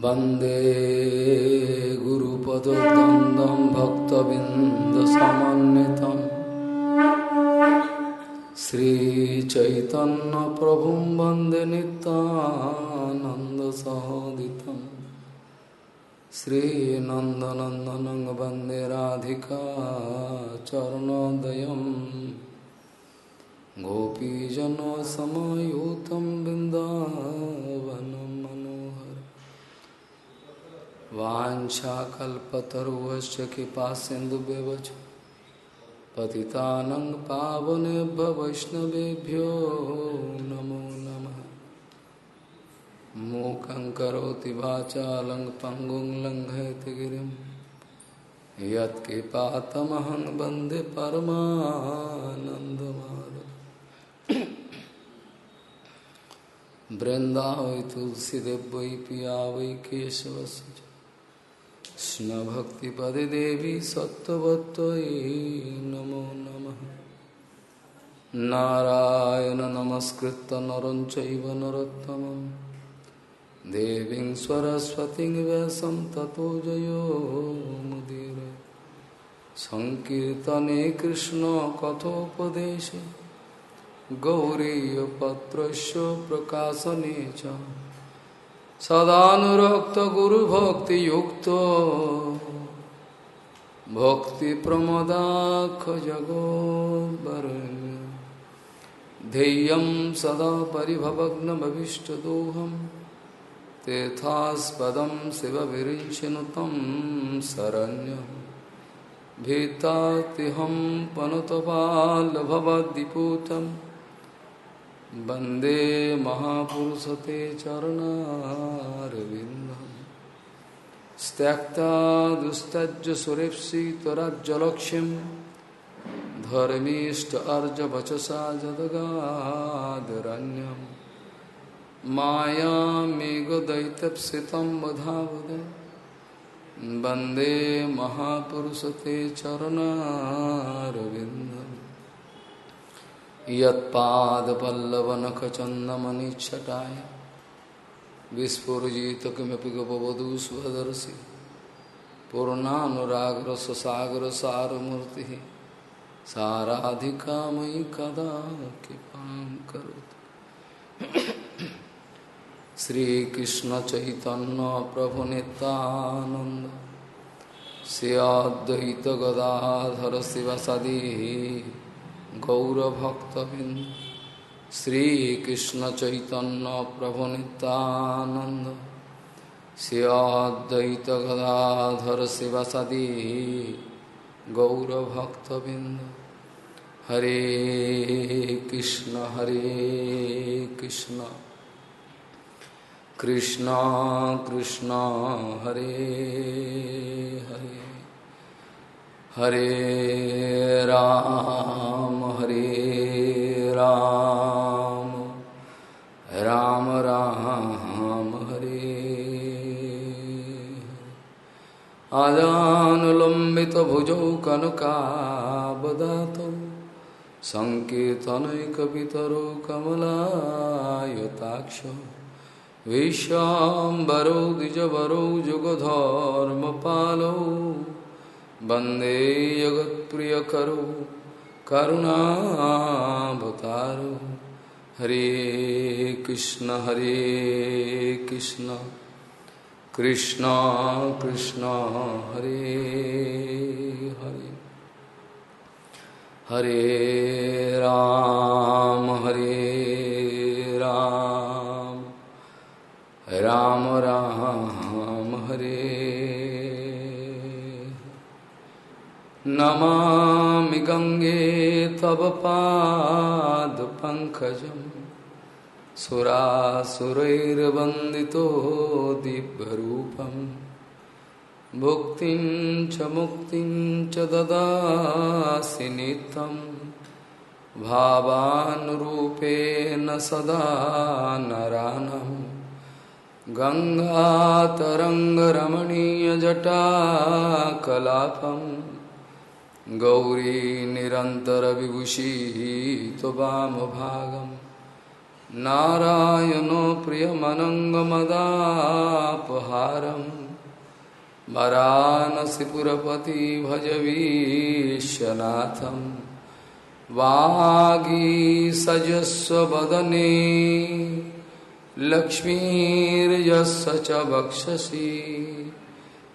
वंदे गुरुपदद्वन्द्वं भक्तबिन्दसमन्वितं श्रीचैतन्यप्रभुं वंदे नितानन्दसहोदितं श्रीनन्दनन्दनं वंदे राधिका चरणोदयं गोपीजनसमायुतं बिन्दावनम् वाछाकल्पतरुश्च कृपा सिंधु पतितानं पावनेभ्य वैष्णवेभ्यो नमो नमः। मूकं करोति वाचालं पङ्गुं लङ्घयति गिरिं। यत्कृपातमहं वंदे वृन्दावै तुलसीदेव वै पिया वै केशवस्य कृष्ण भक्ति पदे देवी सत्वत्त नमो नमः। नारायण नमस्कृत नर चैव देवी सरस्वती व्यासं ततो जयो मुदीर। संकीर्तने कृष्ण कथोपदेश। गौरीपत्र प्रकाशने च। सदानुरक्त गुरु भक्ति युक्त भक्ति प्रमदाख जगोबरण्य ध्येय सदा परिभवग्नभीष्टदोहम तेथास्पदं शिवविरिञ्चिनु तं शरण्यं। भीतातिहं पनुतपाल्भवद्दिपूतम् वंदे महापुरुषते चरणारविन्दं त्यक्ता दुस्तज्य सुरेप्सि त्वरज्जलक्ष्यं धर्मीष्ट अर्जवचसा जदगादरण्यं मायामेघदैतप्सितं वधावद। वंदे महापुरुषते चरणारविन्दम् यत्पादपल्लवनखचन्दमनिच्छटाय। विस्फुजित किमपि गपवधू स्वदर्शि पूर्णानुरागरससागरसारमूर्तिः। साराधिका मयि कदा कृपां करोति श्रीकृष्णचैतन्यप्रभुनितानन्द श्री अद्वैतगदाधर शिवसदी गौरभक्तबिंद श्रीकृष्ण चैतन्य प्रभु नित्यानंद श्रियाद्वैत गदाधर शिवसदी गौरभक्तबिंद हरे कृष्ण हरे कृष्ण। कृष्ण कृष्ण, हरे हरे। हरे राम हरे राम। राम राम हरे। आजानुलम्बितभुजौ कनकावदातौ सङ्कीर्तनैकपितरो कमलायताक्ष विश्वाम्बरौ द्विजवरौ जुगधर्मपालौ वंदे जगत प्रिय करो करुणावतारो। हरे कृष्ण हरे कृष्ण। कृष्ण कृष्ण, हरे हरे। हरे राम हरे राम। राम राम, हरे नमामि गङ्गे तव पादपङ्कजं सुरासुरैर्वन्दितो दिव्यरूपं। भुक्तिं च मुक्तिं च ददासि नित्यं। भावानुरूपेण सदा नरानं। गङ्गातरङ्गरमणीयजटाकलापम्। गौरी निरन्तरविभूषी त्ववामभागं नारायणो प्रियमनङ्गमदापहारम् वरानसिपुरपति भजवीशनाथम् वागीसजस्वदने लक्ष्मीर्यस्य च वक्षसि।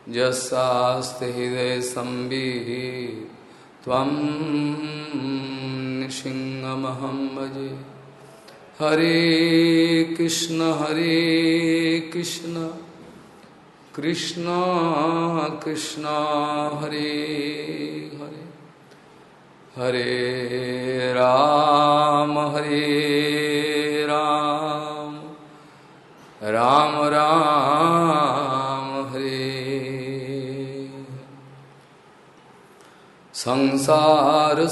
यस्यास्ति हृदय संविः त्वं भजे। हरे कृष्ण हरे कृष्ण। कृष्ण कृष्ण, हरे हरे। हरे राम हरे राम। राम राम। संसार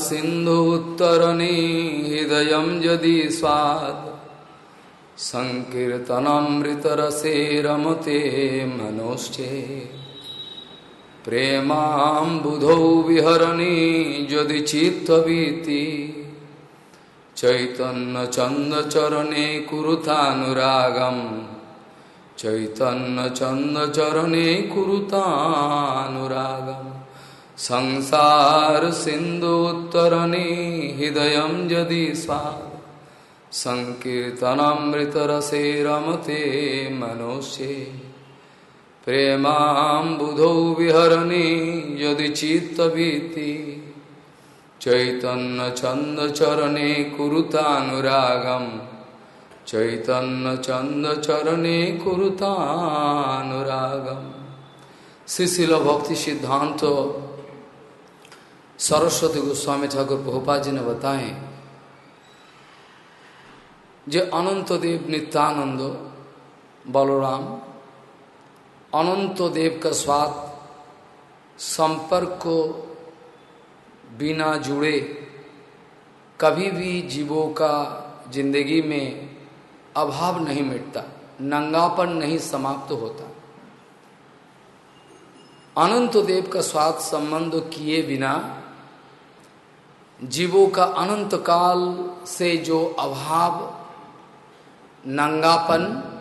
उत्तरणी हृदय यदि स्वाद। संकीर्तनमृतरसे रमते मनोश्चे प्रेमाबुधौ विहरणी यदि चित्तवीति। चैतन्यचन्दचरणे कुरुतानुरागम्। चैतन्यचन्दचरणे कुरुतानुरागम्। संसारसिन्धुत्तरणे हृदयं यदि सा। सङ्कीर्तनामृतरसे रमते मनोष्ये। प्रेमाबुधौ विहरणी यदि चित्तवीति चैतन्यचन्दचरणे कुरुतानुरागम्। चैतन्यचन्दचरणे कुरुतानुरागम्। शिशिल भक्ति सिद्धांत सरस्वती गोस्वामी ठाकुर भोपाल जी ने बताए जे अनंत देव नित्यानंद, बलराम, अनंत देव का स्वाद संपर्क को बिना जुड़े कभी भी जीवों का ज़िंदगी में अभाव नहीं मिटता, नंगापन नहीं समाप्त होता। अनंत देव का स्वाद संबंध किए बिना जीवों का अनंत काल से जो अभाव, नंगापन,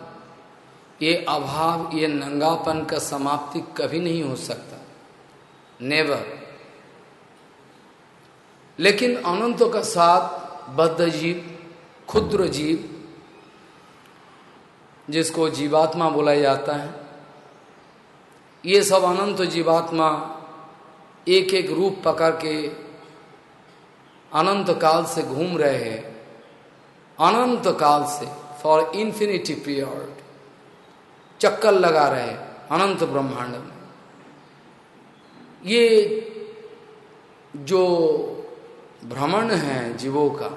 ये अभाव, ये नंगापन का समाप्ति कभी नहीं हो सकता। नेवर लेकिन अनंत का साथ बद्ध जीव, क्षुद्र जीव, जिसको जीवात्मा बोला जाता है, ये सब अनंत जीवात्मा एक एक रूप पकड़ के अनंत काल से घूम रहे हैं अनंत काल से फॉर इन्फिनिटी पीरियड चक्कर लगा रहे हैं, अनंत ब्रह्मांड में। ये जो भ्रमण है जीवों का,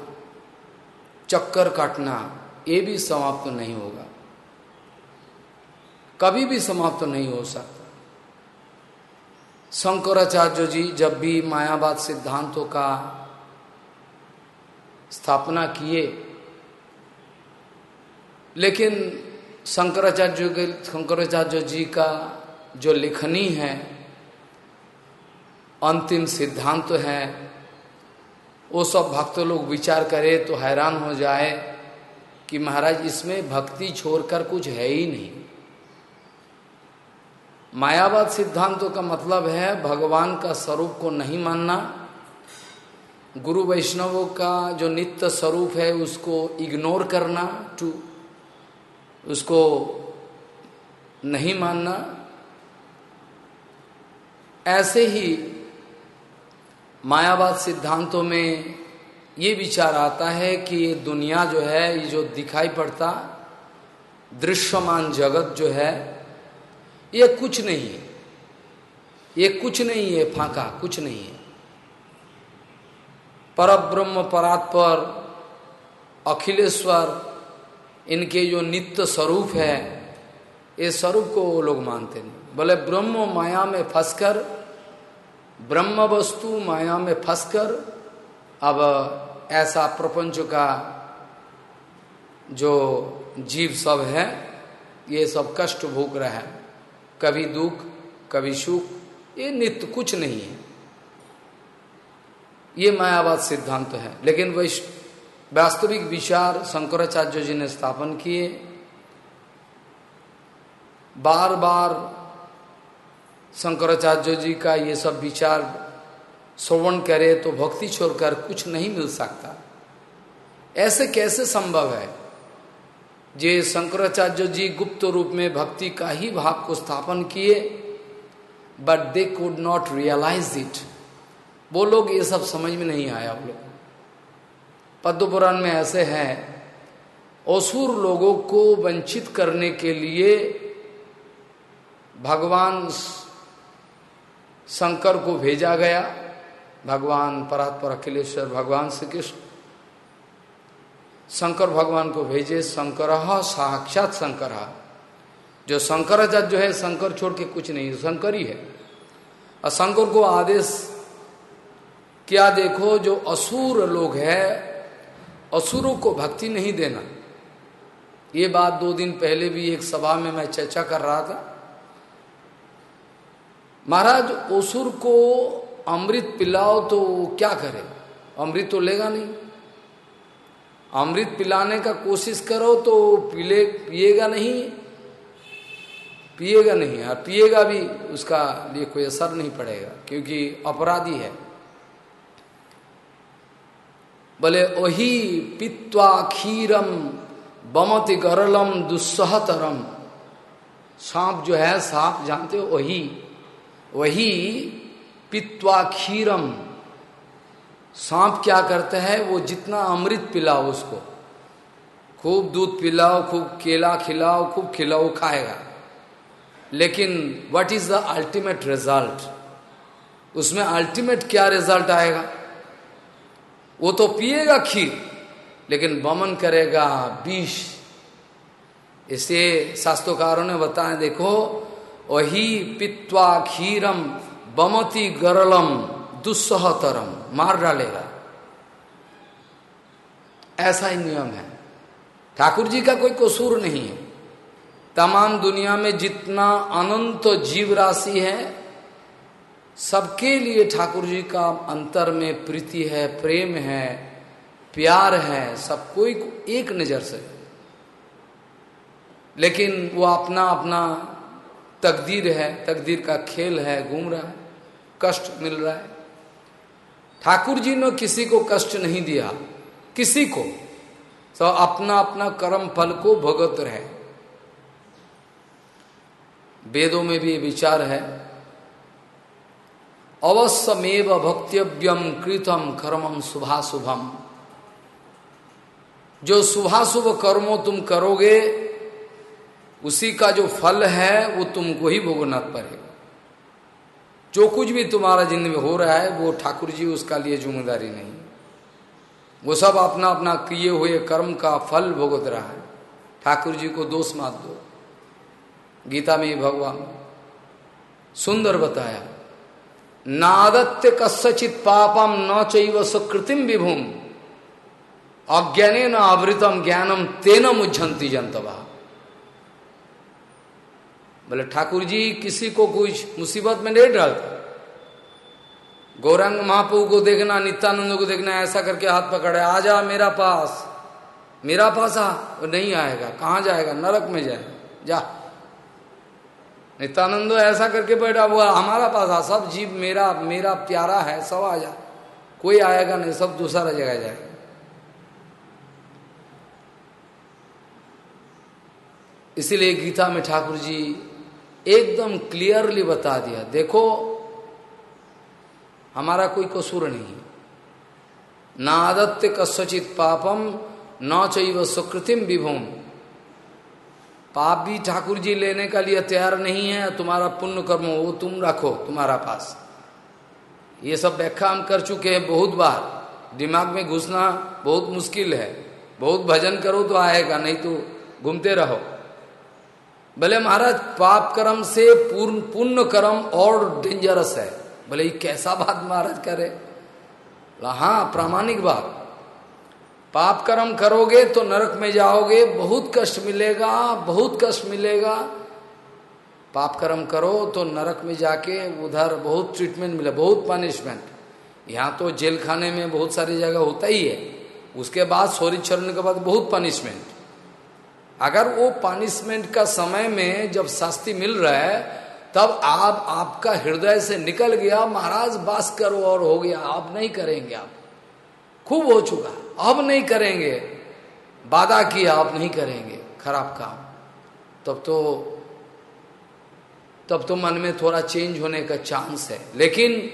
चक्कर काटना, ये भी समाप्त तो नहीं होगा। कभी भी समाप्त तो नहीं हो सकता। शंकराचार्य जी जब भी मायावाद सिद्धांतों का स्थापना किए। लेकिन शंकराचार्य के, शंकराचार्य जी का जो लिखनी है, अंतिम सिद्धांत तो है, वो सब भक्त लोग विचार करे तो हैरान हो जाए कि महाराज, इसमें भक्ति छोड़कर कुछ है ही नहीं। मायावाद सिद्धांतों का मतलब है, भगवान का स्वरूप को नहीं मानना गुरु वैष्णवों का जो नित्य स्वरूप है, उसको इग्नोर करना टू उसको नहीं मानना, ऐसे ही मायावाद सिद्धांतों में ये विचार आता है कि ये दुनिया जो है, ये जो दिखाई पड़ता, दृश्यमान जगत जो है, ये कुछ नहीं है। ये कुछ नहीं है, फाका, कुछ नहीं है। पर ब्रह्म परात्पर, अखिलेश्वर, इनके जो नित्य स्वरूप है, ये स्वरूप को वो लोग मानते नहीं। बोले, ब्रह्म माया में फंसकर, ब्रह्म वस्तु माया में फंसकर, अब ऐसा प्रपंच का जो जीव सब है, ये सब कष्ट भोग रहा है। कभी दुख, कभी सुख, ये नित्य कुछ नहीं है। ये मायावाद सिद्धांत है। लेकिन वैश्व वास्तविक विचार शंकराचार्य जी ने स्थापन किए। बार बार शंकराचार्य जी का ये सब विचार श्रवण करे तो भक्ति छोड़कर कुछ नहीं मिल सकता। ऐसे कैसे संभव है जे शंकराचार्य जी गुप्त रूप में भक्ति का ही भाव को स्थापन किए but they could not realize it वो लोग ये सब समझ में नहीं आया वो लोग पद्म पुराण में ऐसे हैं, असुर लोगों को वंचित करने के लिए भगवान शंकर को भेजा गया, भगवान परात्पर अखिलेश्वर, भगवान श्री कृष्ण शंकर भगवान को भेजे, शंकर साक्षात शंकर। जो शंकराचार्य जो है, शंकर छोड़ के कुछ नहीं, शंकर ही है। और शंकर को आदेश क्या देखो जो असुर लोग है, असुरों को भक्ति नहीं देना। ये बात दो दिन पहले भी एक सभा में मैं चर्चा कर रहा था। महाराज, असुर को अमृत पिलाओ तो क्या करे? अमृत तो लेगा नहीं। अमृत पिलाने का कोशिश करो तो पीले, पिएगा नहीं। पिएगा नहीं, और पिएगा भी उसका लिए कोई असर नहीं पड़ेगा, क्योंकि अपराधी है। बोले वही पित्वा खीरम, बमति गरलम, दुस्सहतरम। सांप जो है, सांप जानते हो वही वही पित्वा खीरम। सांप क्या करता है, वो जितना अमृत पिलाओ उसको, खूब दूध पिलाओ, खूब केला खिलाओ, खूब खिलाओ खाएगा। लेकिन what is the ultimate result उसमें अल्टीमेट क्या रिज़ल्ट आएगा? वो तो पिएगा खीर, लेकिन बमन करेगा विष इसे शास्त्रोकारों ने बताया, देखो, वही पित्वा खीरम बमती गरलम दुस्सहतरम, मार डालेगा। ऐसा ही नियम है। ठाकुर जी का कोई कसूर नहीं है। तमाम दुनिया में जितना अनंत जीव राशि है सबके लिए ठाकुर जी का अंतर में प्रीति है, प्रेम है, प्यार है, सब कोई एक नज़र से। लेकिन वो अपना अपना तकदीर है, तकदीर का खेल है, घूम रहा है, कष्ट मिल रहा है। ठाकुर जी ने किसी को कष्ट नहीं दिया, किसी को। तो अपना अपना कर्म फल को भुगत रहे। वेदों में भी विचार है अवश्यमेव भक्तव्यम कृतम कर्मम शुभाशुभम। जो शुभाशुभ कर्मो तुम करोगे, उसी का जो फल है, वो तुमको ही भोगना पड़ेगा। जो कुछ भी तुम्हारा ज़िंदगी में हो रहा है, वो ठाकुर जी उसका लिए ज़िम्मेदारी नहीं। वो सब अपना अपना किए हुए कर्म का फल भोगत रहा है। ठाकुर जी को दोष मात दो। गीता में भगवान सुंदर बताया। नादत्य कस्यचित पापम न चैव सुकृतिम विभूम। अज्ञाने न आवृतम ज्ञानम तेन मुझंती जनतवा। बोले ठाकुर जी किसी को कुछ मुसीबत में नहीं डालता गौरंग महापू को देखना, नित्यानंद को देखना, ऐसा करके हाथ पकड़े, आ जा मेरा पास मेरा पास आ नहीं आएगा, कहाँ जाएगा, नरक में जाएगा, जा। नित्यानंद ऐसा करके बैठा हुआ, हमारा पास आ, सब जीव मेरा मेरा प्यारा है, सब आ जा। कोई आएगा नहीं, सब दूसरा जगह जाएगा। इसीलिए गीता में ठाकुर जी एकदम क्लियरली बता दिया, देखो, हमारा कोई कसूर नहीं न आदत्य कस्वचित पापम, न चैव सुकृतिम विभूम। पाप भी ठाकुर जी लेने का लिए तैयार नहीं है, तुम्हारा पुण्य कर्म वो तुम रखो, तुम्हारा पास। ये सब व्याख्या हम कर चुके हैं बहुत बार। दिमाग में घुसना बहुत मुश्किल है। बहुत भजन करो तो आएगा, नहीं तो घूमते रहो। भले महाराज, पाप कर्म से पूर्ण, पुण्य कर्म और डेंजरस है। भले ये कैसा बात महाराज करे। हाँ प्रामाणिक बात। पाप कर्म करोगे तो नरक में जाओगे, बहुत कष्ट मिलेगा, बहुत कष्ट मिलेगा। पाप कर्म करो तो नरक में जाके उधर बहुत ट्रीटमेंट मिले, बहुत पनिशमेंट यहाँ तो जेल खाने में बहुत सारी जगह होता ही है। उसके बाद शरीर छोड़ने के बाद बहुत पनिशमेंट अगर वो पनिशमेंट का समय में जब शास्ति मिल रहा है, तब आप, आपका हृदय से निकल गया, महाराज, बास करो और हो गया, आप नहीं करेंगे आप। खूब हो चुका। अब नहीं करेंगे। वादा किया आप नहीं करेंगे। खराब काम। तब तो तब तो मन में थोड़ा चेंज होने का चांस है। लेकिन,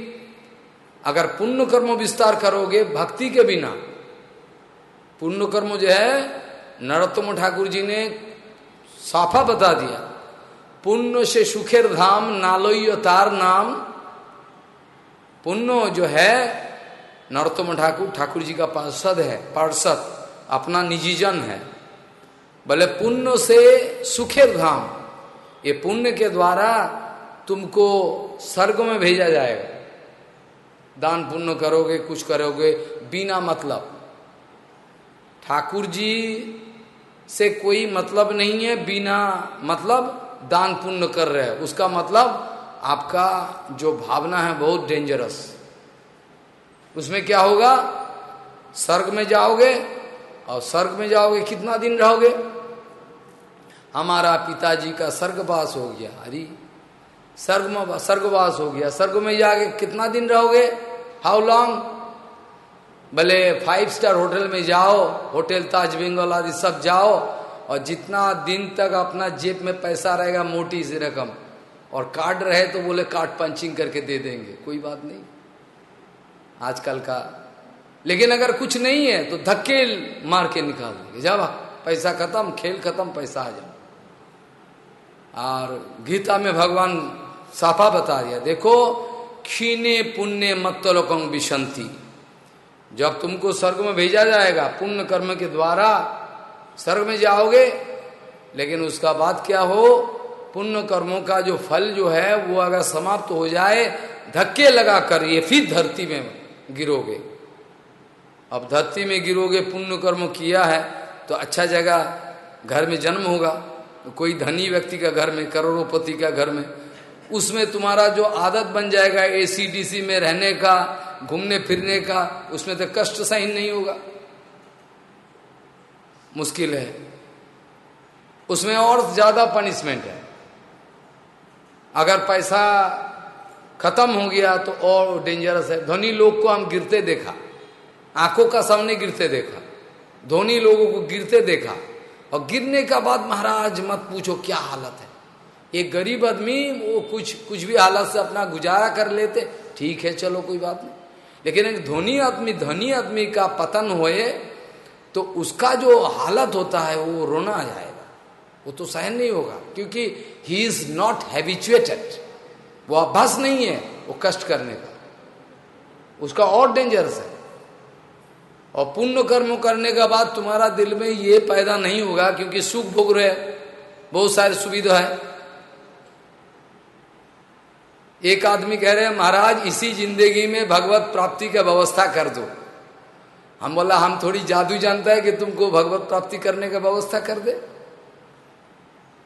अगर पुण्य कर्म विस्तार करोगे, भक्ति के बिना पुण्य कर्म जो है, नरोत्तम ठाकुर जी ने साफा बता दिया। पुण्य से सुखेर धाम नालोय तार नाम, पुण्य जो है नरोत्तम ठाकुर ठाकुर जी का पार्षद है, पार्षद, अपना निजी जन है। बोले पुण्य से सुखेर धाम, ये पुण्य के द्वारा तुमको स्वर्ग में भेजा जाएगा। दान पुण्य करोगे, कुछ करोगे, बिना मतलब। ठाकुर जी से कोई मतलब नहीं है, बिना मतलब दान पुण्य कर रहे हैं। उसका मतलब आपका जो भावना है बहुत डेंजरस उसमें क्या होगा? स्वर्ग में जाओगे और स्वर्ग में जाओगे, कितना दिन रहोगे? हमारा पिताजी का स्वर्गवास हो गया अरे स्वर्ग में स्वर्गवास हो गया। स्वर्ग में जाके कितना दिन रहोगे? हाउ लॉन्ग भले फाइव स्टार होटल में जाओ होटल ताज बेंगल आदि सब जाओ, और जितना दिन तक अपना जेब में पैसा रहेगा, मोटी सी रकम, और कार्ड रहे तो बोले कार्ड पंचिंग करके दे देंगे। कोई बात नहीं। आजकल का। लेकिन अगर कुछ नहीं है तो धक्के मार के निकाल देंगे जब पैसा खत्म, खेल खत्म, पैसा आ जाओ और गीता में भगवान साफा बता दिया, देखो क्षीणे पुण्य मत्तलोकं विशंति। जब तुमको स्वर्ग में भेजा जाएगा, पुण्य कर्म के द्वारा स्वर्ग में जाओगे, लेकिन उसका बाद क्या हो, पुण्य कर्मों का जो फल जो है, वो अगर समाप्त हो जाए, धक्के लगा कर ये फिर धरती में गिरोगे। अब धरती में गिरोगे, पुण्य कर्म किया है तो अच्छा जगह घर में जन्म होगा। कोई धनी व्यक्ति का घर में, करोड़ोपति का घर में, उसमें तुम्हारा जो आदत बन जाएगा एसी डीसी में रहने का, घूमने फिरने का, उसमें तो कष्ट सही नहीं होगा। मुश्किल है। उसमें और ज़्यादा पनिशमेंट है। अगर पैसा खत्म हो गया तो और डेंजरस है। धोनी लोग को हम गिरते देखा। आँखों का सामने गिरते देखा। धोनी लोगों को गिरते देखा। और गिरने का बाद महाराज मत पूछो क्या हालत है। एक गरीब आदमी, वो कुछ कुछ भी हालत से अपना गुजारा कर लेते। ठीक है, चलो कोई बात नहीं। लेकिन एक धोनी आदमी, धनी आदमी का पतन होए तो उसका जो हालत होता है, वो रोना जाएगा। वो तो सहन नहीं होगा, क्योंकि ही इज़ नॉट हैबिचुएटेड वो अभ्यास नहीं है वो कष्ट करने का। उसका और डेंजरस है। और पुण्य कर्म करने के बाद तुम्हारा दिल में ये पैदा नहीं होगा क्योंकि सुख भोग रहे बहुत सारी सुविधा है। एक आदमी कह रहे हैं, महाराज, इसी ज़िंदगी में भगवत प्राप्ति का व्यवस्था कर दो। हम बोला, हम थोड़ी जादू जानता है कि तुमको भगवत प्राप्ति करने का व्यवस्था कर दे।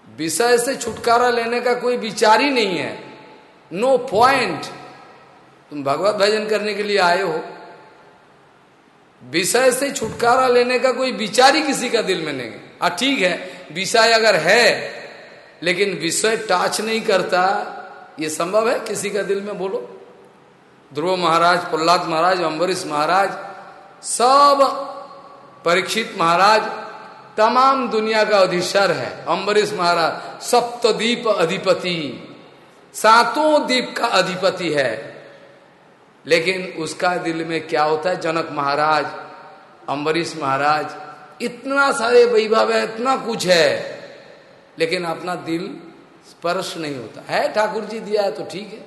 विषय से छुटकारा लेने का कोई विचार ही नहीं है। नो पॉइंट तुम भगवत भजन करने के लिए आए हो। विषय से छुटकारा लेने का कोई विचार ही किसी का दिल में नहीं है। हाँ, ठीक है विषय अगर है लेकिन विषय टच नहीं करता ये संभव है? किसी का दिल में बोलो। ध्रुव महाराज प्रहलाद महाराज अम्बरीश महाराज सब परीक्षित महाराज तमाम दुनिया का अधिश्वर है। अम्बरीश महाराज सप्तदीप अधिपति। सातों दीप का अधिपति है। लेकिन उसका दिल में क्या होता है? जनक महाराज, अम्बरीश महाराज, इतना सारे वैभव है, इतना कुछ है। लेकिन अपना दिल स्पर्श नहीं होता। है, ठाकुर जी, दिया है तो ठीक है।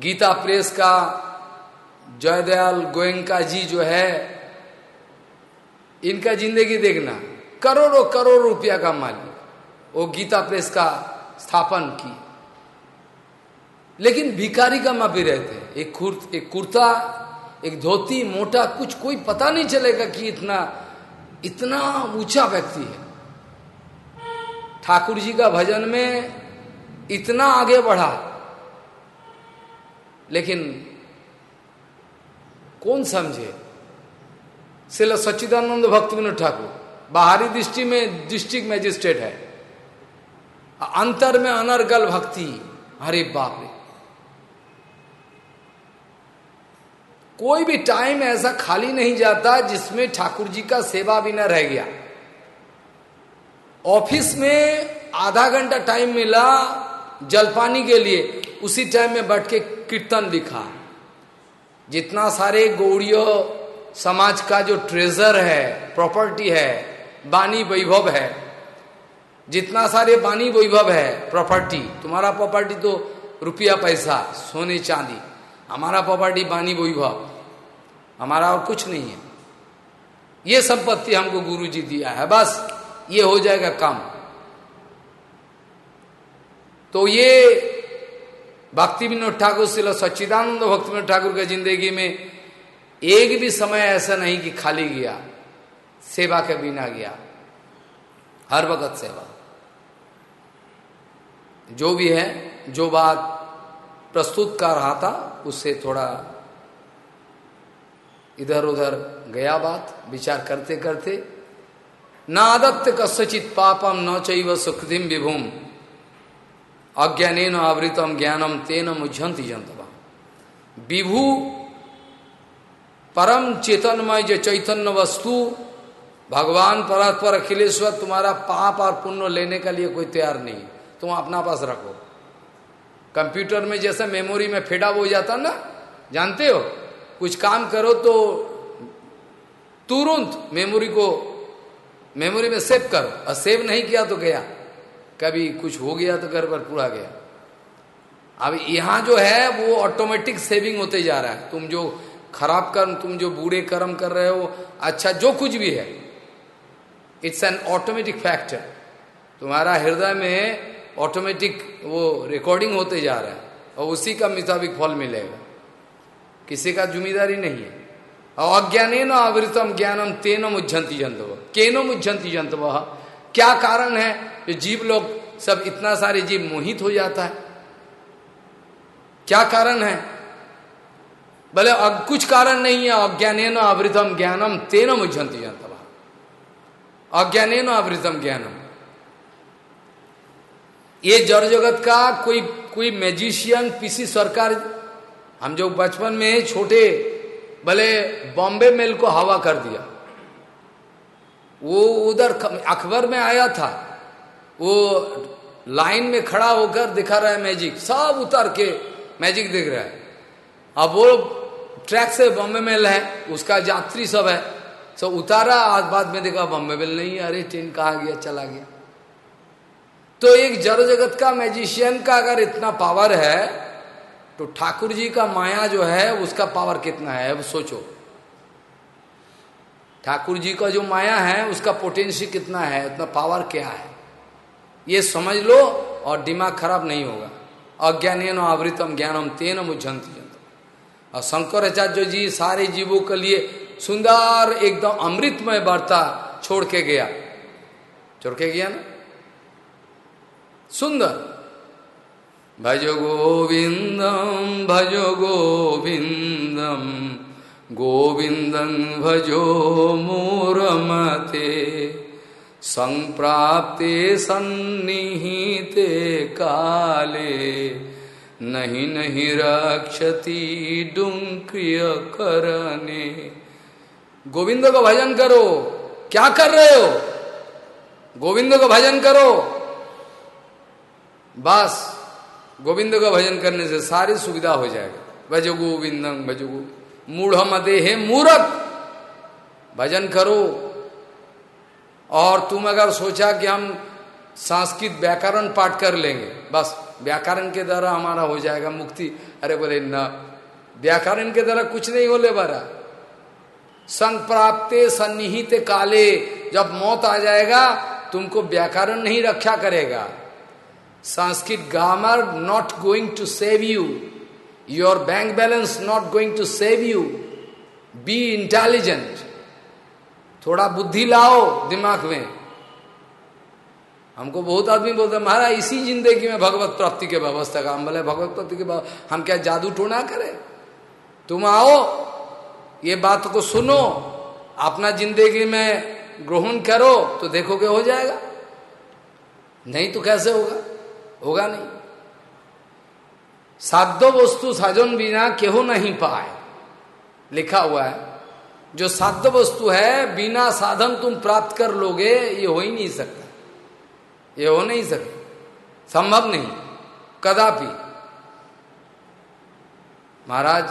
गीता प्रेस का जयदयाल गोयंका जी जो है, इनका ज़िंदगी देखना। करोड़ों करोड़ रुपया का मालिक। वो गीता प्रेस का स्थापन की। लेकिन भिकारी का माफ़ी रहते एक कुर्त एक कुर्ता, एक धोती, मोटा, कुछ कोई पता नहीं चलेगा कि इतना इतना ऊँचा व्यक्ति है। ठाकुर जी का भजन में इतना आगे बढ़ा। लेकिन कौन समझे? सिला सच्चिदानंद भक्त विनोद ठाकुर, बाहरी दृष्टि में, डिस्ट्रिक्ट मैजिस्ट्रेट है। अंतर में अनर्गल भक्ति। हरे बाप रे। कोई भी टाइम ऐसा खाली नहीं जाता जिसमें ठाकुर जी का सेवा भी न रह गया। ऑफ़िस में आधा घंटा टाइम मिला जलपानी के लिए, उसी टाइम में बैठ के कीर्तन लिखा। जितना सारे गौड़ियों समाज का जो ट्रेजर है प्रॉपर्टी है, बानी वैभव है जितना सारे बानी वैभव है प्रॉपर्टी तुम्हारा प्रॉपर्टी तो रुपया पैसा, सोने चांदी, हमारा प्रॉपर्टी बानी वैभव, हमारा और कुछ नहीं है। ये संपत्ति हमको गुरु जी दिया है, बस ये हो जाएगा काम। तो ये भक्ति विनोद ठाकुर सिला सच्चिदानंद भक्ति विनोद ठाकुर के ज़िंदगी में एक भी समय ऐसा नहीं कि खाली गया, सेवा के बिना गया, हर वक्त सेवा। जो भी है, जो बात प्रस्तुत कर रहा था, उससे थोड़ा इधर उधर गया बात, विचार करते करते न आदत्त कस्यचित पापम न चैव सुकृतिम विभूम। अज्ञान आवृतम ज्ञानम तेन मुझंती जंतवा विभू परम चेतनमय जो चैतन्य वस्तु, भगवान परस्पर अखिलेश्वर, तुम्हारा पाप और पुण्य लेने के लिए कोई तैयार नहीं। तुम अपना पास रखो। कंप्यूटर में जैसे मेमोरी में फेडा हो जाता ना, जानते हो? कुछ काम करो तो तुरंत मेमोरी को, मेमोरी में सेव करो। और सेव नहीं किया तो गया। कभी कुछ हो गया तो घर पर पूरा गया। अब यहाँ जो है, वो ऑटोमेटिक सेविंग होते जा रहा है। तुम जो खराब कर्म, तुम जो बूढ़े कर्म कर रहे हो अच्छा जो कुछ भी है इट्स एन ऑटोमेटिक फैक्टर तुम्हारा हृदय में ऑटोमेटिक वो रिकॉर्डिंग होते जा रहा है, और उसी का मुताबिक फल मिलेगा। किसी का ज़िम्मेदारी नहीं है। और अज्ञान आवृतम ज्ञानम तेन मुझंती जंतव केनो मुझंती जंतव क्या कारण है? जो जीव लोग सब इतना सारे जीव मोहित हो जाता है। क्या कारण है? भले अब कुछ कारण नहीं है अज्ञान आवृतम ज्ञानम तेन मुझंती जंतव अज्ञान आवृतम ज्ञानम। ये जड़ जगत का कोई कोई मैजिशियन पीसी सरकार, हम जो बचपन में छोटे, भले बॉम्बे मेल को हवा कर दिया। वो उधर अखबार में आया था। वो लाइन में खड़ा होकर दिखा रहा है मैजिक। सब उतर के मैजिक दिख रहा है। अब वो ट्रैक से बॉम्बे मेल है, उसका यात्री सब है। सब उतारा, आज बाद में देखा बॉम्बे मेल नहीं अरे ट्रेन कहा गया, चला गया। तो एक जड़ जगत का मैजिशियन का अगर इतना पावर है तो ठाकुर जी का माया जो है, उसका पावर कितना है? अब सोचो। ठाकुर जी का जो माया है, उसका पोटेंशियल कितना है? उतना पावर क्या है? ये समझ लो और दिमाग खराब नहीं होगा। अज्ञान आवृतम ज्ञानम तेन मुझंती और शंकराचार्य जी सारे जीवों के लिए सुंदर एकदम अमृतमय वार्ता छोड़ के गया। छोड़ के गया ना? सुंदर। भज गोविंदम भज गोविंदम गोविंदं भजो मूरमते, संप्राप्ते सन्निहिते काले, नहीं नहीं रक्षति डुंक्रिय करने। गोविंद का भजन करो। क्या कर रहे हो? गोविंद का भजन करो। बस, गोविंद का भजन करने से सारी सुविधा हो जाएगा। भजो गोविंदम, भजो मूढ़ मदे है मूरख भजन करो। और तुम अगर सोचा कि हम संस्कृत व्याकरण पाठ कर लेंगे, बस, व्याकरण के द्वारा हमारा हो जाएगा मुक्ति। अरे बोले, न, व्याकरण के द्वारा कुछ नहीं होले बारा। संग प्राप्ते सन्निहित काले, जब मौत आ जाएगा, तुमको व्याकरण नहीं रक्षा करेगा। Sanskrit grammar not going to save you your bank balance not going to save you be intelligent थोड़ा बुद्धि लाओ दिमाग में। हमको बहुत आदमी बोलते महाराज, इसी ज़िंदगी में भगवत प्राप्ति के व्यवस्था का, हम बोले भगवत प्राप्ति के हम क्या जादू टोना करें? तुम आओ, ये बात को सुनो, अपना ज़िंदगी में ग्रहण करो तो देखोगे हो जाएगा। नहीं तो कैसे होगा? होगा नहीं। साध्य वस्तु साजन बिना केहो नहीं पाए। लिखा हुआ है, जो साध्य वस्तु है, बिना साधन तुम प्राप्त कर लोगे, ये हो ही नहीं सकता। ये हो नहीं सके। संभव नहीं। कदापि। महाराज,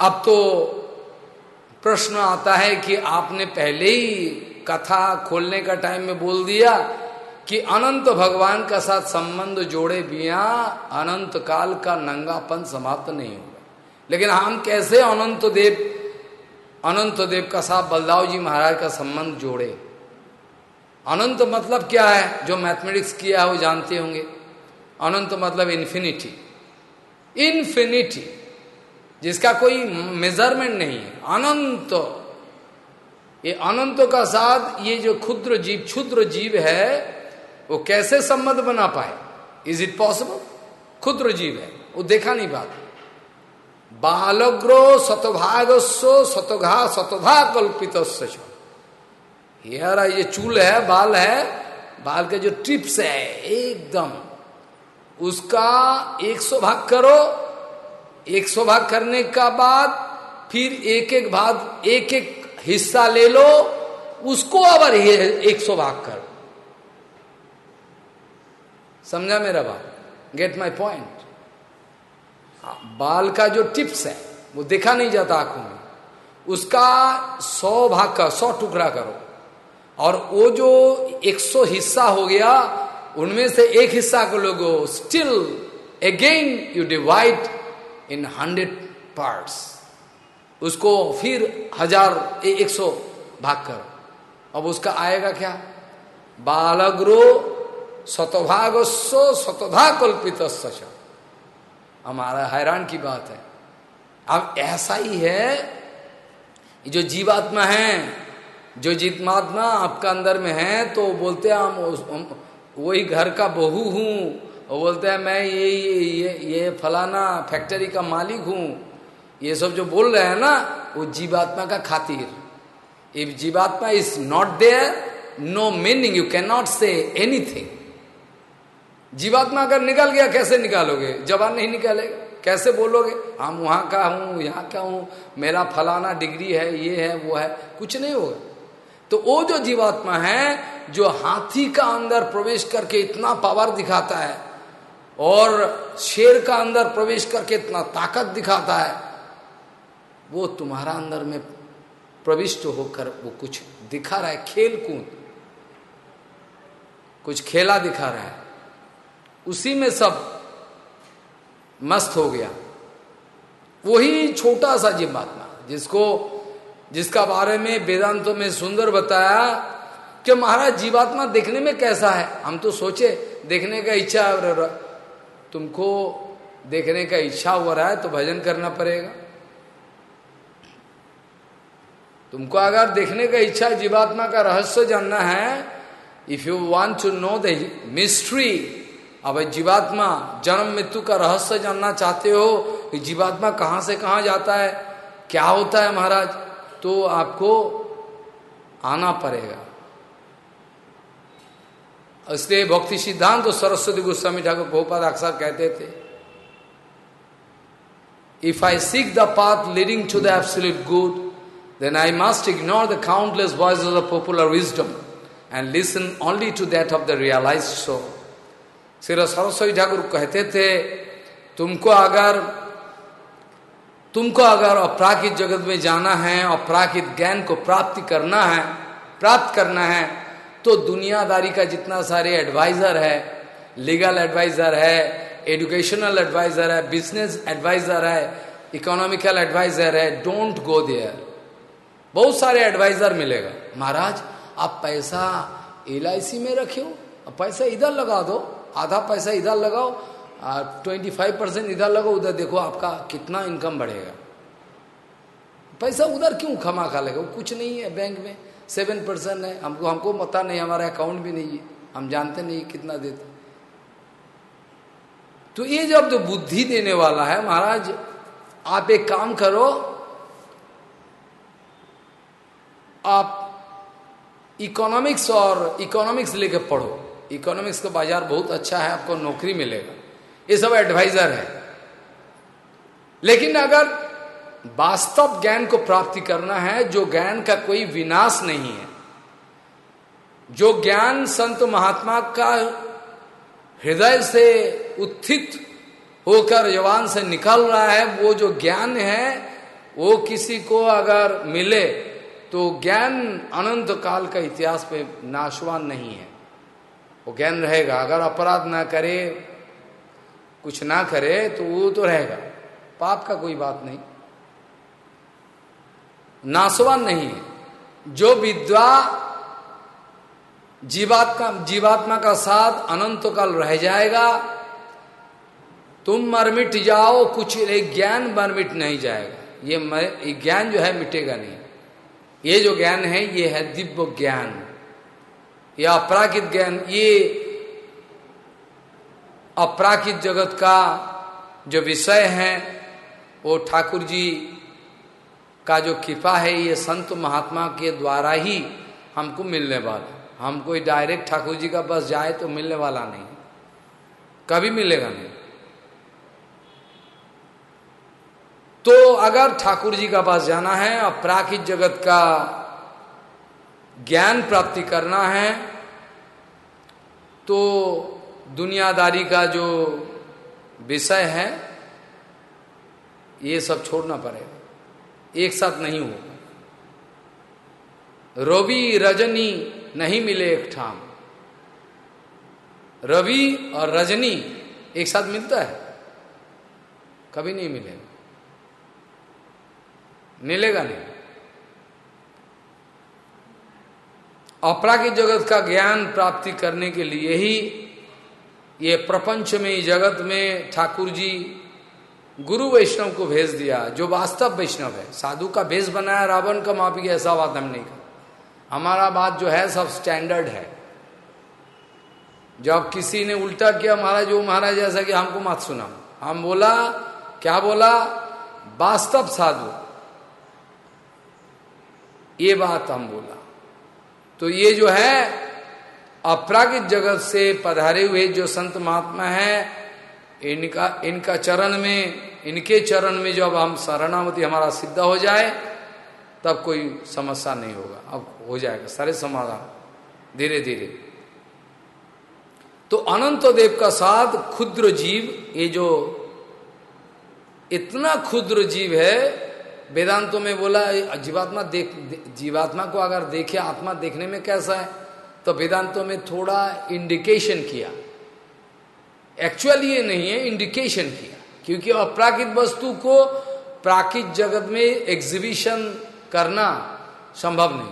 अब तो प्रश्न आता है कि आपने पहले ही कथा खोलने का टाइम में बोल दिया कि अनंत भगवान का साथ संबंध जोड़े बिया अनंत काल का नंगापन समाप्त नहीं होगा। लेकिन हम कैसे अनंत देव अनंत देव का साथ बलदाव जी महाराज का संबंध जोड़े? अनंत मतलब क्या है? जो मैथमेटिक्स किया है वो जानते होंगे। अनंत मतलब इन्फिनिटी इन्फिनिटी जिसका कोई मेज़रमेंट नहीं है। अनंत, ये अनंत का साथ ये जो क्षुद्र जीव क्षुद्र जीव है वो कैसे संबंध बना पाए? इज़ इट पॉसिबल क्षुद्र जीव है। वो देखा नहीं बात। बालग्रो शतभागस्व शतघा शतधा कल्पित यार ये चूल है, बाल है, बाल के जो टिप्स है, एकदम। उसका एक सौ भाग करो, एक सौ भाग करने का बाद फिर एक एक भाग, एक एक हिस्सा ले लो, उसको अब एक सौ भाग कर। समझा मेरा बात गेट माई पॉइंट बाल का जो टिप्स है, वो देखा नहीं जाता आँखों में। उसका सौ भाग का, सौ टुकड़ा करो। और वो जो एक सौ हिस्सा हो गया, उनमें से एक हिस्सा को लोगो still again you divide in hundred parts उसको फिर हज़ार, एक सौ भाग करो। अब उसका आएगा क्या? बालग्रो शतभागस्व शतधा कल्पित हमारा हैरान की बात है। अब ऐसा ही है जो जीवात्मा है जो जीतमात्मा आपका अंदर में है तो बोलते हैं हम वही घर का बहू हूँ। वो बोलते हैं मैं ये ये ये, ये फलाना फैक्ट्री का मालिक हूँ। ये सब जो बोल रहे हैं ना वो जीवात्मा का खातिर। इफ़ जीवात्मा is not there no meaning you can not say anything जीवात्मा अगर निकल गया, कैसे निकालोगे? जवान नहीं निकालेगा। कैसे बोलोगे? हम वहाँ का हूँ, यहाँ का हूँ, मेरा फलाना डिग्री है, ये है, वो है। कुछ नहीं होगा। तो वो जो जीवात्मा है, जो हाथी का अंदर प्रवेश करके इतना पावर दिखाता है, और शेर का अंदर प्रवेश करके इतना ताकत दिखाता है, वो तुम्हारा अंदर में प्रविष्ट होकर वो कुछ दिखा रहा है। खेल कूद कुछ खेला दिखा रहा है। उसी में सब मस्त हो गया। वही छोटा सा जीवात्मा, जिसको, जिसका बारे में वेदांतों में सुंदर बताया कि महाराज जीवात्मा देखने में कैसा है। हम तो सोचे, देखने का इच्छा तुमको देखने का इच्छा हो रहा है तो भजन करना पड़ेगा। तुमको अगर देखने का इच्छा जीवात्मा का रहस्य जानना है if you want to know the mystery अब जीवात्मा जन्म मृत्यु का रहस्य जानना चाहते हो, कि जीवात्मा कहाँ से कहाँ जाता है, क्या होता है महाराज तो आपको आना पड़ेगा इसलिए भक्ति सिद्धांत तो सरस्वती गोस्वामी ठाकुर गोपाल अक्सर कहते थे if I seek the path leading to the absolute good then I must ignore the countless voices of popular wisdom and listen only to that of the realized soul. Shri Saraswati Thakur कहते थे, तुमको अगर तुमको अगर अपराकित जगत में जाना है, अपराकित ज्ञान को प्राप्ति करना है, प्राप्त करना है तो दुनियादारी का जितना सारे एडवाइजर है लीगल एडवाइजर है एजुकेशनल एडवाइजर है बिज़नेस एडवाइजर है इकोनॉमिकल एडवाइजर है डोंट गो देयर बहुत सारे एडवाइजर मिलेगा। महाराज, आप पैसा LIC में रखियो, पैसा इधर लगा दो आधा पैसा इधर लगाओ और ट्वेंटी फाइव परसेंट इधर लगाओ, उधर देखो आपका कितना इनकम बढ़ेगा। पैसा उधर क्यों खमा खा लेगा? कुछ नहीं है बैंक में। सेवन परसेंट है। हमको हमको पता नहीं, हमारा अकाउंट भी नहीं है। हम जानते नहीं कितना देते। तो ये जब जो बुद्धि देने वाला है, महाराज, आप एक काम करो, आप इकोनॉमिक्स और इकोनॉमिक्स लेकर पढ़ो। इकोनॉमिक्स का बाज़ार बहुत अच्छा है, आपको नौकरी मिलेगा। ये सब एडवाइजर है। लेकिन अगर वास्तव ज्ञान को प्राप्ति करना है, जो ज्ञान का कोई विनाश नहीं है, जो ज्ञान संत महात्मा का हृदय से उत्थित होकर, जवान से निकल रहा है, वो जो ज्ञान है, वो किसी को अगर मिले तो ज्ञान अनंत काल का इतिहास पे नाशवान नहीं है। वो ज्ञान रहेगा। अगर अपराध ना करे, कुछ ना करे तो वो तो रहेगा। पाप का कोई बात नहीं। नासवान नहीं है। जो विद्वा जीवात्मा जीवात्मा का साथ अनंत काल रह जाएगा, तुम मरमिट जाओ, कुछ ज्ञान मरमिट नहीं जाएगा। ये ज्ञान जो है मिटेगा नहीं। ये जो ज्ञान है, ये है दिव्य ज्ञान। या अपराकित ज्ञान, ये अपराकित जगत का जो विषय है, वो ठाकुर जी का जो कृपा है, ये संत महात्मा के द्वारा ही हमको मिलने वाला हम कोई डायरेक्ट ठाकुर जी का बस जाए तो मिलने वाला नहीं कभी मिलेगा नहीं। तो अगर ठाकुर जी का पास जाना है, अपराकित जगत का ज्ञान प्राप्ति करना है तो दुनियादारी का जो विषय है, ये सब छोड़ना पड़ेगा। एक साथ नहीं होगा। रवि, रजनी नहीं मिले एक ठाम। रवि और रजनी एक साथ मिलता है? कभी नहीं मिलेगा। मिलेगा नहीं। अपराकित जगत का ज्ञान प्राप्ति करने के लिए ही ये प्रपंच में, जगत में ठाकुर जी गुरु वैष्णव को भेज दिया, जो वास्तव वैष्णव है। साधु का भेष बनाया, रावण का मापी ऐसा बात हम नहीं कर हमारा बात जो है, सब स्टैंडर्ड है। जब किसी ने उल्टा किया, महाराज, वो महाराज ऐसा कि हमको मत सुना हम बोला, क्या बोला? वास्तव साधु। ये बात हम बोला। तो ये जो है, अपरागित जगत से पधारे हुए जो संत महात्मा है, इनका इनका चरण में, इनके चरण में जब हम शरणामति हमारा सिद्ध हो जाए, तब कोई समस्या नहीं होगा। अब हो जाएगा, सारे समाधान, धीरे धीरे। तो अनंत देव का साथ क्षुद्र जीव, ये जो इतना क्षुद्र जीव है वेदांतों में बोला जीवात्मा देख जीवात्मा को अगर देखे, आत्मा देखने में कैसा है? तो वेदांतों में थोड़ा इंडिकेशन किया। एक्चुअली ये नहीं है इंडिकेशन किया। क्योंकि अपराकित वस्तु को प्राकृत जगत में एग्जीबिशन करना संभव नहीं।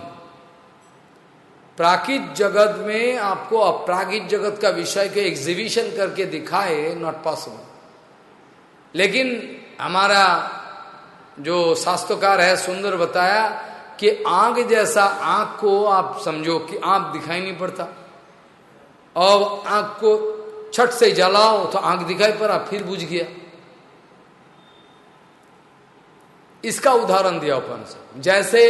प्राकृत जगत में आपको अपरागित जगत का विषय के एग्जीबिशन करके दिखाए नॉट पॉसिबल लेकिन हमारा जो शास्त्रकार है सुंदर बताया कि आँख जैसा आँख को आप समझो कि आँख दिखाई नहीं पड़ता। और आँख को छठ से जलाओ तो आँख दिखाई पड़ा, फिर बुझ गया। इसका उदाहरण दिया उपनिषद। जैसे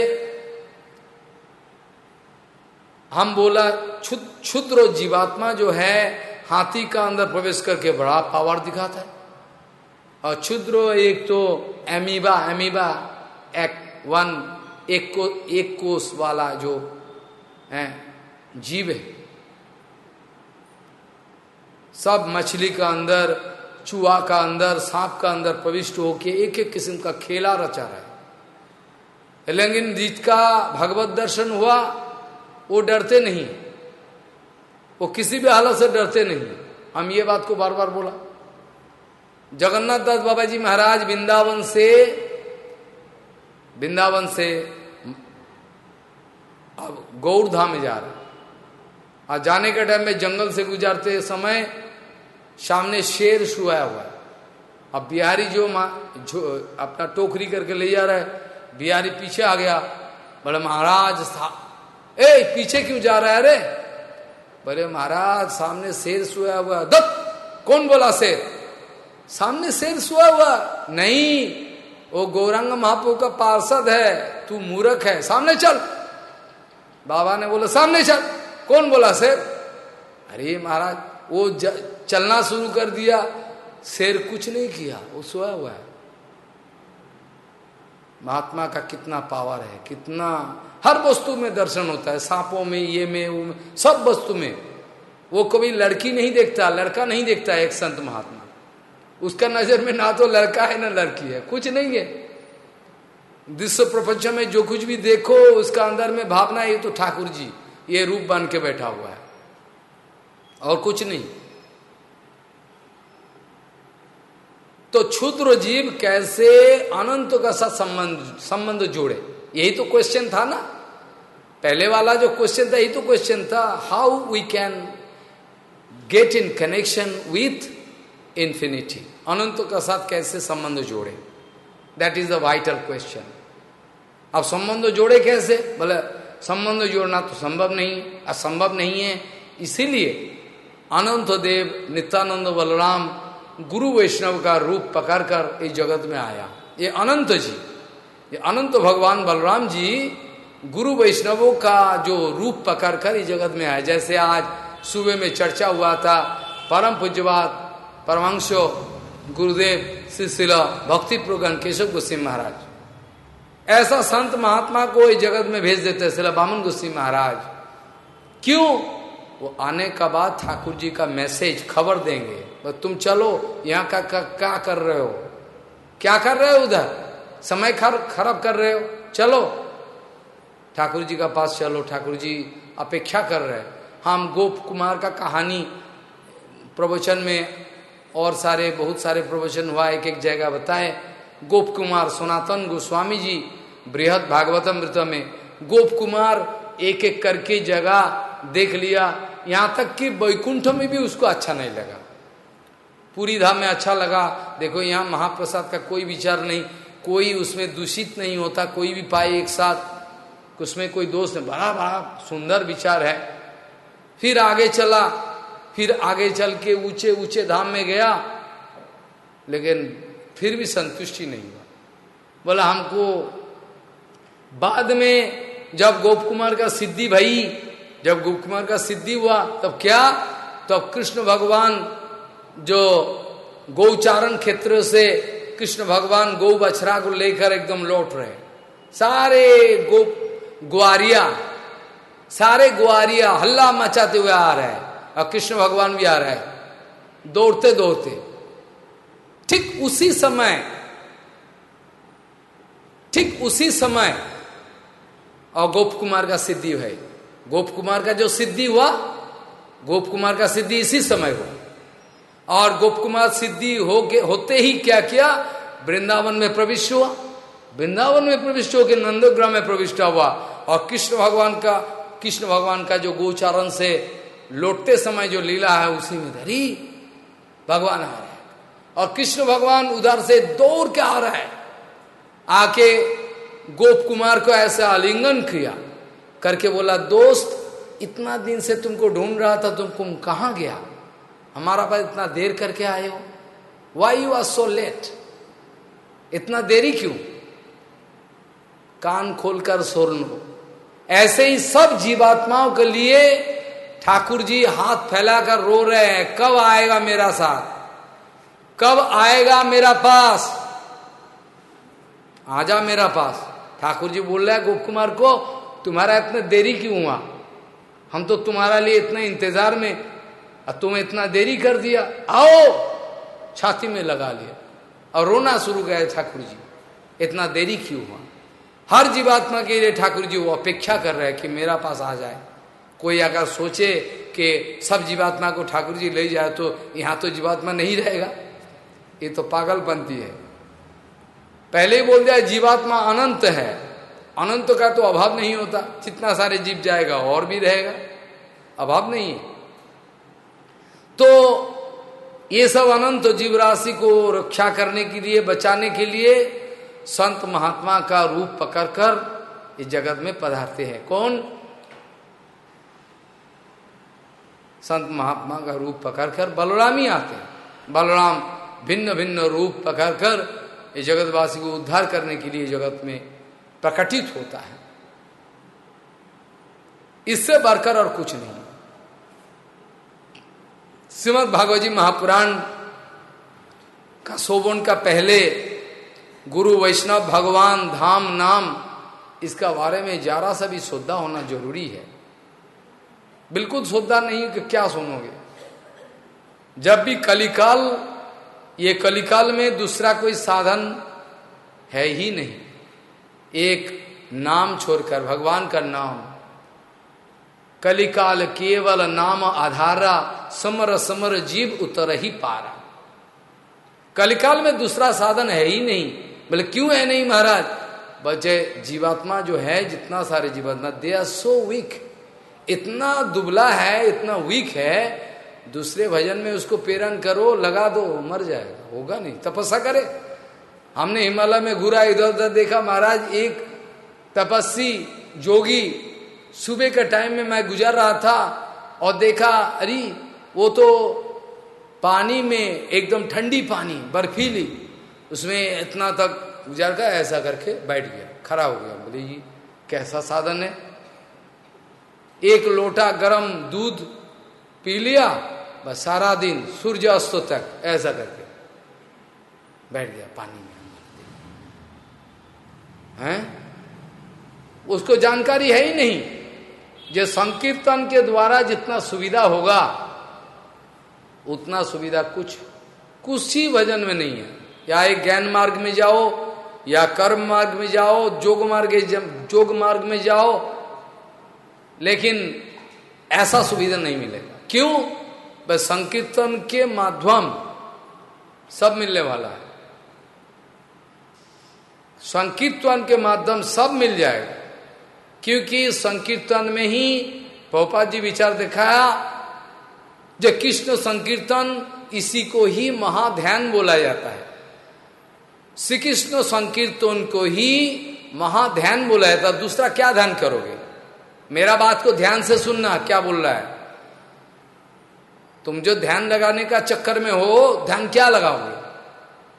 हम बोला क्षुद्र जीवात्मा जो है, हाथी का अंदर प्रवेश करके बड़ा पावर दिखाता है। और क्षुद्र एक तो एमीबा एमीबा, एक, वन, एक को, एक कोष वाला जो है, जीव है। सब मछली का अंदर, चूहा का अंदर, सांप का अंदर प्रविष्ट होके एक एक किस्म का खेला रचा रहा है। लेकिन जिसका भगवत दर्शन हुआ, वो डरते नहीं। वो किसी भी हालत से डरते नहीं। हम ये बात को बार बार बोला। जगन्नाथ दास बाबा जी महाराज वृंदावन से वृंदावन से अब गौड़ धाम में जा रहे और जाने के टाइम में जंगल से गुजरते समय सामने शेर सुहाया हुआ है। अब बिहारी जो माँ जो अपना टोकरी करके ले जा रहा है, बिहारी पीछे आ गया। बोले, महाराज था ए, पीछे क्यों जा रहा है अरे बोले, महाराज, सामने शेर सोया हुआ दत्त, कौन बोला शेर? सामने शेर सुहा हुआ, नहीं वो गौरंग महापो का पार्षद है, तू मूर्ख है, सामने चल। बाबा ने बोला, सामने चल। कौन बोला, शेर? अरे महाराज, वो चलना शुरू कर दिया, शेर कुछ नहीं किया, वो सोया हुआ है। महात्मा का कितना पावर है, कितना, हर वस्तु में दर्शन होता है, सांपों में, ये में, वो में, सब वस्तु में। वो कभी लड़की नहीं देखता, लड़का नहीं देखता एक संत महात्मा। उसका नज़र में ना तो लड़का है, ना लड़की है। कुछ नहीं है। विश्व प्रपंच में जो कुछ भी देखो, उसका अंदर में भावना ये तो ठाकुर जी, ये रूप बन के बैठा हुआ है। और कुछ नहीं। तो क्षुद्र जीव कैसे अनंत का साथ संबंध संबंध जोड़े? यही तो क्वेश्चन था ना। पहले वाला जो क्वेश्चन था, यही तो क्वेश्चन था। How we can get in connection with infinity अनंत का साथ कैसे संबंध जोड़े? That is the vital question अब संबंध जोड़े कैसे? बोले, संबंध जोड़ना तो संभव नहीं, असंभव नहीं है। इसीलिए अनंत देव, नित्यानंद बलराम, गुरु वैष्णव का रूप पकड़कर इस जगत में आया। ये अनंत जी, ये अनंत भगवान बलराम जी गुरु वैष्णवों का जो रूप पकड़कर इस जगत में आया जैसे आज सुबह में चर्चा हुआ था, परम पूज्यवाद परमांशो गुरुदेव सिलसिला भक्ति प्रोग्राम केशव गोस्वी महाराज। ऐसा संत महात्मा को इस जगत में भेज देते सिला बामन गुस्सी महाराज। क्यों? वो आने का बाद ठाकुर जी का मैसेज खबर देंगे। तुम चलो यहाँ का, क्या कर रहे हो? क्या कर रहे हो उधर? समय खर, खराब कर रहे हो? चलो। ठाकुर जी का पास चलो ठाकुर जी अपेक्षा कर रहे हम गोप कुमार का कहानी प्रवचन में और सारे, बहुत सारे प्रवचन हुआ एक एक जगह बताए। गोप कुमार सनातन गोस्वामी जी, बृहद भागवतम मृत में, गोप कुमार एक एक करके जगह देख लिया। यहाँ तक कि वैकुंठ में भी उसको अच्छा नहीं लगा। पूरी धाम में अच्छा लगा। देखो, यहाँ महाप्रसाद का कोई विचार नहीं, कोई उसमें दूषित नहीं होता, कोई भी पाए एक साथ। उसमें कोई नहीं बड़ा बड़ा सुंदर विचार है। फिर आगे चला फिर आगे चल के ऊँचे ऊँचे धाम में गया, लेकिन फिर भी संतुष्टि नहीं हुआ। बोला, हमको बाद में जब गोप कुमार का सिद्धि भई, जब गोप कुमार का सिद्धि हुआ, तब क्या? तब कृष्ण भगवान जो गौचारण क्षेत्र से कृष्ण भगवान गौ बछरा को लेकर एकदम लौट रहे सारे गो ग्वारिया, सारे ग्वारिया हल्ला मचाते हुए आ रहे हैं। और कृष्ण भगवान भी आ रहे हैं। दौड़ते दौड़ते। ठीक उसी समय, ठीक उसी समय, और गोप कुमार का सिद्धि है। गोप कुमार का जो सिद्धि हुआ, गोप कुमार का सिद्धि इसी समय हुआ। और गोप कुमार सिद्धि हो के, होते ही क्या किया? वृंदावन में प्रविष्ट हुआ। वृंदावन में प्रविष्ट होकर नंदोग्राम में प्रविष्ट हुआ। और कृष्ण भगवान का, कृष्ण भगवान का जो गोचारण से लौटते समय जो लीला है उसी में धरी। भगवान आ रहे और कृष्ण भगवान उधर से दौड़ के आ रहा है। आके गोप कुमार को ऐसा आलिंगन किया। करके बोला, दोस्त, इतना दिन से तुमको ढूंढ रहा था, तुम तुम कहाँ गया? हमारा पास इतना देर करके आए हो। Why you are so late इतना देरी क्यों? कान खोलकर लो ऐसे ही सब जीवात्माओं के लिए ठाकुर जी हाथ फैलाकर रो रहे हैं, कब आएगा मेरा साथ? कब आएगा मेरा पास? आजा मेरा पास। ठाकुर जी बोल रहे गोप कुमार को, तुम्हारा इतना देरी क्यों हुआ? हम तो तुम्हारा लिए इतना इंतज़ार में और तुम इतना देरी कर दिया। आओ, छाती में लगा लिया। और रोना शुरू गए ठाकुर जी इतना देरी क्यों हुआ? हर जीवात्मा के लिए ठाकुर जी वो अपेक्षा कर रहे हैं कि मेरा पास आ जाए। कोई अगर सोचे कि सब जीवात्मा को ठाकुर जी ले जाए तो यहाँ तो जीवात्मा नहीं रहेगा। ये तो पागल बनती है। पहले ही बोल दिया, जीवात्मा अनंत है। अनंत का तो अभाव नहीं होता। जितना सारे जीव जाएगा, और भी रहेगा। अभाव नहीं है। तो ये सब अनंत जीव राशि को रक्षा करने के लिए, बचाने के लिए संत महात्मा का रूप पकड़कर इस जगत में पधारते हैं। कौन? संत महात्मा का रूप पकड़कर बलराम ही आते हैं। बलराम भिन्न भिन्न रूप पकड़कर इस जगतवासी को उद्धार करने के लिए जगत में प्रकटित होता है। इससे बढ़कर और कुछ नहीं। श्रीमद भागवत जी महापुराण का शोभन का पहले गुरु वैष्णव भगवान धाम नाम इसका बारे में जरा सा भी श्रद्धा होना ज़रूरी है। बिल्कुल श्रद्धा नहीं कि क्या सुनोगे। जब भी कलिकाल, ये कलिकाल में दूसरा कोई साधन है ही नहीं। एक नाम छोड़कर, भगवान का नाम। कलिकाल केवल नाम आधारा, समर समर जीव उतर ही पारा। कलिकाल में दूसरा साधन है ही नहीं। बोले, क्यों है नहीं महाराज? बचे जीवात्मा जो है, जितना सारे जीवात्मा, दे आर सो वीक इतना दुबला है, इतना वीक है, दूसरे भजन में उसको प्रेरण करो, लगा दो, मर जाएगा। होगा नहीं। तपस्या करे। हमने हिमालय में घूरा इधर उधर देखा, महाराज, एक तपस्वी जोगी सुबह के टाइम में मैं गुजर रहा था और देखा, अरे, वो तो पानी में एकदम ठंडी पानी, बर्फीली, उसमें इतना तक गुजर का ऐसा करके बैठ गया, खड़ा हो गया। बोले जी कैसा साधन है? एक लोटा गरम दूध पी लिया, बस सारा दिन सूर्य अस्त तक, ऐसा करके। बैठ गया पानी में हैं? उसको जानकारी है ही नहीं जो संकीर्तन के द्वारा जितना सुविधा होगा, उतना सुविधा कुछ कुछ ही भजन में नहीं है। या एक ज्ञान मार्ग में जाओ, या कर्म मार्ग में जाओ, जोग मार्ग जोग मार्ग में जाओ लेकिन ऐसा सुविधा नहीं मिलेगा। क्यों? बस संकीर्तन के माध्यम सब मिलने वाला है। संकीर्तन के माध्यम सब मिल जाएगा। क्योंकि संकीर्तन में ही पोपा जी विचार दिखाया जो कृष्ण संकीर्तन इसी को ही महाध्यान बोला जाता है। श्री कृष्ण संकीर्तन को ही महाध्यान बोला जाता है। दूसरा क्या ध्यान करोगे? मेरा बात को ध्यान से सुनना, क्या बोल रहा है? तुम जो ध्यान लगाने का चक्कर में हो, ध्यान क्या लगाओगे?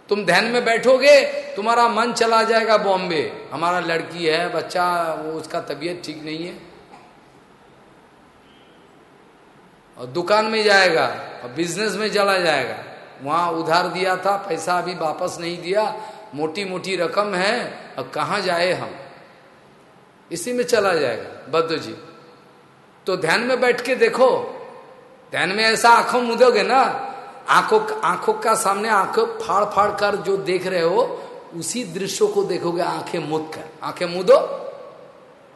तुम ध्यान में बैठोगे, तुम्हारा मन चला जाएगा बॉम्बे। हमारा लड़की है, बच्चा, वो उसका तबीयत ठीक नहीं है। और दुकान में जाएगा, और बिज़नेस में चला जाएगा। वहाँ उधार दिया था, पैसा अभी वापस नहीं दिया। मोटी मोटी रकम है, और कहा जाए हम? इसी में चला जाएगा। बद्ध जी तो ध्यान में बैठ के देखो। ध्यान में ऐसा आँखों मुदोगे ना, आँखों आँखों का सामने आँखों फाड़ फाड़ कर जो देख रहे हो, उसी दृश्यों को देखोगे आँखें मुद कर। आँखें मुदो?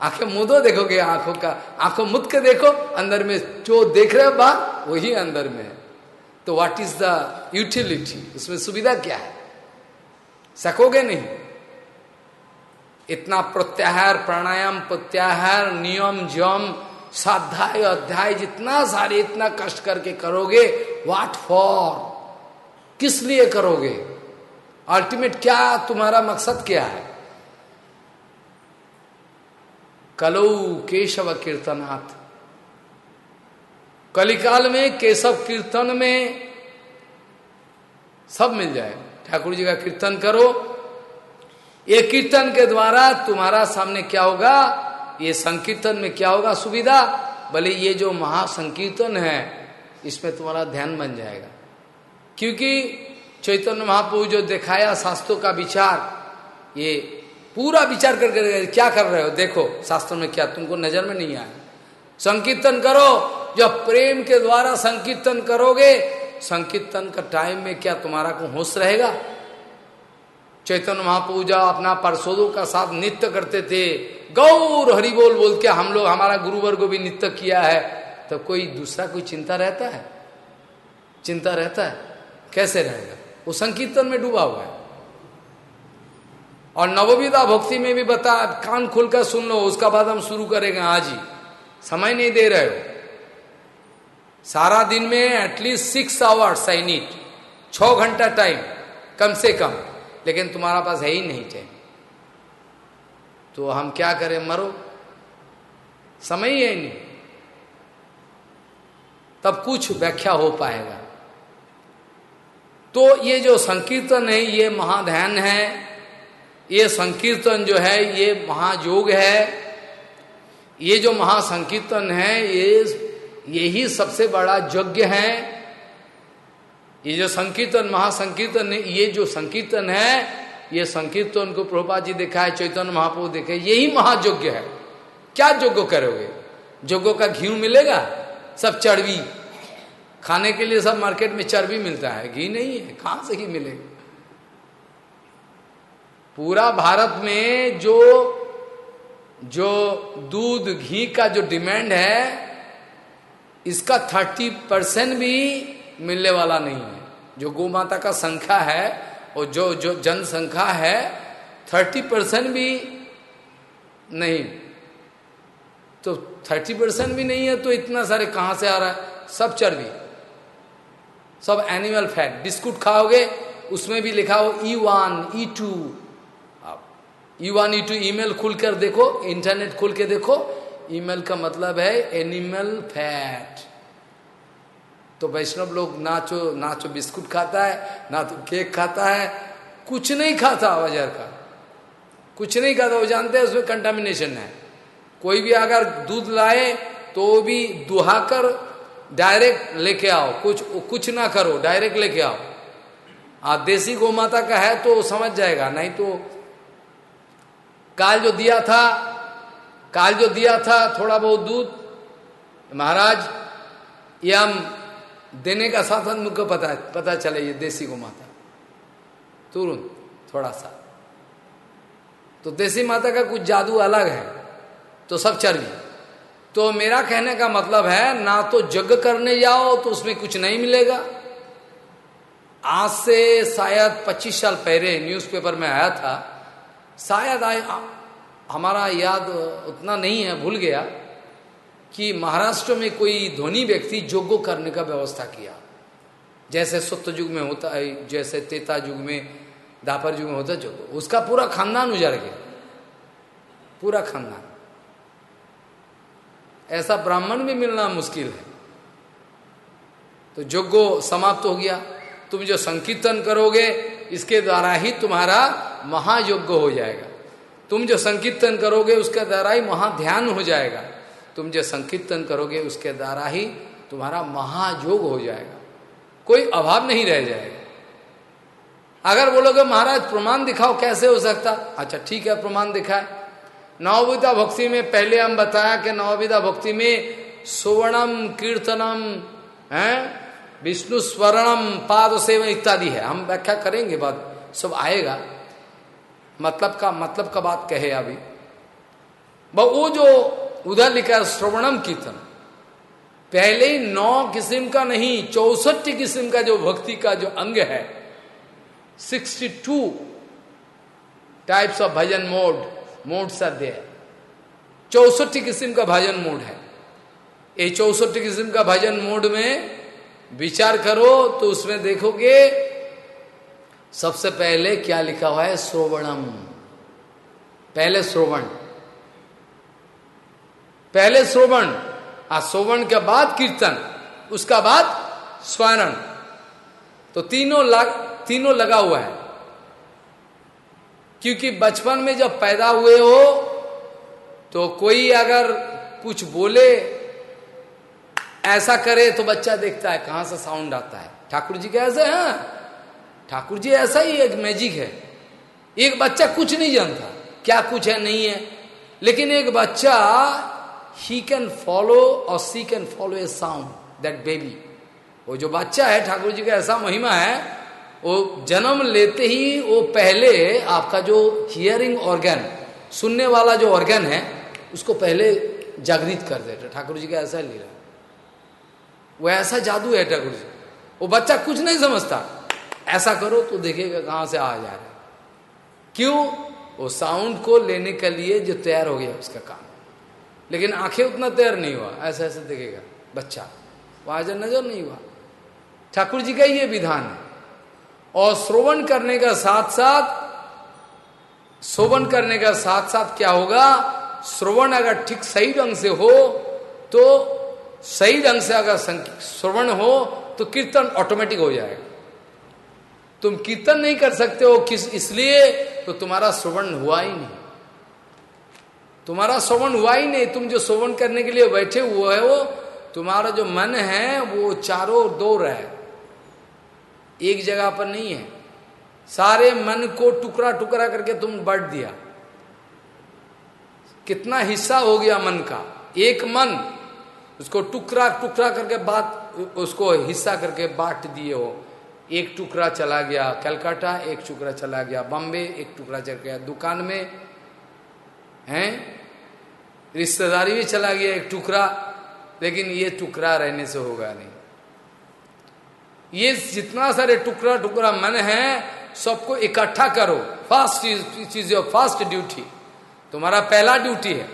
आँखें मुदो देखोगे आँखों का? आँखों मुद के देखो, अंदर में जो देख रहे हो बा वही अंदर में तो व्हाट इज़ द यूटिलिटी उसमें सुविधा क्या है? सकोगे नहीं? इतना प्रत्याहार, प्राणायाम, प्रत्याहार, नियम, जम साध्याय अध्याय जितना सारे इतना कष्ट करके करोगे वाट फॉर किस लिए करोगे? अल्टीमेट क्या तुम्हारा मकसद क्या है? कलौ केशव कीर्तनाथ कलिकाल में, केशव कीर्तन में सब मिल जाए ठाकुर जी का कीर्तन करो ये कीर्तन के द्वारा तुम्हारा सामने क्या होगा? ये संकीर्तन में क्या होगा? सुविधा। भले ये जो महासंकीर्तन है इसमें तुम्हारा ध्यान बन जाएगा। क्योंकि चैतन्य महाप्रभु जो दिखाया शास्त्रों का विचार ये पूरा विचार करके कर, क्या कर रहे हो? देखो शास्त्रों में क्या तुमको नज़र में नहीं आया। संकीर्तन करो। जब प्रेम के द्वारा संकीर्तन करोगे संकीर्तन का टाइम में क्या तुम्हारा को होश रहेगा? चैतन्य महापूजा अपना पार्षदों का साथ नृत्य करते थे। गौर हरि बोल बोल के हम लोग, हमारा गुरुवर को भी नृत्य किया है। तो कोई दूसरा कोई चिंता रहता है? चिंता रहता है? कैसे रहेगा? वो संकीर्तन में डूबा हुआ है। और नवविदा भक्ति में भी बता, कान खुलकर सुन लो, उसका बाद हम शुरू करेंगे आज ही। समय नहीं दे रहे हो। सारा दिन में at least six hours I need छ घंटा टाइम कम से कम। लेकिन तुम्हारा पास है ही नहीं चाहिए तो हम क्या करें? मरो। समय ही है नहीं। तब कुछ व्याख्या हो पाएगा। तो ये जो संकीर्तन है, ये महाध्यान है। ये संकीर्तन जो है, ये महायोग है। ये जो महासंकीर्तन है, ये यही सबसे बड़ा यज्ञ है। ये जो संकीर्तन, महासंकीर्तन ये जो संकीर्तन है, ये संकीर्तन को प्रभुपा जी देखा है चैतन्य महाप्रभु देखे, यही महायोग्य है। क्या योग्य करोगे? जोगो का घी मिलेगा? सब चर्बी। खाने के लिए सब मार्केट में चर्बी मिलता है। घी नहीं है, कहाँ से घी मिलेगा? पूरा भारत में जो जो दूध, घी का जो डिमांड है, इसका थर्टी परसेंट भी मिलने वाला नहीं है। जो गौ माता का संख्या है और जो जो जनसंख्या है थर्टी परसेंट भी नहीं। तो थर्टी परसेंट भी नहीं है तो इतना सारे कहाँ से आ रहा है? सब चर्बी। सब एनिमल फैट बिस्कुट खाओगे, उसमें भी लिखा हो ई वन ई टू आप E one E two email खुल कर देखो इंटरनेट खुल के देखो। ईमेल का मतलब है एनिमल फैट तो वैष्णव लोग ना नाचो नाचो बिस्कुट खाता है ना तो केक खाता है। कुछ नहीं खाता बाज़ार का। कुछ नहीं खाता, वो जानते हैं उसमें कंटामिनेशन है। कोई भी अगर दूध लाए तो वो भी दुहाकर डायरेक्ट लेके आओ। कुछ कुछ ना करो डायरेक्ट लेके आओ। आ देसी गौ माता का है तो समझ जाएगा। नहीं तो काल जो दिया था, काल जो दिया था, थोड़ा बहुत दूध, महाराज, ये हम देने का साधन मुझको पता पता चले ये देसी गौ माता। तुरंत, थोड़ा सा। तो देसी माता का कुछ जादू अलग है तो सब चर्बी तो मेरा कहने का मतलब है, ना तो जग करने जाओ तो उसमें कुछ नहीं मिलेगा। आज से शायद 25 साल पहले न्यूज़पेपर में आया था, शायद आया हमारा याद उतना नहीं है, भूल गया। कि महाराष्ट्र में कोई धोनी व्यक्ति जोगो करने का व्यवस्था किया। जैसे सत्य युग में होता है, जैसे तेता युग में, दापर युग में होता है जोगो। उसका पूरा खानदान उजड़ गया। पूरा खानदान। ऐसा ब्राह्मण भी मिलना मुश्किल है। तो जोगो समाप्त हो गया। तुम जो संकीर्तन करोगे, इसके द्वारा ही तुम्हारा महायोग्य हो जाएगा। तुम जो संकीर्तन करोगे, उसके द्वारा ही महाध्यान हो जाएगा। तुम जो संकीर्तन करोगे, उसके द्वारा ही तुम्हारा महायोग हो जाएगा। कोई अभाव नहीं रह जाएगा। अगर बोलोगे महाराज, प्रमाण दिखाओ, कैसे हो सकता? अच्छा ठीक है, प्रमाण दिखाए। नवविदा भक्ति में पहले हम बताया कि नवविदा भक्ति में सुवर्णम, कीर्तनम, है, विष्णु स्वर्णम, पाद सेवन इत्यादि है। हम व्याख्या करेंगे बाद सब आएगा। मतलब का मतलब का बात कहे अभी। वो जो उधर लिखा है, श्रवणम कीर्तन। पहले ही नौ किस्म का नहीं चौसठ किस्म का जो भक्ति का जो अंग है, sixty two types of bhajan mode मोड सद्य चौसठ किस्म का भजन मोड है। ये चौसठ किस्म का भजन मोड में विचार करो तो उसमें देखोगे, सबसे पहले क्या लिखा हुआ है, श्रोवणम। पहले श्रोवण। पहले श्रोवण आ श्रोवण के बाद कीर्तन, उसका बाद स्वरण तो तीनों लग तीनों लगा हुआ है। क्योंकि बचपन में जब पैदा हुए हो तो कोई अगर कुछ बोले, ऐसा करे तो बच्चा देखता है, कहाँ से साउंड आता है। ठाकुर जी कैसे हैं। ठाकुर जी ऐसा ही एक मैजिक है। एक बच्चा कुछ नहीं जानता, क्या कुछ है, नहीं है। लेकिन एक बच्चा ही कैन फॉलो और she can follow a sound that baby वो जो बच्चा है, ठाकुर जी का ऐसा महिमा है, वो जन्म लेते ही वो पहले आपका जो हियरिंग ऑर्गन सुनने वाला जो ऑर्गन है, उसको पहले जागृत कर देते ठाकुर जी का ऐसा लीला वो ऐसा जादू है, ठाकुर जी। वो बच्चा कुछ नहीं समझता। ऐसा करो तो देखेगा कहाँ से आ जा रहा क्यों? वो साउंड को लेने के लिए जो तैयार हो गया, उसका काम। लेकिन आँखें उतना तैयार नहीं हुआ, ऐसा ऐसे देखेगा, बच्चा। वहाँ नज़र नहीं हुआ। ठाकुर जी का ये विधान है। और श्रोवण करने का साथ साथ श्रोवण करने का साथ साथ क्या होगा? श्रोवण अगर ठीक सही ढंग से हो तो सही ढंग से अगर श्रवण हो तो कीर्तन ऑटोमेटिक हो जाएगा। तुम कीर्तन नहीं कर सकते हो किस, इसलिए तो तुम्हारा श्रवण हुआ ही नहीं। तुम्हारा श्रवण हुआ ही नहीं। तुम जो श्रवण करने के लिए बैठे हुए है वो तुम्हारा जो मन है, वो चारों दौर है। एक जगह पर नहीं है। सारे मन को टुकड़ा टुकड़ा करके तुम बढ़ दिया। कितना हिस्सा हो गया मन का। एक मन, उसको टुकड़ा टुकड़ा करके बात, उसको हिस्सा करके बांट दिए हो। एक टुकड़ा चला गया कलकत्ता, एक टुकड़ा चला गया बॉम्बे, एक टुकड़ा चल गया दुकान में। हैं? रिश्तेदारी भी चला गया, एक टुकड़ा, लेकिन ये टुकड़ा रहने से होगा नहीं। ये जितना सारे टुकड़ा टुकड़ा मन है, सबको इकट्ठा करो। फास्ट चीज़ योर फास्ट ड्यूटी तुम्हारा पहला ड्यूटी है।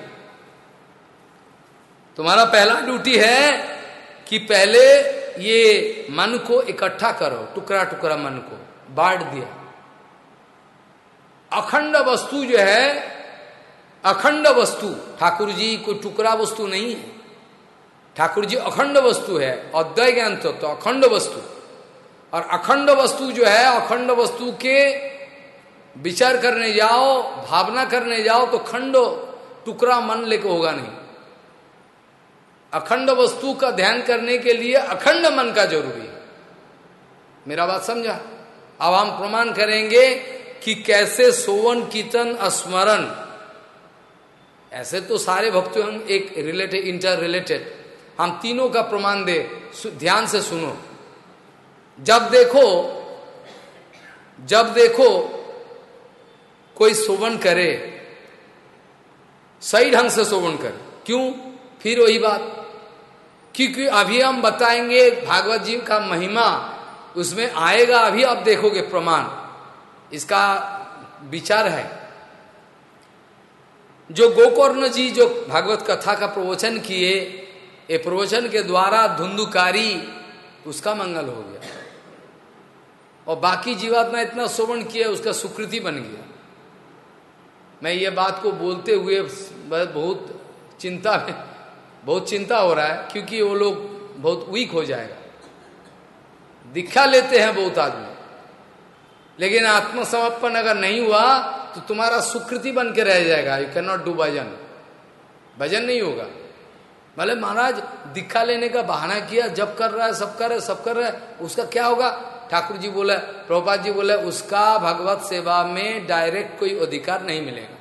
तुम्हारा पहला ड्यूटी है कि पहले ये मन को इकट्ठा करो, टुकड़ा टुकड़ा मन को। बांट दिया। अखंड वस्तु जो है अखंड वस्तु ठाकुर जी कोई टुकड़ा वस्तु नहीं है। ठाकुर जी अखंड वस्तु है अद्वय ज्ञान तो, तो अखंड वस्तु। और अखंड वस्तु जो है अखंड वस्तु के विचार करने जाओ भावना करने जाओ तो खंड टुकड़ा मन लेके होगा नहीं। अखंड वस्तु का ध्यान करने के लिए अखंड मन का ज़रूरी है। मेरा बात समझा? अब हम प्रमाण करेंगे कि कैसे सोवन कीर्तन स्मरण ऐसे तो सारे भक्तों एक रिलेटेड इंटर रिलेटेड हम तीनों का प्रमाण दे ध्यान से सुनो। जब देखो जब देखो कोई शोभन करे, सही ढंग से शोभन करे। क्यों? फिर वही बात। क्योंकि अभी हम बताएँगे, भागवत जी का महिमा, उसमें आएगा, अभी आप देखोगे प्रमाण। इसका विचार है। जो गोकर्ण जी जो भागवत कथा का प्रवचन किए, ये प्रवचन के द्वारा धुंधुकारी, उसका मंगल हो गया। और बाकी जीवात्मा इतना शोभन किया, उसका सुकृति बन गया। मैं ये बात को बोलते हुए बहुत चिंता में, बहुत चिंता हो रहा है, क्योंकि वो लोग बहुत वीक हो जाएगा। दिखा लेते हैं बहुत आदमी। लेकिन आत्मसमर्पण अगर नहीं हुआ तो तुम्हारा सुकृति बन के रह जाएगा। You can not do bhajan भजन नहीं होगा। भले महाराज, दिखा लेने का बहाना किया, जब कर रहा है, सब कर रहे सब कर रहे उसका क्या होगा? ठाकुर जी बोले, प्रभुपाद जी बोले, उसका भगवत सेवा में डायरेक्ट कोई अधिकार नहीं मिलेगा।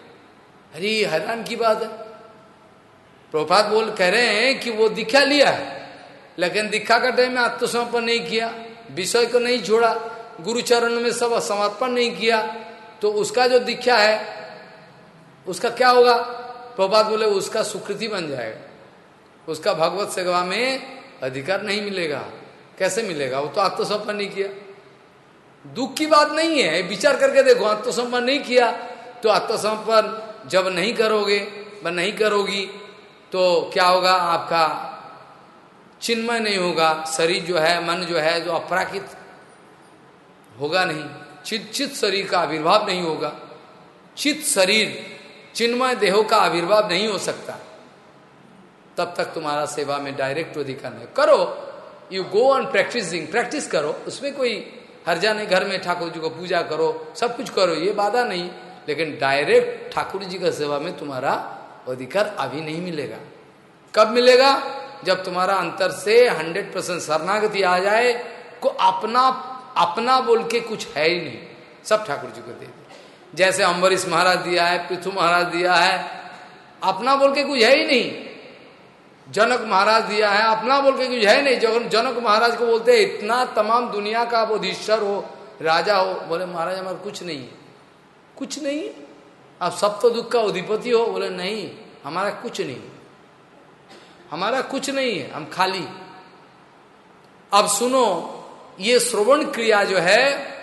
अरे हैरान की बात है। प्रभुपाद बोल, कह रहे हैं कि वो दिखा लिया है। लेकिन दिखा का टाइम आत्मसमर्पण नहीं किया, विषय को नहीं छोड़ा, गुरुचरण में सब समर्पण नहीं किया। तो उसका जो दीक्षा है, उसका क्या होगा? प्रभात बोले, उसका सुकृति बन जाएगा। उसका भगवत सेवा में अधिकार नहीं मिलेगा। कैसे मिलेगा? वो तो आत्मसमर्पण नहीं किया। दुख की बात नहीं है विचार करके देखो आत्मसमर्पण नहीं किया तो आत्मसमर्पण जब नहीं करोगे व नहीं करोगी तो क्या होगा? आपका चिन्मय नहीं होगा, शरीर जो है, मन जो है, जो अपराकित होगा नहीं। चित चित शरीर का आविर्भाव नहीं होगा। चित शरीर चिन्मय देहो का आविर्भाव नहीं हो सकता। तब तक तुम्हारा सेवा में डायरेक्ट अधिकार नहीं करो। You go on practising practise करो। उसमें कोई हर जाने घर में ठाकुर जी को पूजा करो। सब कुछ करो। ये बाधा नहीं। लेकिन डायरेक्ट ठाकुर जी का सेवा में तुम्हारा अधिकार अभी नहीं मिलेगा। कब मिलेगा? जब तुम्हारा अंतर से हंड्रेड परसेंट शरणागति आ जाए, को अपना अपना बोल के कुछ है ही नहीं। सब ठाकुर जी को दे दे। जैसे अम्बरीश महाराज दिया है, पृथु महाराज दिया है, अपना बोल के कुछ है ही नहीं। जनक महाराज दिया है, अपना बोल के कुछ है नहीं। जब जनक महाराज को बोलते हैं, इतना तमाम दुनिया का आप हो, राजा हो। बोले, महाराज, हमारा कुछ नहीं है। कुछ नहीं है? सब तो दुख का अधिपति हो। बोले, नहीं, हमारा कुछ नहीं हमारा कुछ नहीं है। हम खाली अब सुनो ये श्रवण क्रिया जो है,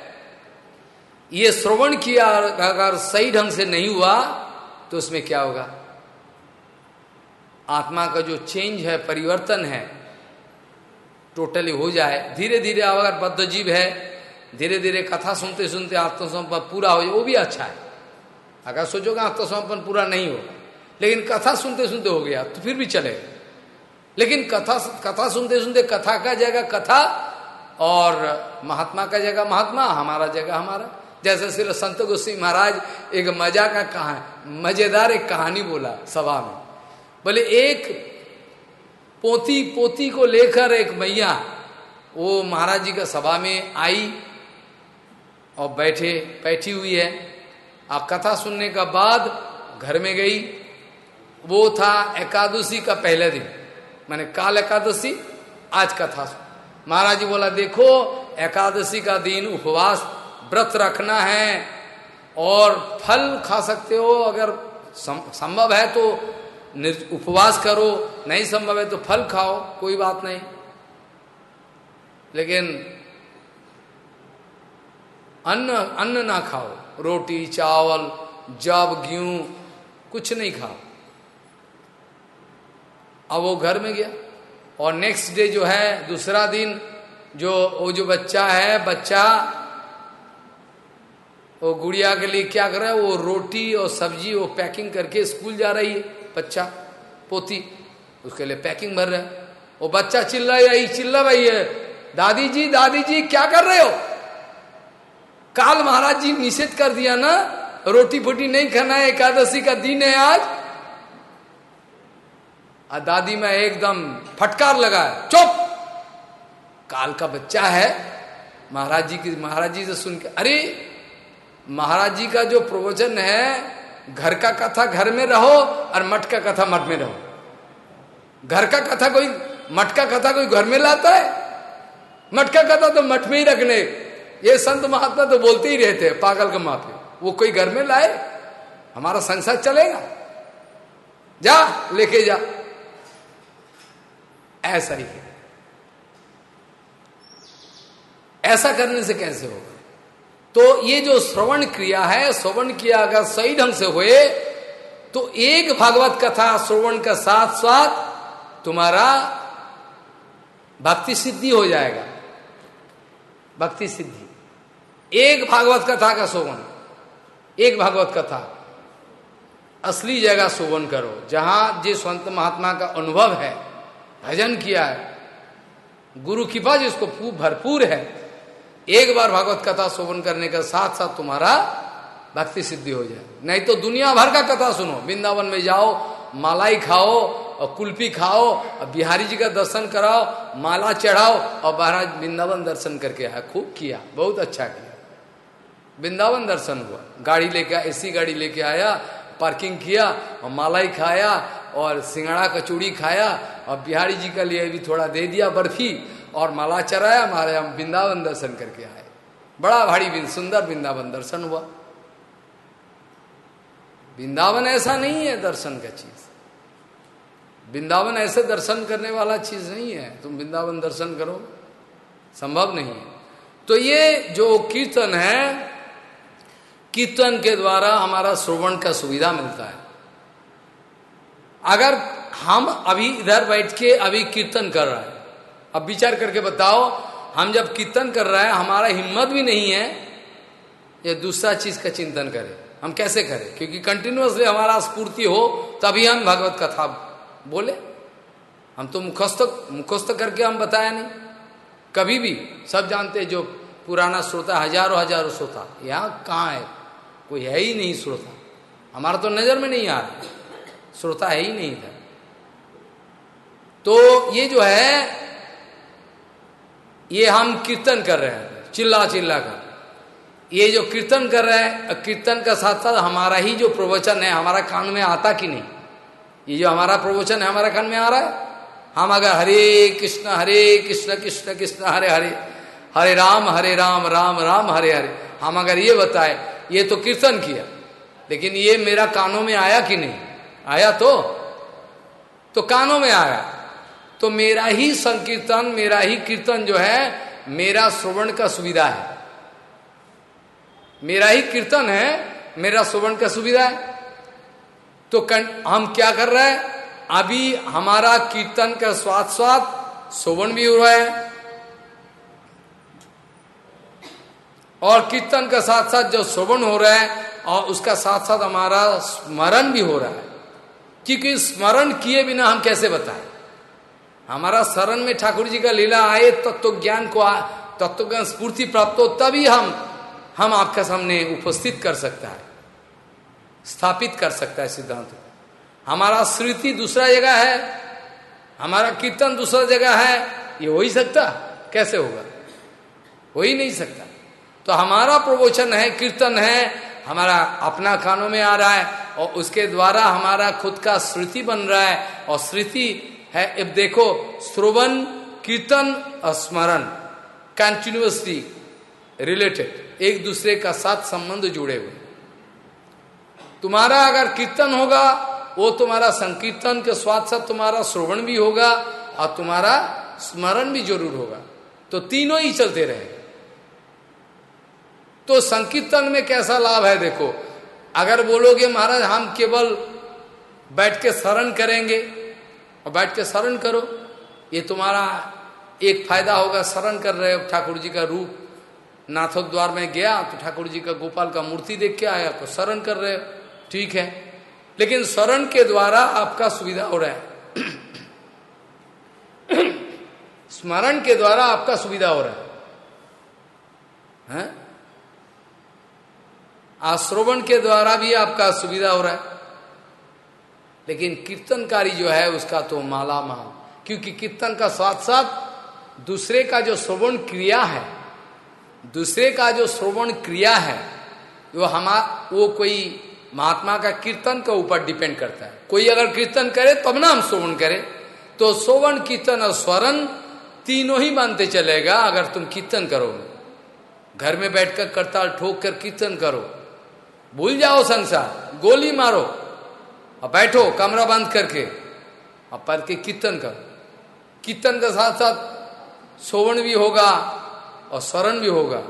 ये श्रवण किया अगर सही ढंग से नहीं हुआ तो उसमें क्या होगा? आत्मा का जो चेंज है, परिवर्तन है टोटली हो जाए। धीरे धीरे अगर बद्ध जीव है धीरे धीरे कथा सुनते सुनते आत्मसमर्पण पूरा हो जाए, वो भी अच्छा है। अगर सोचोगे आत्मसमर्पण पूरा नहीं होगा लेकिन कथा सुनते सुनते हो गया तो फिर भी चलेगा। लेकिन कथा कथा सुनते सुनते कथा का जगह कथा और महात्मा का जगह महात्मा, हमारा जगह हमारा। जैसे श्री संत गोस्वी महाराज एक मज़ा का कहा, मज़ेदार एक कहानी बोला सभा में। बोले, एक पोती पोती को लेकर एक मैया, वो महाराज जी का सभा में आई और बैठे, बैठी हुई है। आप कथा सुनने का बाद घर में गई। वो था एकादशी का पहले दिन। मैंने काल एकादशी, आज कथा महाराज जी बोला, देखो, एकादशी का दिन उपवास व्रत रखना है और फल खा सकते हो, अगर संभव है तो उपवास करो, नहीं संभव है तो फल खाओ, कोई बात नहीं। लेकिन अन्न अन्न ना खाओ, रोटी, चावल, जब, गेहूँ, कुछ नहीं खाओ। अब वो घर में गया। और नेक्स्ट डे जो है, दूसरा दिन जो, वो जो बच्चा है, बच्चा, वो गुड़िया के लिए क्या कर रहा है, वो रोटी और सब्ज़ी वो पैकिंग करके स्कूल जा रही है, बच्चा, पोती, उसके लिए पैकिंग भर रहा है। वो बच्चा चिल्ला रही चिल्ला रही है। दादी जी दादी जी, क्या कर रहे हो? काल महाराज जी निषेध कर दिया ना रोटी फोटी नहीं खाना है, एकादशी का दिन है आज। आ, दादी में एकदम फटकार लगा चुप! काल का बच्चा है। महाराज जी की, महाराज जी से सुन के, अरे, महाराज जी का जो प्रवचन है, घर का कथा घर में रहो और मठ का कथा मठ में रहो। घर का कथा कोई, मठ का कथा कोई घर में लाता है? मठ का कथा तो मठ में ही रखने। ये संत महात्मा तो बोलते ही रहते हैं, पागल का माफ़ी वो कोई घर में लाए, हमारा संसार चलेगा। जा, लेके जा। ऐसा ही है। ऐसा करने से कैसे होगा? तो ये जो श्रवण क्रिया है, श्रवण क्रिया अगर सही ढंग से हुए तो एक भागवत कथा श्रवण का साथ साथ तुम्हारा भक्ति सिद्धि हो जाएगा। भक्ति सिद्धि। एक भागवत कथा का शोभन एक भागवत कथा। असली जगह शोभन करो, जहाँ जिस संत महात्मा का अनुभव है भजन किया है। गुरु कृपा जिसको भरपूर है। एक बार भागवत कथा शोभन करने के साथ साथ तुम्हारा भक्ति सिद्धि हो जाए। नहीं तो दुनिया भर का कथा सुनो। वृंदावन में जाओ, मालाई खाओ, और कुल्फी खाओ, और बिहारी जी का दर्शन कराओ, माला चढ़ाओ, और महाराज वृंदावन दर्शन करके आया। खूब किया। बहुत अच्छा किया। वृंदावन दर्शन हुआ। गाड़ी लेके ऐसी गाड़ी लेके आया, पार्किंग किया, और मालाई खाया और सिंगड़ा कचौड़ी खाया और बिहारी जी का लिए भी थोड़ा दे दिया बर्फ़ी और माला चराया हमारे हम वृंदावन दर्शन करके आए। बड़ा भारी सुंदर वृंदावन दर्शन हुआ। वृंदावन ऐसा नहीं है दर्शन का चीज़। वृंदावन ऐसे दर्शन करने वाला चीज़ नहीं है। तुम वृंदावन दर्शन करो। संभव नहीं है। तो ये जो कीर्तन है, कीर्तन के द्वारा हमारा श्रवण का सुविधा मिलता है। अगर हम अभी इधर बैठ के अभी कीर्तन कर रहे हैं, अब विचार करके बताओ, हम जब कीर्तन कर रहे हैं, हमारा हिम्मत भी नहीं है ये दूसरा चीज़ का चिंतन करें। हम कैसे करें? क्योंकि कंटिन्यूसली हमारा स्फूर्ति हो, तभी हम भगवत कथा बोले। हम तो मुखस्त मुखस्त करके हम बताया नहीं। कभी भी, सब जानते जो पुराना श्रोता, हज़ारों हज़ारों श्रोता, यहाँ कहाँ है? कोई है ही नहीं श्रोता। हमारा तो नज़र में नहीं आ रहा। श्रोता है ही नहीं था तो ये जो है, ये हम कीर्तन कर रहे हैं, चिल्ला चिल्ला कर। ये जो कीर्तन कर रहे हैं कीर्तन का साथ साथ हमारा ही जो प्रवचन है, हमारा कान में आता कि नहीं? ये जो हमारा प्रवचन है, हमारा कान में आ रहा है? हम अगर हरे कृष्ण हरे कृष्ण कृष्ण कृष्ण, हरे हरे हरे राम हरे राम राम राम, हरे हरे। हम अगर ये बताए, ये तो कीर्तन किया, लेकिन ये मेरा कानों में आया कि नहीं? आया तो? तो कानों में आया। तो मेरा ही संकीर्तन, मेरा ही कीर्तन जो है, मेरा श्रवण का सुविधा है। मेरा ही कीर्तन है, मेरा श्रवण का सुविधा है। तो हम क्या कर रहे हैं? अभी हमारा कीर्तन का स्वाद स्वाद शोभन भी हो रहा है। और कीर्तन का साथ साथ जो शोभन हो रहा है, और उसका साथ साथ हमारा स्मरण भी हो रहा है। क्योंकि स्मरण किए बिना हम कैसे बताएँ? हमारा शरण में ठाकुर जी का लीला आए तत्व तो ज्ञान को तत्व ज्ञान स्फूर्ति प्राप्त हो, तभी हम हम आपके सामने उपस्थित कर सकता है, स्थापित कर सकता है सिद्धांत हमारा श्रुति दूसरा जगह है, हमारा कीर्तन दूसरा जगह है, ये हो ही सकता, कैसे होगा? हो ही नहीं सकता। तो हमारा प्रवचन है, कीर्तन है, हमारा अपना कानों में आ रहा है और उसके द्वारा हमारा खुद का स्मृति बन रहा है और स्मृति है, अब देखो श्रोवन कीर्तन और स्मरण कंटिन्यूसली रिलेटेड एक दूसरे का साथ संबंध जुड़े हुए। तुम्हारा अगर कीर्तन होगा, वो तुम्हारा संकीर्तन के साथ साथ तुम्हारा श्रवण भी होगा और तुम्हारा स्मरण भी ज़रूर होगा। तो तीनों ही चलते रहे। तो संकीर्तन में कैसा लाभ है, देखो अगर बोलोगे महाराज हम केवल बैठ के शरण करेंगे और बैठ के शरण करो। ये तुम्हारा एक फ़ायदा होगा शरण कर रहे हो। ठाकुर जी का रूप नाथोद्वार में गया तो ठाकुर जी का गोपाल का मूर्ति देख के आया तो शरण कर रहे हो। ठीक है। लेकिन शरण के द्वारा आपका सुविधा हो रहा है। स्मरण के द्वारा आपका सुविधा हो रहा है, है? आश्रवण के द्वारा भी आपका सुविधा हो रहा है। लेकिन कीर्तनकारी जो है, उसका तो माला माल क्योंकि कीर्तन का साथ साथ दूसरे का जो श्रवण क्रिया है, दूसरे का जो श्रवण क्रिया है, वो हमारा वो कोई महात्मा का कीर्तन के ऊपर डिपेंड करता है। कोई अगर कीर्तन करे तब ना हम श्रवण करें। तो श्रवण, कीर्तन और स्वरण तीनों ही मानते चलेगा, अगर तुम कीर्तन करोगे। घर में बैठकर करताल ठोक कर कीर्तन करो। भूल जाओ संसार। गोली मारो। और बैठो कमरा बंद करके। और पर के कीर्तन करो। कीर्तन के साथ साथ सोवण भी होगा और स्वरण भी होगा।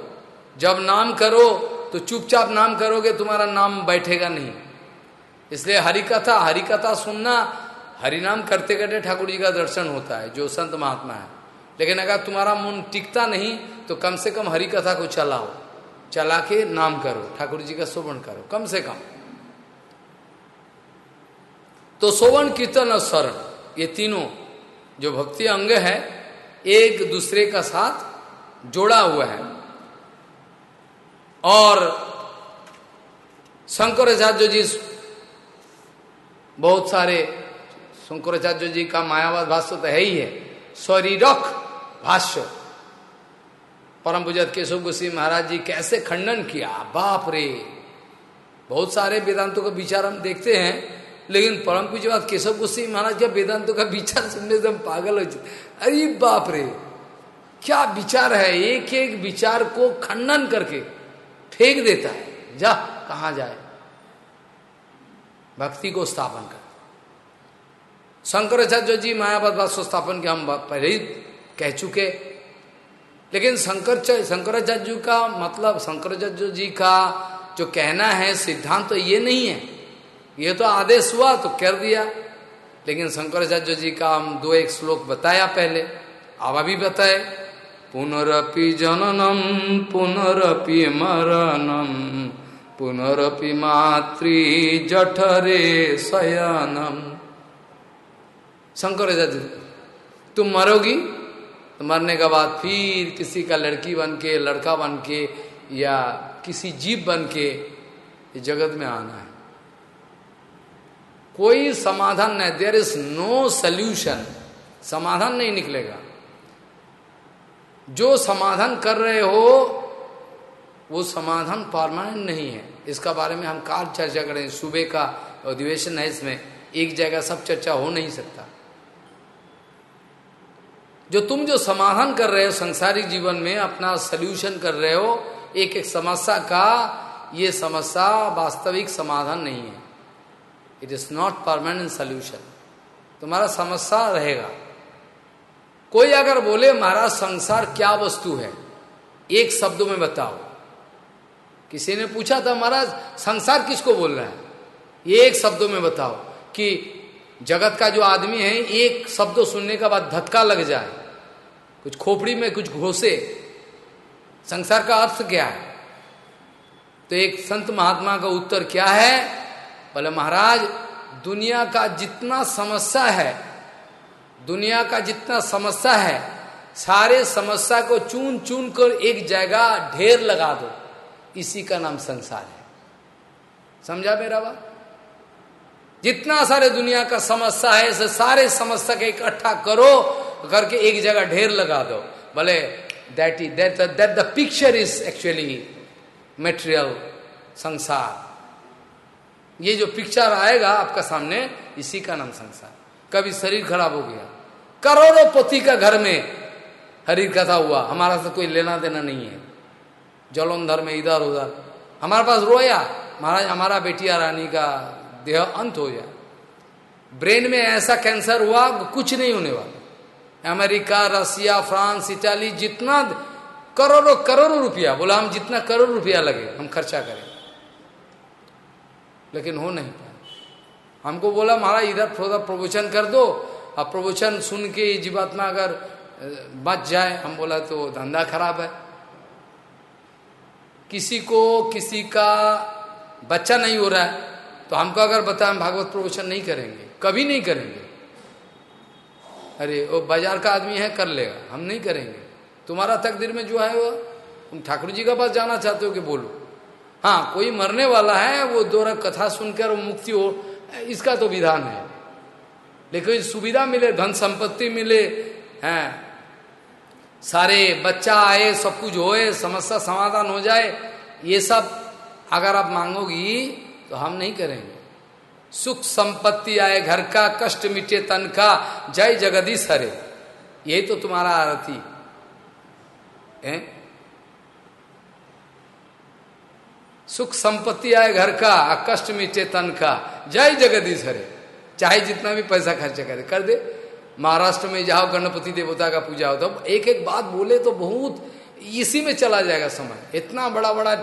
जब नाम करो तो चुपचाप नाम करोगे, तुम्हारा नाम बैठेगा नहीं। इसलिए हरिकथा हरिकथा सुनना, हरिनाम करते करते ठाकुर जी का दर्शन होता है, जो संत महात्मा है। लेकिन अगर तुम्हारा मन टिकता नहीं तो कम से कम हरिकथा को चलाओ। चला के नाम करो ठाकुर जी का शोभन करो, कम से कम। तो शोभन, कीर्तन और शरण, ये तीनों जो भक्ति अंग है, एक दूसरे का साथ जोड़ा हुआ है। और शंकराचार्य जी, बहुत सारे शंकराचार्य जी का मायावाद भाष्य तो है ही है। शरीरक भाष्य। परम पूजत केशव गोस्वी महाराज जी कैसे खंडन किया? बाप रे। बहुत सारे वेदांतों का विचार हम देखते हैं, लेकिन परम पूज्यवाद केशव गोस्वी महाराज का वेदांतों का विचार सुनने से हम पागल हो जाते अरे बाप रे, क्या विचार है? एक एक विचार को खंडन करके फेंक देता है। जा, कहा जाए? भक्ति को स्थापन कर। शंकराचार्य जी मायावाद भाष्य स्थापन के हम पहले ही कह चुके लेकिन शंकर शंकराचार्य जी का मतलब शंकराचार्य जी का जो कहना है, सिद्धांत तो ये नहीं है। ये तो आदेश हुआ तो कर दिया। लेकिन शंकराचार्य जी का हम दो एक श्लोक बताया पहले अब अभी बताए। पुनरपि जननम, पुनरपि मरणम, पुनरपि मातृ जठरे शयनम। शंकराचार्य तुम मरोगी? तो मरने के बाद फिर किसी का लड़की बन के लड़का बन के या किसी जीव बन के जगत में आना है। कोई समाधान नहीं। देर इज़ नो सल्यूशन समाधान नहीं निकलेगा। जो समाधान कर रहे हो, वो समाधान परमानेंट नहीं है। इसका बारे में हम काल चर्चा करें। सुबह का अधिवेशन है इसमें। एक जगह सब चर्चा हो नहीं सकता। जो तुम जो समाधान कर रहे हो, संसारिक जीवन में अपना सोल्यूशन कर रहे हो, एक एक समस्या का, ये समस्या वास्तविक समाधान नहीं है। It is not permanent solution तुम्हारा समस्या रहेगा। कोई अगर बोले, महाराज, संसार क्या वस्तु है? एक शब्दों में बताओ। किसी ने पूछा था, महाराज, संसार किसको बोल रहा है? ये एक शब्दों में बताओ कि जगत का जो आदमी है, एक शब्द सुनने का बाद धक्का लग जाए। कुछ खोपड़ी में कुछ घोसे। संसार का अर्थ क्या है? तो एक संत महात्मा का उत्तर क्या है? बोले, महाराज, दुनिया का जितना समस्या है, दुनिया का जितना समस्या है, सारे समस्या को चून चून कर एक जगह ढेर लगा दो। इसी का नाम संसार है। समझा मेरा बात? जितना सारे दुनिया का समस्या है ऐसे सारे समस्या के इकट्ठा करो करके एक जगह ढेर लगा दो। भले that is that that the picture is actually material संसार। ये जो पिक्चर आएगा आपका सामने, इसी का नाम संसार। कभी शरीर खराब हो गया। करोड़ों पति का घर में हरी कथा हुआ। हमारा से कोई लेना देना नहीं है। जलंधर में इधर उधर। हमारे पास रोया। महाराज, हमारा बेटिया रानी का देह अंत हो गया। ब्रेन में ऐसा कैंसर हुआ, कुछ नहीं होने वाला। अमेरिका, रसिया, फ्रांस, इटाली, जितना करोड़ों करोड़ों रुपया। बोला, हम जितना करोड़ रुपया लगे, हम खर्चा करें। लेकिन हो नहीं पाया। हमको बोला महाराज इधर थोड़ा प्रवचन कर दो। अब प्रवचन सुन के जीवात्मा अगर बच जाए, हम बोला तो धंधा खराब है। किसी को, किसी का बच्चा नहीं हो रहा है तो हमको अगर बताए भागवत प्रवचन नहीं करेंगे। कभी नहीं करेंगे। अरे, वो बाज़ार का आदमी है, कर लेगा। हम नहीं करेंगे। तुम्हारा तकदीर में जो है वो, तुम ठाकुर जी के पास जाना चाहते हो कि बोलो? हाँ कोई मरने वाला है, वो दो कथा सुनकर वो मुक्ति हो, इसका तो विधान है। लेकिन सुविधा मिले, धन संपत्ति मिले, हैं। सारे बच्चा आए, सब कुछ होए, समस्या समाधान हो जाए, ये सब अगर आप मांगोगी तो हम नहीं करेंगे। सुख संपत्ति आए घर का, कष्ट मिटे तन का, जय जगदीश हरे यही तो तुम्हारा आरती। है? सुख संपत्ति आए घर का, कष्ट मिटे तन का, जय जगदीश हरे चाहे जितना भी पैसा खर्च करे, कर दे। महाराष्ट्र में जाओ, गणपति देवता का पूजा हो तो एक एक बात बोले तो बहुत इसी में चला जाएगा समय। इतना बड़ा बड़ा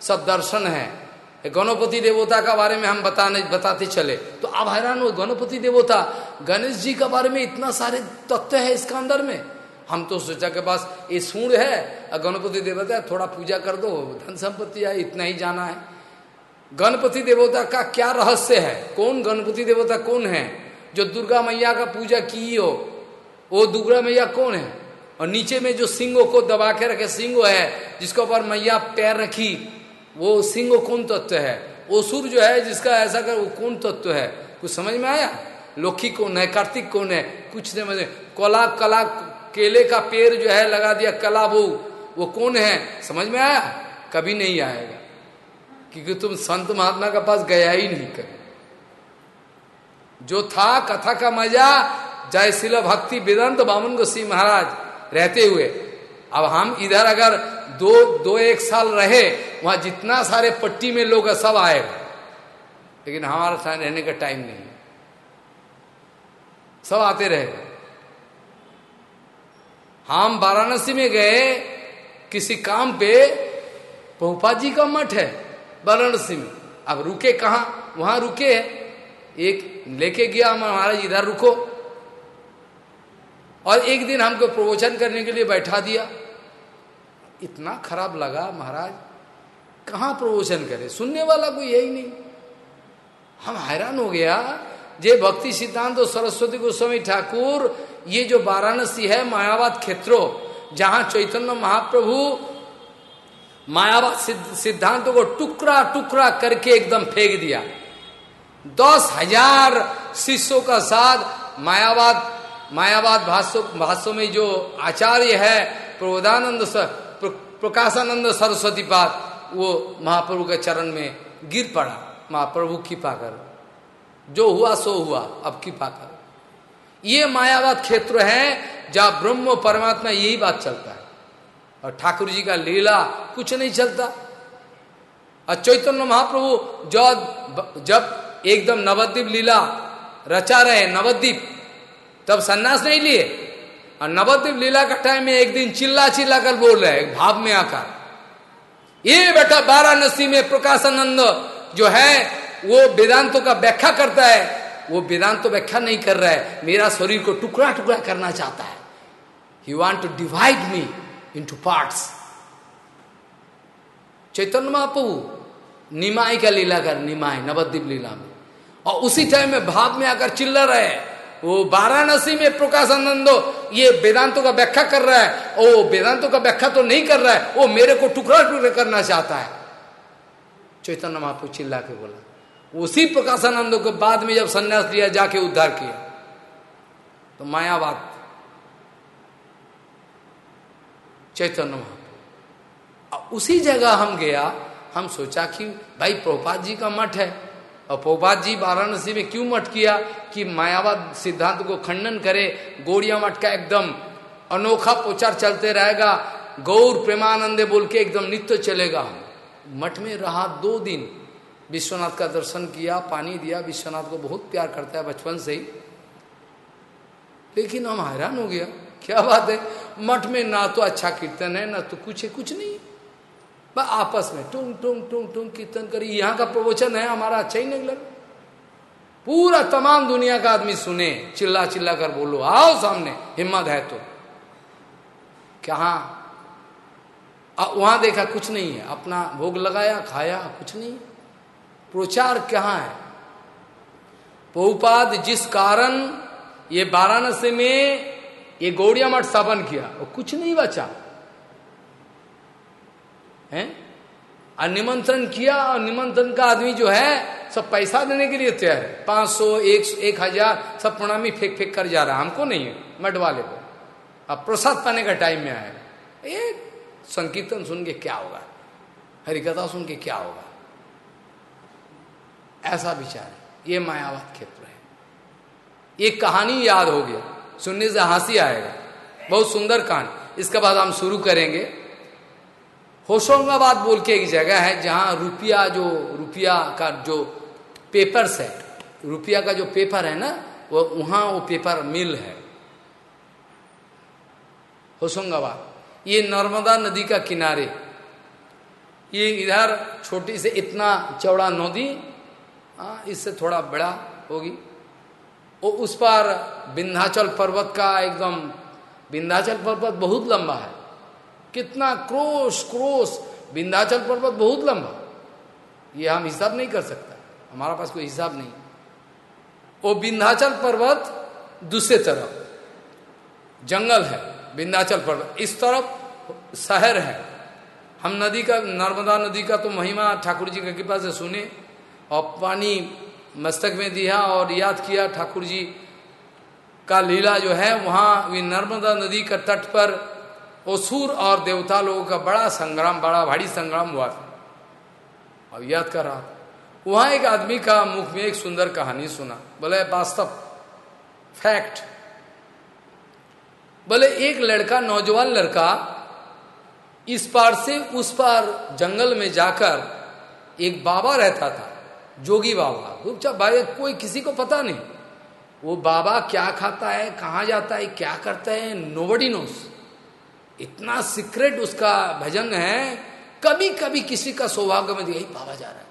सब दर्शन है। गणपति देवता का बारे में हम बताने, बताते चले। तो आप हैरान हो, गणपति देवता, गणेश जी का बारे में इतना सारे तत्व है इसका अंदर में। हम तो सोचा के पास ये सूर्य है गणपति देवता थोड़ा पूजा कर दो, धन संपत्ति है, इतना ही जाना है। गणपति देवता का क्या रहस्य है? कौन गणपति देवता कौन है? जो दुर्गा मैया का पूजा की हो, वो दुर्गा मैया कौन है? और नीचे में जो सिंगों को दबा के रखे, सिंगो है, जिसके ऊपर मैया पैर रखी वो सिंह कौन तत्व है। ओसुर जो है, जिसका ऐसा कर, वो कौन तत्व है। कुछ समझ में आया? लोखी कौन है, कार्तिक कौन है? कुछ नहीं समझ कला कला, केले का पेड़ जो है, लगा दिया कला वो कौन है? समझ में आया? कभी नहीं आएगा। क्योंकि तुम संत महात्मा के पास गया ही नहीं कर जो था, कथा का मज़ा, जय शिल भक्ति वेदांत बामन गोसी महाराज रहते हुए। अब हम इधर अगर दो दो एक साल रहे, वहाँ जितना सारे पट्टी में लोग सब आएगा लेकिन हमारा साथ रहने का टाइम नहीं। सब आते रहे। हम वाराणसी में गए, किसी काम पे, पहुपा जी का मठ है, वाराणसी में। अब रुके कहा? वहाँ रुके एक लेके गया महाराज, इधर रुको। और एक दिन हमको प्रवचन करने के लिए बैठा दिया। इतना खराब लगा महाराज, कहाँ प्रवचन करे? सुनने वाला कोई यही नहीं। हम हैरान हो गया, जे भक्ति सिद्धांत और सरस्वती गोस्वामी ठाकुर, ये जो वाराणसी है मायावाद क्षेत्रों, जहाँ चैतन्य महाप्रभु मायावाद सिद्धांतों को टुकड़ा टुकड़ा करके एकदम फेंक दिया। दस हज़ार शिष्यों का साथ मायावाद मायावाद भाष्यों भाष्यों में जो आचार्य है प्रबोधानंद प्रकाशानंद सरस्वती पाद, वो महाप्रभु के चरण में गिर पड़ा। महाप्रभु की पाकर जो हुआ, सो हुआ। अब की पाकर ये मायावाद क्षेत्र है, जहाँ ब्रह्म परमात्मा यही बात चलता है। और ठाकुर जी का लीला कुछ नहीं चलता। और चैतन्य महाप्रभु जब जब एकदम नवद्वीप लीला रचा रहे, नवद्वीप, तब सन्यास नहीं लिए। और नवद्वीप लीला का टाइम में एक दिन चिल्ला चिल्ला कर बोल रहे भाव में आकर। ये बेटा वाराणसी में प्रकाशानंद जो है, वो वेदांतों का व्याख्या करता है। वो वेदांत तो व्याख्या नहीं कर रहा है, मेरा शरीर को टुकड़ा टुकड़ा करना चाहता है। He want to divide me into parts Chaitanya Mahaprabhu, Nimai का लीला कर, निमाई, नवद्वीप लीला में। और उसी टाइम में भाव में आकर चिल्ला रहे वो वाराणसी में प्रकाशानंदो, ये वेदांतों का व्याख्या कर रहा है ओ वेदांतों का व्याख्या तो नहीं कर रहा है, वो मेरे को टुकड़ा टुकड़ा करना चाहता है। चैतन्य महाप्रभु चिल्ला के बोला, उसी प्रकाशानंद को बाद में जब संन्यास लिया, जाके उद्धार किया। तो मायावाद, चैतन्य महाप्रभु। उसी जगह हम गया, हम सोचा कि भाई प्रभुपाद जी का मठ है। और प्रभुपाद जी वाराणसी में क्यों मठ किया कि मायावाद सिद्धांत को खंडन करे? गौड़िया मठ का एकदम अनोखा प्रचार चलते रहेगा। गौर प्रेमानंदे बोल के एकदम नित्य चलेगा हम। मठ में रहा दो दिन। विश्वनाथ का दर्शन किया, पानी दिया। विश्वनाथ को बहुत प्यार करता है बचपन से ही। लेकिन हम हैरान हो गया। क्या बात है? मठ में ना तो अच्छा कीर्तन है, ना तो कुछ है, कुछ नहीं। बस आपस में टुंग टुंग टुंग टुंग कीर्तन करी। यहाँ का प्रवचन है हमारा अच्छा ही नहीं लग पूरा तमाम दुनिया का आदमी सुने, चिल्ला चिल्ला कर बोलो, आओ सामने, हिम्मत है तो। क्या वहाँ देखा कुछ नहीं है। अपना भोग लगाया, खाया, कुछ नहीं। प्रचार कहाँ है? पहुपाद जिस कारण ये वाराणसी में ये गौड़िया मठ स्थापन किया, वो कुछ नहीं बचा। है? और निमंत्रण किया और निमंत्रण का आदमी जो है, सब पैसा देने के लिए तैयार है। पाँच सौ, एक एक हज़ार, सब प्रणामी फेंक फेंक कर जा रहा है। हमको नहीं है मठ वाले को अब प्रसाद पाने का टाइम में आएगा ये संकीर्तन सुन के क्या होगा? हरिकथा सुन के क्या होगा? ऐसा विचार ये मायावाद क्षेत्र है। ये कहानी याद हो गया। सुनने से हँसी आएगा। बहुत सुंदर कांड इसके बाद हम शुरू करेंगे। होशंगाबाद बोल के एक जगह है जहाँ रुपया जो, रुपया का जो पेपर्स है, रुपया का जो पेपर है ना, वो, वहाँ वो पेपर मिल है। होशंगाबाद, ये नर्मदा नदी का किनारे। ये इधर छोटी से इतना चौड़ा नदी इससे थोड़ा बड़ा होगी। वो उस पर विंध्याचल पर्वत का एकदम, विंध्याचल पर्वत बहुत लंबा है। कितना क्रोश क्रोश। विंध्याचल पर्वत बहुत लंबा। ये हम हिसाब नहीं कर सकता। हमारा पास कोई हिसाब नहीं। वो विंध्याचल पर्वत दूसरे तरफ़। जंगल है विंध्याचल पर्वत। इस तरफ़ शहर है। हम नदी का, नर्मदा नदी का तो महिमा ठाकुर जी की कृपा से सुने। और पानी मस्तक में दिया और याद किया ठाकुर जी का लीला जो है, वहाँ नर्मदा नदी का तट पर असुर और देवता लोगों का बड़ा संग्राम, बड़ा भारी संग्राम हुआ था। अब याद कर रहा वहाँ एक आदमी का मुख में एक सुंदर कहानी सुना। बोले, वास्तव, फैक्ट। बोले, एक लड़का, नौजवान लड़का, इस पार से उस पार जंगल में जाकर एक बाबा रहता था, जोगी बाबा। भाई, कोई किसी को पता नहीं। वो बाबा क्या खाता है, कहाँ जाता है, क्या करता है नोबडी नोस इतना सीक्रेट उसका भजन है कभी कभी किसी का सौभाग्य में यही बाबा जा रहा है।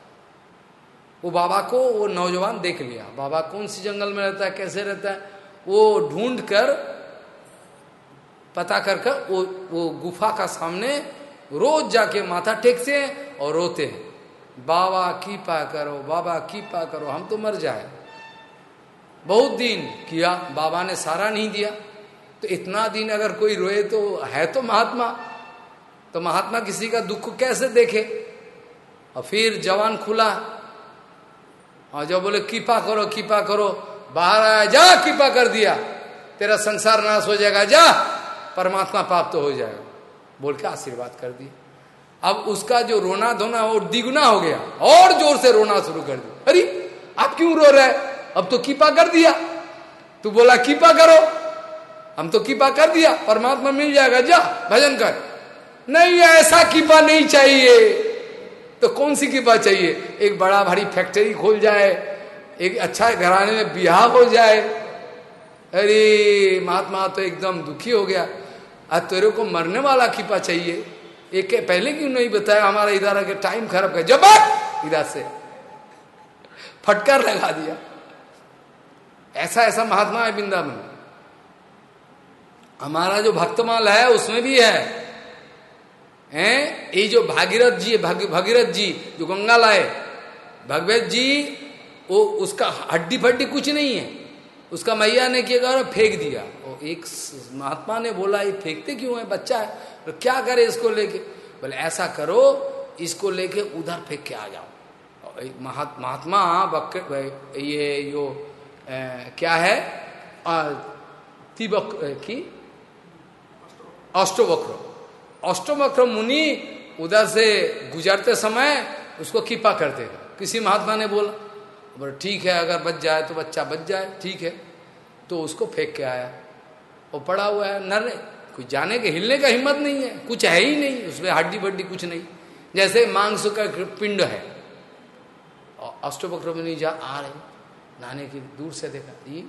वो बाबा को वो नौजवान देख लिया। बाबा कौन सी जंगल में रहता है, कैसे रहता है, वो ढूंढ कर, पता कर कर वो वो गुफा का सामने रोज जाके माथा टेकते हैं और रोते हैं। बाबा की पा करो, बाबा की पा करो, हम तो मर जाए। बहुत दिन किया, बाबा ने सारा नहीं दिया। तो इतना दिन अगर कोई रोए तो है तो महात्मा। तो महात्मा किसी का दुख कैसे देखे? और फिर जवान खुला। और जब बोले, कीपा करो कीपा करो। बाहर आया, जा, कीपा कर दिया। तेरा संसार नाश हो जाएगा, जा। परमात्मा पाप तो हो जाएगा। बोल के आशीर्वाद कर दिया अब उसका जो रोना धोना वो दिगुना हो गया, और ज़ोर से रोना शुरू कर दिया। अरे, आप क्यों रो रहे अब तो कीपा कर दिया। तू बोला, कीपा करो। हम तो कीपा कर दिया, परमात्मा मिल जाएगा, जा, भजन कर। नहीं, ऐसा कीपा नहीं चाहिए। तो कौन सी कीपा चाहिए? एक बड़ा भारी फैक्ट्री खोल जाए, एक अच्छा घराने में बिहार हो जाए। अरे, महात्मा तो एकदम दुखी हो गया। आज तेरे को मरने वाला कीपा चाहिए। एक पहले क्यों नहीं बताया? हमारा इधर के टाइम खराब कर, जब इधर से। फटकार लगा दिया। ऐसा ऐसा महात्मा है वृंदावन हमारा जो भक्तमाल है, उसमें भी है। हैं? ये जो भागीरथ जी भागीरथ जी, जो गंगा लाए, भगवत जी, वो उसका हड्डी फड्डी कुछ नहीं है। उसका मैया ने किया फेंक दिया। और एक महात्मा ने बोला, ये फेंकते क्यों है? बच्चा है तो क्या करे इसको लेके? बोले, ऐसा करो, इसको लेके उधर फेंक के आ जाओ। एक महात्मा ये जो क्या है? तिबक की? अष्टवक्र। अष्टवक्र मुनि उधर से गुजरते समय उसको कृपा कर देगा। किसी महात्मा ने बोला, बोले, ठीक है, अगर बच जाए तो बच्चा बच जाए, ठीक है। तो उसको फेंक के आया। वो पड़ा हुआ है, नर कुछ जाने के, हिलने का हिम्मत नहीं है। कुछ है ही नहीं, उसमें हड्डी बड्डी कुछ नहीं। जैसे मांस का पिंड है। और अष्टवक्र में नहीं जा, आ रहे नाने की, दूर से देखा ये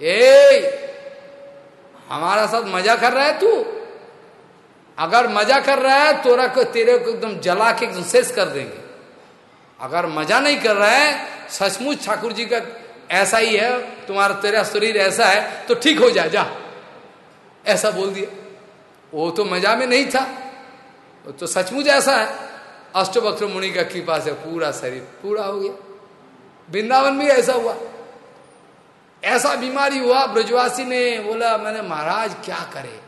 ए हमारा साथ मज़ा कर रहा है तू? अगर मज़ा कर रहा है, तोरा को तेरे को एकदम जला के एकदम शेष कर देंगे। अगर मज़ा नहीं कर रहा है, सचमुच ठाकुर जी का ऐसा ही है, तुम्हारा तेरा शरीर ऐसा है तो ठीक हो जाए जा। ऐसा बोल दिया। वो तो मज़ा में नहीं था। वो तो सचमुच ऐसा है। अष्टवक्र मुनि का कृपा से पूरा शरीर पूरा हो गया। वृंदावन भी ऐसा हुआ। ऐसा बीमारी हुआ, ब्रजवासी ने बोला, मैंने, महाराज, क्या करे?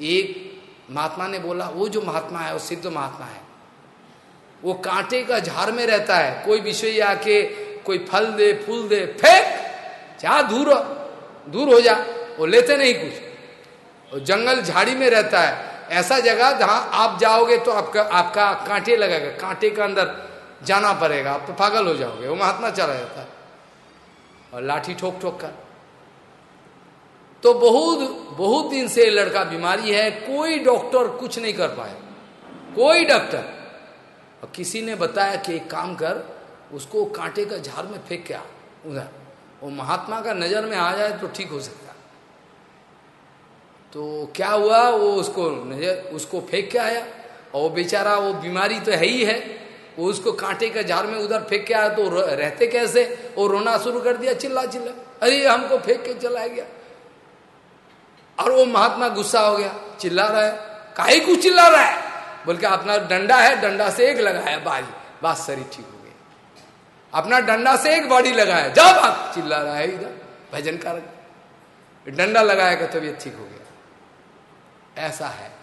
एक महात्मा ने बोला, वो जो महात्मा है, वो सिद्ध महात्मा है। वो कांटे का झाड़ में रहता है। कोई विषय आके कोई फल दे, फूल दे, फेंक, जा दूर दूर हो जा। वो लेते नहीं कुछ। वो जंगल झाड़ी में रहता है। ऐसा जगह जहाँ आप जाओगे तो आपका आपका कांटे लगेगा। कांटे के अंदर जाना पड़ेगा। आप तो पागल हो जाओगे। वो महात्मा चला जाता है। और लाठी ठोक ठोक कर। तो बहुत बहुत दिन से लड़का बीमारी है, कोई डॉक्टर कुछ नहीं कर पाया। कोई डॉक्टर। और किसी ने बताया कि एक काम कर, उसको कांटे का झाड़ में फेंक क्या उधर। वो महात्मा का नज़र में आ जाए तो ठीक हो सकता। तो क्या हुआ? वो उसको नज़र, उसको फेंक के आया। और वो बेचारा, वो बीमारी तो है ही है। वो उसको कांटे के झार में उधर फेंक के आया तो रहते कैसे? वो रोना शुरू कर दिया, चिल्ला चिल्ला। अरे हमको फेंक के चला गया। और वो महात्मा गुस्सा हो गया, चिल्ला रहा है। काहे कुछ चिल्ला रहा है? बोल के अपना डंडा है, डंडा से एक लगाया, बाजी। बात शरीर ठीक हो गई। अपना डंडा से एक बॉडी लगाया, जा बात चिल्ला रहा है इधर। भजन कर डंडा लगाएगा तबीयत ठीक हो गया। ऐसा है।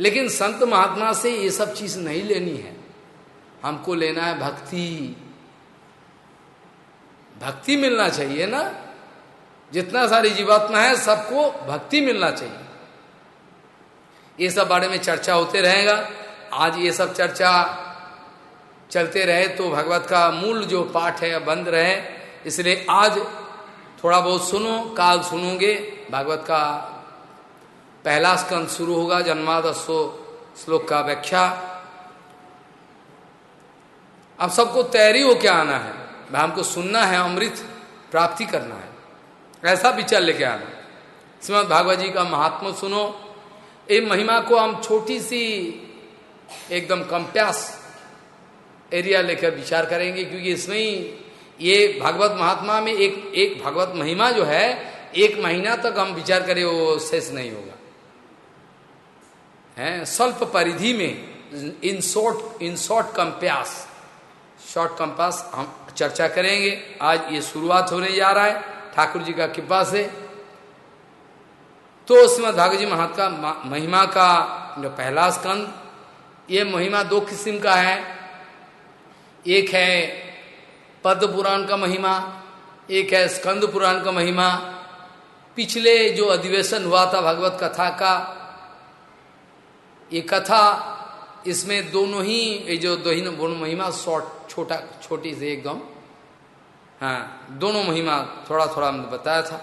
लेकिन संत महात्मा से ये सब चीज़ नहीं लेनी है। हमको लेना है भक्ति। भक्ति मिलना चाहिए ना? जितना सारी जीवात्मा है, सबको भक्ति मिलना चाहिए। ये सब बारे में चर्चा होते रहेगा। आज ये सब चर्चा चलते रहे तो भगवत का मूल जो पाठ है, बंद रहे। इसलिए आज थोड़ा बहुत सुनो, काल सुनोगे, भागवत का पहला स्कंद शुरू होगा जन्मादसो श्लोक का व्याख्या। अब सबको तैयारी हो क्या आना है। भाई, हमको सुनना है, अमृत प्राप्ति करना है। ऐसा विचार लेके आना। श्रीमद भागवत जी का महात्मा सुनो ये महिमा को हम छोटी सी, एकदम कंप्यास एरिया लेकर विचार करेंगे, क्योंकि इसमें ही ये भागवत महात्मा में एक एक भागवत महिमा जो है, एक महीना तक हम विचार करें, वो शेष नहीं होगा। है, स्वल्प परिधि में, in short in short compass short compass हम चर्चा करेंगे। आज ये शुरुआत होने जा रहा है। ठाकुर जी का कृपा से। तो उसमें भागवत जी महात का महिमा का जो पहला स्कंद, ये महिमा दो किस्म का है। एक है पद्म पुराण का महिमा, एक है स्कंद पुराण का महिमा। पिछले जो अधिवेशन हुआ था भगवत कथा का ये कथा इसमें दोनों ही, ये जो दोनों महिमा शॉर्ट, छोटा, छोटी से एकदम हाँ दोनों महिमा थोड़ा थोड़ा हमने बताया था।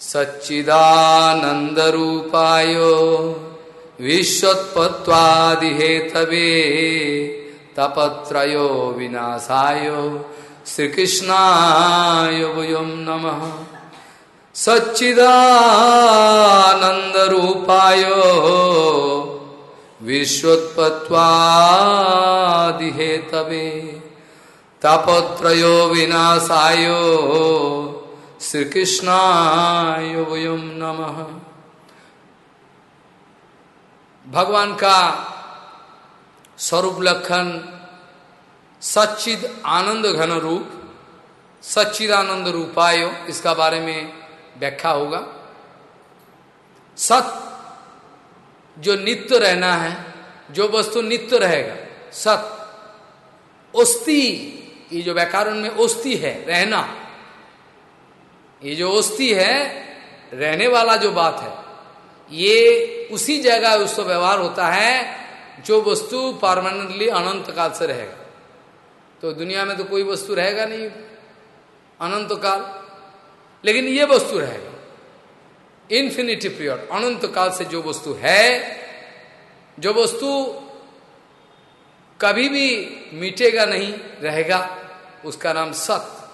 सच्चिदानंद रूपायो विश्वत्पत्वादि हेतवे तपत्रो विनाशायो श्री वयम नमः। सच्चिदानंद रूपायो विश्वोत्पत्वादिहे तवे तापत्रो विनाशाय श्री कृष्णाय वयम नमः। भगवान का स्वरूप लक्षण सच्चिद आनंद घन रूप, सच्चिदानंद रूपायो, इसका बारे में व्याख्या होगा। सत, जो नित्य रहना है, जो वस्तु नित्य रहेगा, सत। ओस्ती, ये जो व्याकरण में ओस्ती है, रहना। ये जो ओस्ती है, रहने वाला जो बात है, ये उसी जगह उसको व्यवहार होता है, जो वस्तु परमानेंटली अनंत काल से रहेगा। तो दुनिया में तो कोई वस्तु रहेगा नहीं, अनंत काल। लेकिन ये वस्तु रहेगा इन्फिनिटी पीरियड अनंत काल से जो वस्तु है, जो वस्तु कभी भी मिटेगा नहीं, रहेगा, उसका नाम सत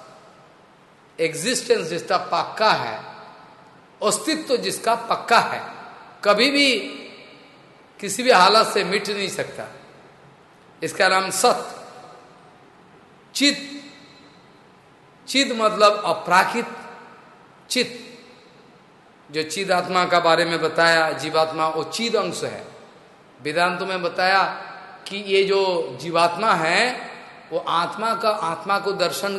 एग्जिस्टेंस जिसका पक्का है, अस्तित्व जिसका पक्का है, कभी भी किसी भी हालत से मिट नहीं सकता। इसका नाम सत चित चित मतलब अपराकित। चित, जो चिद आत्मा का बारे में बताया, जीवात्मा, वो चिद अंश है। वेदांत में बताया कि ये जो जीवात्मा है, वो आत्मा का, आत्मा को दर्शन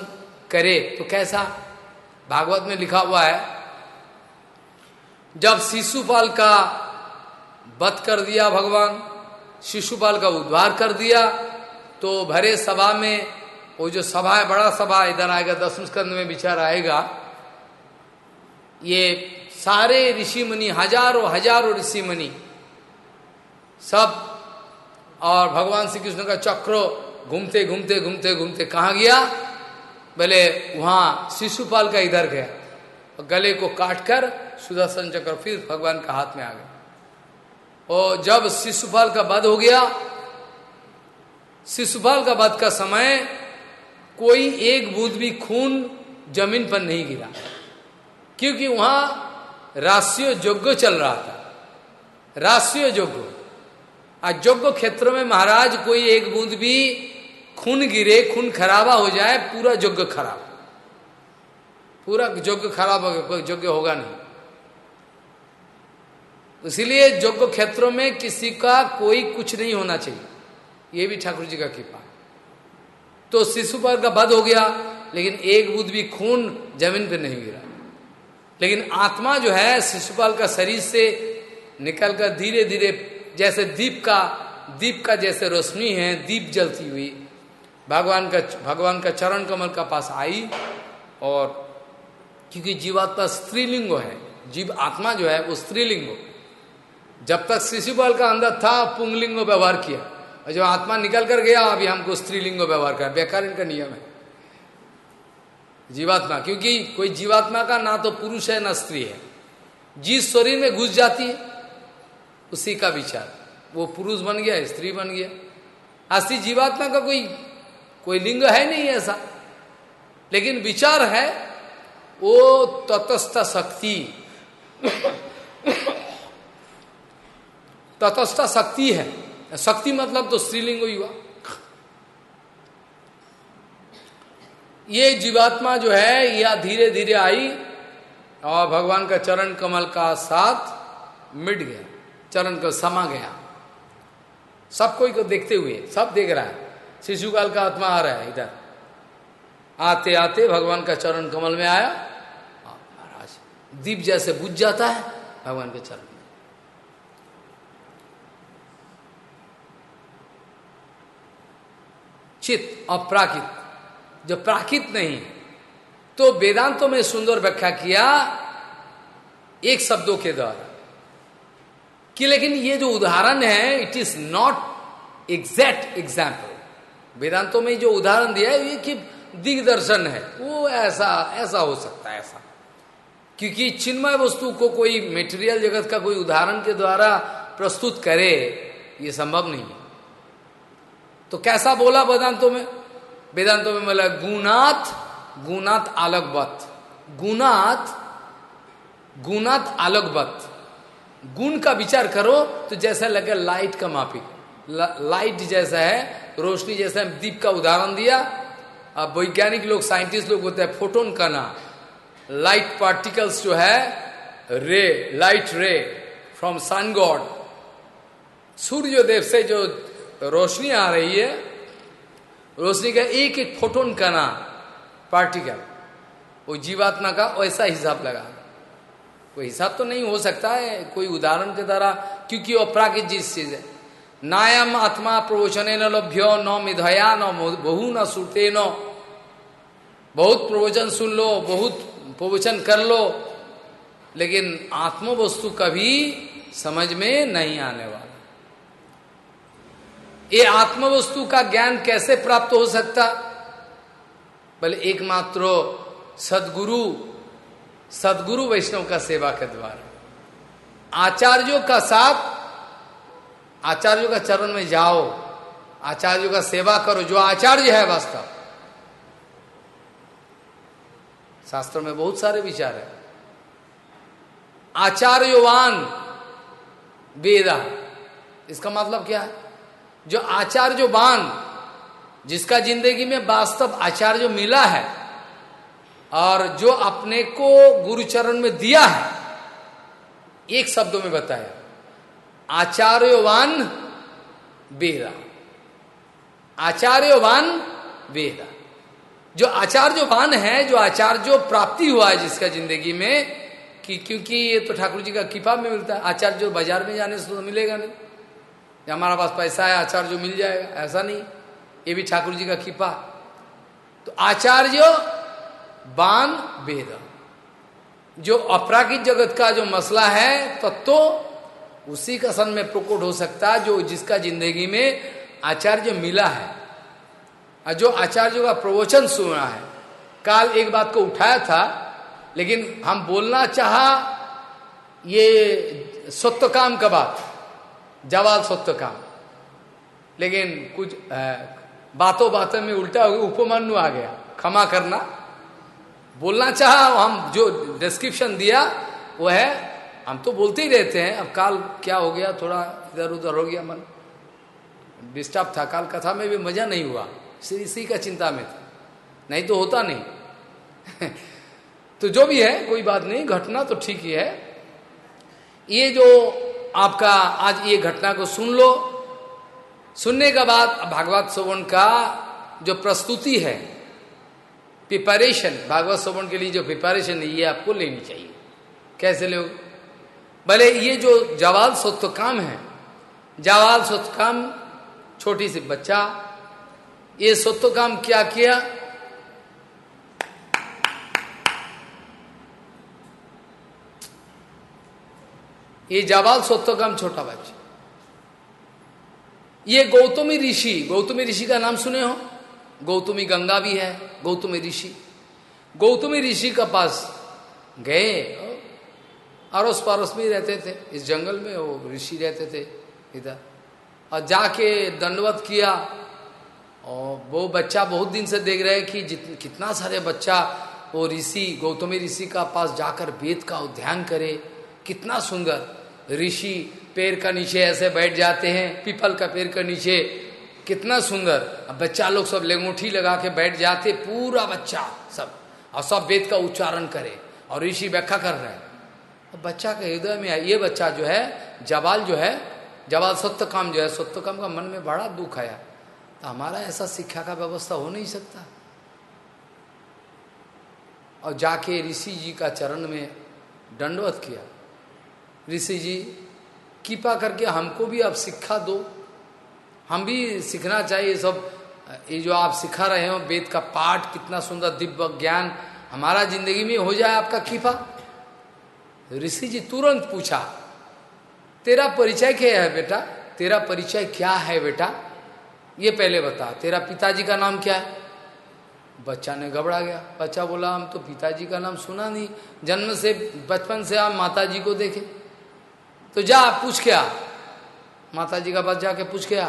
करे तो कैसा? भागवत में लिखा हुआ है, जब शिशुपाल का वध कर दिया भगवान, शिशुपाल का उद्धार कर दिया तो भरे सभा में, वो जो सभा है, बड़ा सभा, इधर आएगा, दसम स्कंद में विचार आएगा ये सारे ऋषि मुनि हज़ारों हज़ारों ऋषि मुनि सब, और भगवान श्री कृष्ण का चक्र घूमते घूमते घूमते घूमते कहा गया? बोले, वहाँ शिशुपाल का इधर गया। और गले को काटकर सुदर्शन चक्र फिर भगवान का हाथ में आ गया और जब शिशुपाल का वध हो गया, शिशुपाल का वध का समय कोई एक बूंद भी खून ज़मीन पर नहीं गिरा। क्योंकि वहाँ राष्ट्रीय यज्ञ चल रहा था। राष्ट्रीय यज्ञ। आज यज्ञ क्षेत्र में महाराज कोई एक बूंद भी खून गिरे, खून खराबा हो जाए, पूरा यज्ञ खराब। पूरा यज्ञ खराब हो गया, कोई यज्ञ होगा नहीं। इसीलिए यज्ञ क्षेत्रों में किसी का कोई कुछ नहीं होना चाहिए। ये भी ठाकुर जी का कृपा। तो शिशुपाल का बध हो गया, लेकिन एक बुद्ध भी खून ज़मीन पर नहीं गिरा। लेकिन आत्मा जो है, शिशुपाल का शरीर से निकलकर धीरे धीरे जैसे दीप का दीप का जैसे रोशनी है, दीप जलती हुई। भगवान का भगवान का चरण कमल का पास आई और क्योंकि जीवात्मा स्त्रीलिंग है, जीव आत्मा जो है वो स्त्रीलिंग जब तक शिशुपाल का अंदर था, पुंगलिंगो व्यवहार किया। और जब आत्मा निकल कर गया, अभी हमको स्त्रीलिंगो व्यवहार कर व्याकरण का नियम है। जीवात्मा, क्योंकि कोई जीवात्मा का ना तो पुरुष है, ना स्त्री है। जिस शरीर में घुस जाती है। उसी का विचार। वो पुरुष बन गया, स्त्री बन गया। अस्थि जीवात्मा का कोई कोई लिंग है नहीं ऐसा। लेकिन विचार है, वो तटस्थ शक्ति। तटस्थ शक्ति है। शक्ति मतलब तो स्त्रीलिंग हुआ। ये जीवात्मा जो है यह धीरे धीरे आई, और भगवान का चरण कमल का साथ मिट गया, चरण का समा गया। सब कोई को देखते हुए, सब देख रहा है। शिशुकाल का आत्मा आ रहा है इधर। आते आते भगवान का चरण कमल में आया महाराज, दीप जैसे बुझ जाता है भगवान के चरण में। चित अपराकित। जो प्राकृत नहीं। तो वेदांतों में सुंदर व्याख्या किया एक शब्दों के द्वारा। कि लेकिन ये जो उदाहरण है it is not exact example वेदांतों में जो उदाहरण दिया है, ये कि दिग्दर्शन है। वो ऐसा ऐसा हो सकता है, ऐसा। क्योंकि चिन्मय वस्तु को कोई मेटेरियल जगत का कोई उदाहरण के द्वारा प्रस्तुत करे, ये संभव नहीं है। तो कैसा बोला वेदांतों में? वेदांतों में गुनाथ गुनाथ आलोकवत गुनाथ गुनाथ आलोकवत गुण का विचार करो तो जैसा लगे लाइट का मापी। ला, लाइट जैसा है रोशनी जैसा दीप का उदाहरण दिया। अब वैज्ञानिक लोग साइंटिस्ट लोग होते हैं फोटोन का ना। लाइट पार्टिकल्स जो है रे लाइट रे फ्रॉम सन गॉड सूर्य देव से जो रोशनी आ रही है रोशनी का एक एक फोटोन का ना पार्टिकल वो जीवात्मा का वैसा हिसाब लगा। कोई हिसाब तो नहीं हो सकता है, कोई उदाहरण के द्वारा, क्योंकि वो प्राकृतिक चीज़ है। नायम आत्मा प्रवचन न लभ्यो, न मिधया, न बहु न सुते न। बहुत प्रवचन सुन लो, बहुत प्रवचन कर लो, लेकिन आत्म वस्तु कभी समझ में नहीं आने वाला। ये आत्म वस्तु का ज्ञान कैसे प्राप्त हो सकता? बोले, एकमात्र सदगुरु सदगुरु वैष्णव का सेवा के द्वारा। आचार्यों का साथ, आचार्यों का चरण में जाओ, आचार्यों का सेवा करो, जो आचार्य है वास्तव। शास्त्र में बहुत सारे विचार है। आचार्यवान वेदा, इसका मतलब क्या है? जो आचार्यवान जिसका ज़िंदगी में वास्तव आचार्य मिला है, और जो अपने को गुरुचरण में दिया है, एक शब्दों में बताया, आचार्यवान वेदा। आचार्यवान वेदा। जो आचार्यवान है, जो आचार्य प्राप्ति हुआ है जिसका ज़िंदगी में, कि क्योंकि ये तो ठाकुर जी का कृपा में मिलता है आचार्य जो बाज़ार में जाने से तो मिलेगा नहीं। हमारा पास पैसा है, आचार्य जो मिल जाएगा। ऐसा नहीं। ये भी ठाकुर जी का कृपा। तो आचार्य बान वेद। जो अपराकित जगत का जो मसला है, तत्व तो उसी का सन में प्रकोट हो सकता है, जो जिसका ज़िंदगी में आचार्य मिला है। और जो आचार्य का प्रवचन सुना है। काल एक बात को उठाया था, लेकिन हम बोलना चाहा, ये सत्य काम का बात। जवाल सत्य काम लेकिन कुछ बातों बातों में उल्टा हो गया उपमानु आ गया। क्षमा करना। बोलना चाहा, हम जो डिस्क्रिप्शन दिया, वो है, हम तो बोलते ही रहते हैं। अब काल क्या हो गया? थोड़ा इधर उधर हो गया मन। डिस्टर्ब था, काल कथा में भी मज़ा नहीं हुआ। इसी का चिंता में था। नहीं तो होता नहीं। तो जो भी है, कोई बात नहीं, घटना तो ठीक ही है। ये जो आपका आज ये घटना को सुन लो। सुनने के बाद भागवत श्रवण का जो प्रस्तुति है, प्रिपरेशन, भागवत श्रवण के लिए जो प्रिपरेशन है, ये आपको लेनी चाहिए। कैसे लोग? भले ये जो जवाल सत्य काम है, जवाल सत्य काम, छोटी सी बच्चा, ये सत्य काम क्या किया? ये जवाल सत्य काम छोटा बच्चा। ये गौतमी ऋषि गौतमी ऋषि का नाम सुने हो? गौतमी गंगा भी है, गौतमी ऋषि। गौतमी ऋषि का पास गए अड़ोस पड़ोस में रहते थे, इस जंगल में वो ऋषि रहते थे इधर। और जाके दंडवत किया, और वो बच्चा बहुत दिन से देख रहे कि कितना सारे बच्चा, वो ऋषि, गौतमी ऋषि का पास जाकर वेद का अध्ययन करे, कितना सुंदर। ऋषि पेड़ का नीचे ऐसे बैठ जाते हैं, पीपल का पेड़ का नीचे। कितना सुंदर। अब बच्चा लोग सब लेंगूठी लगा के बैठ जाते, पूरा बच्चा सब। और सब वेद का उच्चारण करे। और ऋषि व्याख्या कर रहे हैं। बच्चा के हृदय में ये बच्चा जो है, जवाल जो है, जवाल सत्य काम जो है सत्य काम का मन में बड़ा दुख आया। तो हमारा ऐसा शिक्षा का व्यवस्था हो नहीं सकता। और जाके ऋषि जी का चरण में दंडवत किया। ऋषि जी, कृपा करके हमको भी आप शिक्षा दो। हम भी सीखना चाहिए सब। ये जो आप सिखा रहे हो, वेद का पाठ कितना सुंदर, दिव्य ज्ञान, हमारा ज़िंदगी में हो जाए आपका कृपा। ऋषि जी तुरंत पूछा, तेरा परिचय क्या है बेटा? तेरा परिचय क्या है बेटा? ये पहले बता, तेरा पिताजी का नाम क्या है? बच्चा ने घबरा गया। बच्चा बोला, हम तो पिताजी का नाम सुना नहीं। जन्म से, बचपन से आप माता जी को देखे। तो जा, पूछ क्या माता जी का पास जाके पूछ क्या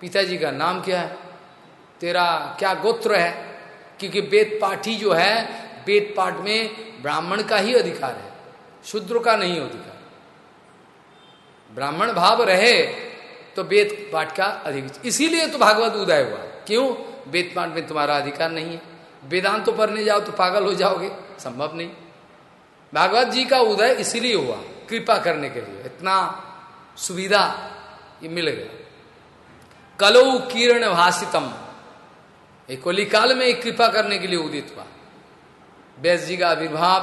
पिताजी का नाम क्या है? तेरा क्या गोत्र है? क्योंकि वेद पाठी जो है, वेद पाठ में ब्राह्मण का ही अधिकार है, शूद्र का नहीं अधिकार। ब्राह्मण भाव रहे तो वेद पाठ का अधिकार इसीलिए तो भागवत उदय हुआ। क्यों? वेद पाठ में तुम्हारा अधिकार नहीं है। वेदांत तो पढ़ने जाओ तो पागल हो जाओगे, संभव नहीं। भागवत जी का उदय इसीलिए हुआ। कृपा करने के लिए, इतना सुविधा ये मिल गया। कलो किरण भाषितम। एक काल में कृपा करने के लिए उदित हुआ। व्यास जी का आविर्भाव,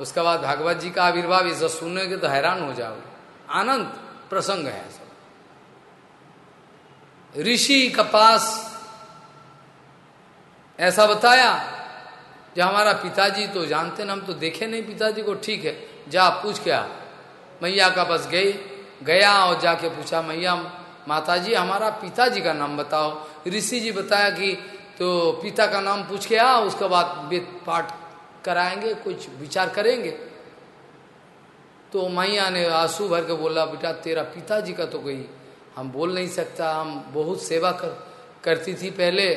उसके बाद भागवत जी का आविर्भाव, ये सब सुनने के तो हैरान हो जाओगे। आनंद, प्रसंग है सब। ऋषि का पास ऐसा बताया जो हमारा पिताजी तो जानते ना हम तो देखे नहीं पिताजी को, ठीक है, जा पूछ क्या मैया का बस गई, गया और जाके पूछा, मैया, माताजी, हमारा पिताजी का नाम बताओ। ऋषि जी बताया कि तो पिता का नाम पूछ के आ उसके बाद वेद पाठ कराएँगे, कुछ विचार करेंगे। तो मैया ने आँसू भर के बोला, बेटा, तेरा पिताजी का तो कोई, हम बोल नहीं सकता, हम बहुत सेवा कर, करती थी पहले,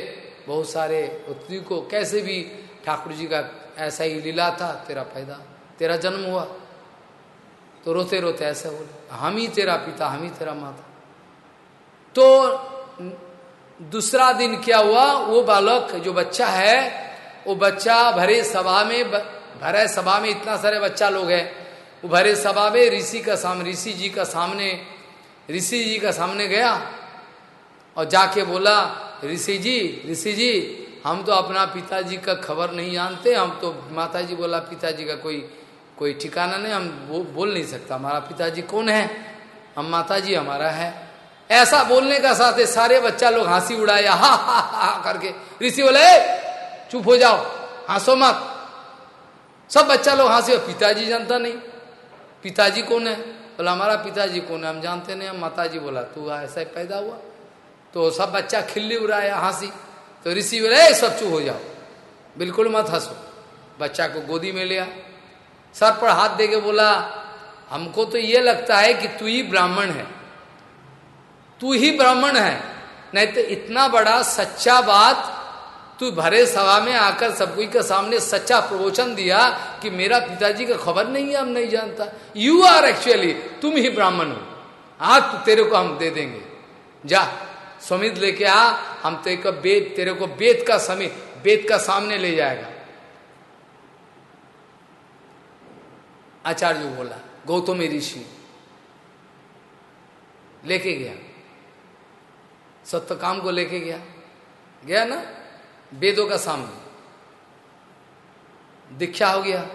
बहुत सारे उत्तरी को, कैसे भी ठाकुर जी का ऐसा ही लीला था, तेरा पैदा, तेरा जन्म हुआ। तो रोते रोते ऐसे बोले, हम ही तेरा पिता, हम ही तेरा माता। तो दूसरा दिन क्या हुआ? वो बालक जो बच्चा है, वो बच्चा भरे सभा में, भरे सभा में इतना सारे बच्चा लोग है। वो भरे सभा में ऋषि का सामने ऋषि जी का सामने, ऋषि जी का सामने गया और जाके बोला, ऋषि जी ऋषि जी, हम तो अपना पिताजी का खबर नहीं जानते, हम तो माता जी बोला, पिताजी का कोई कोई ठिकाना नहीं, हम वो बोल नहीं सकता। हमारा पिताजी कौन है? हम माता जी हमारा है। ऐसा बोलने का साथ है, सारे बच्चा लोग हँसी उड़ाया हा हा हा, करके। ऋषि बोले चुप हो जाओ, हंसो मत। सब बच्चा लोग हँसी पिताजी जानता नहीं। पिताजी कौन है? बोला, हमारा पिताजी कौन है? हम जानते नहीं, हम माता जी बोला, तू ऐसा ही पैदा हुआ। तो सब बच्चा खिल्ली उड़ाया हँसी। तो ऋषि बोले सब चुप हो जाओ, बिल्कुल मत हंसो। बच्चा को गोदी में लिया सर पर हाथ दे के बोला, हमको तो ये लगता है कि तू ही ब्राह्मण है। तू ही ब्राह्मण है। नहीं तो इतना बड़ा सच्चा बात, तू भरे सभा में आकर सब के सामने सच्चा प्रवचन दिया कि मेरा पिताजी का खबर नहीं है, हम नहीं जानता। यू आर एक्चुअली तुम ही ब्राह्मण हो। आज तेरे को हम दे देंगे। जा समित लेके आ, हम तेरे को बेद, तेरे को बेद का समित बेद का सामने ले जाएगा। आचार्य बोला, गौतम ऋषि, लेके गया। सत्य काम को लेके गया। गया ना? वेदों का सामने। दीक्षा हो गया।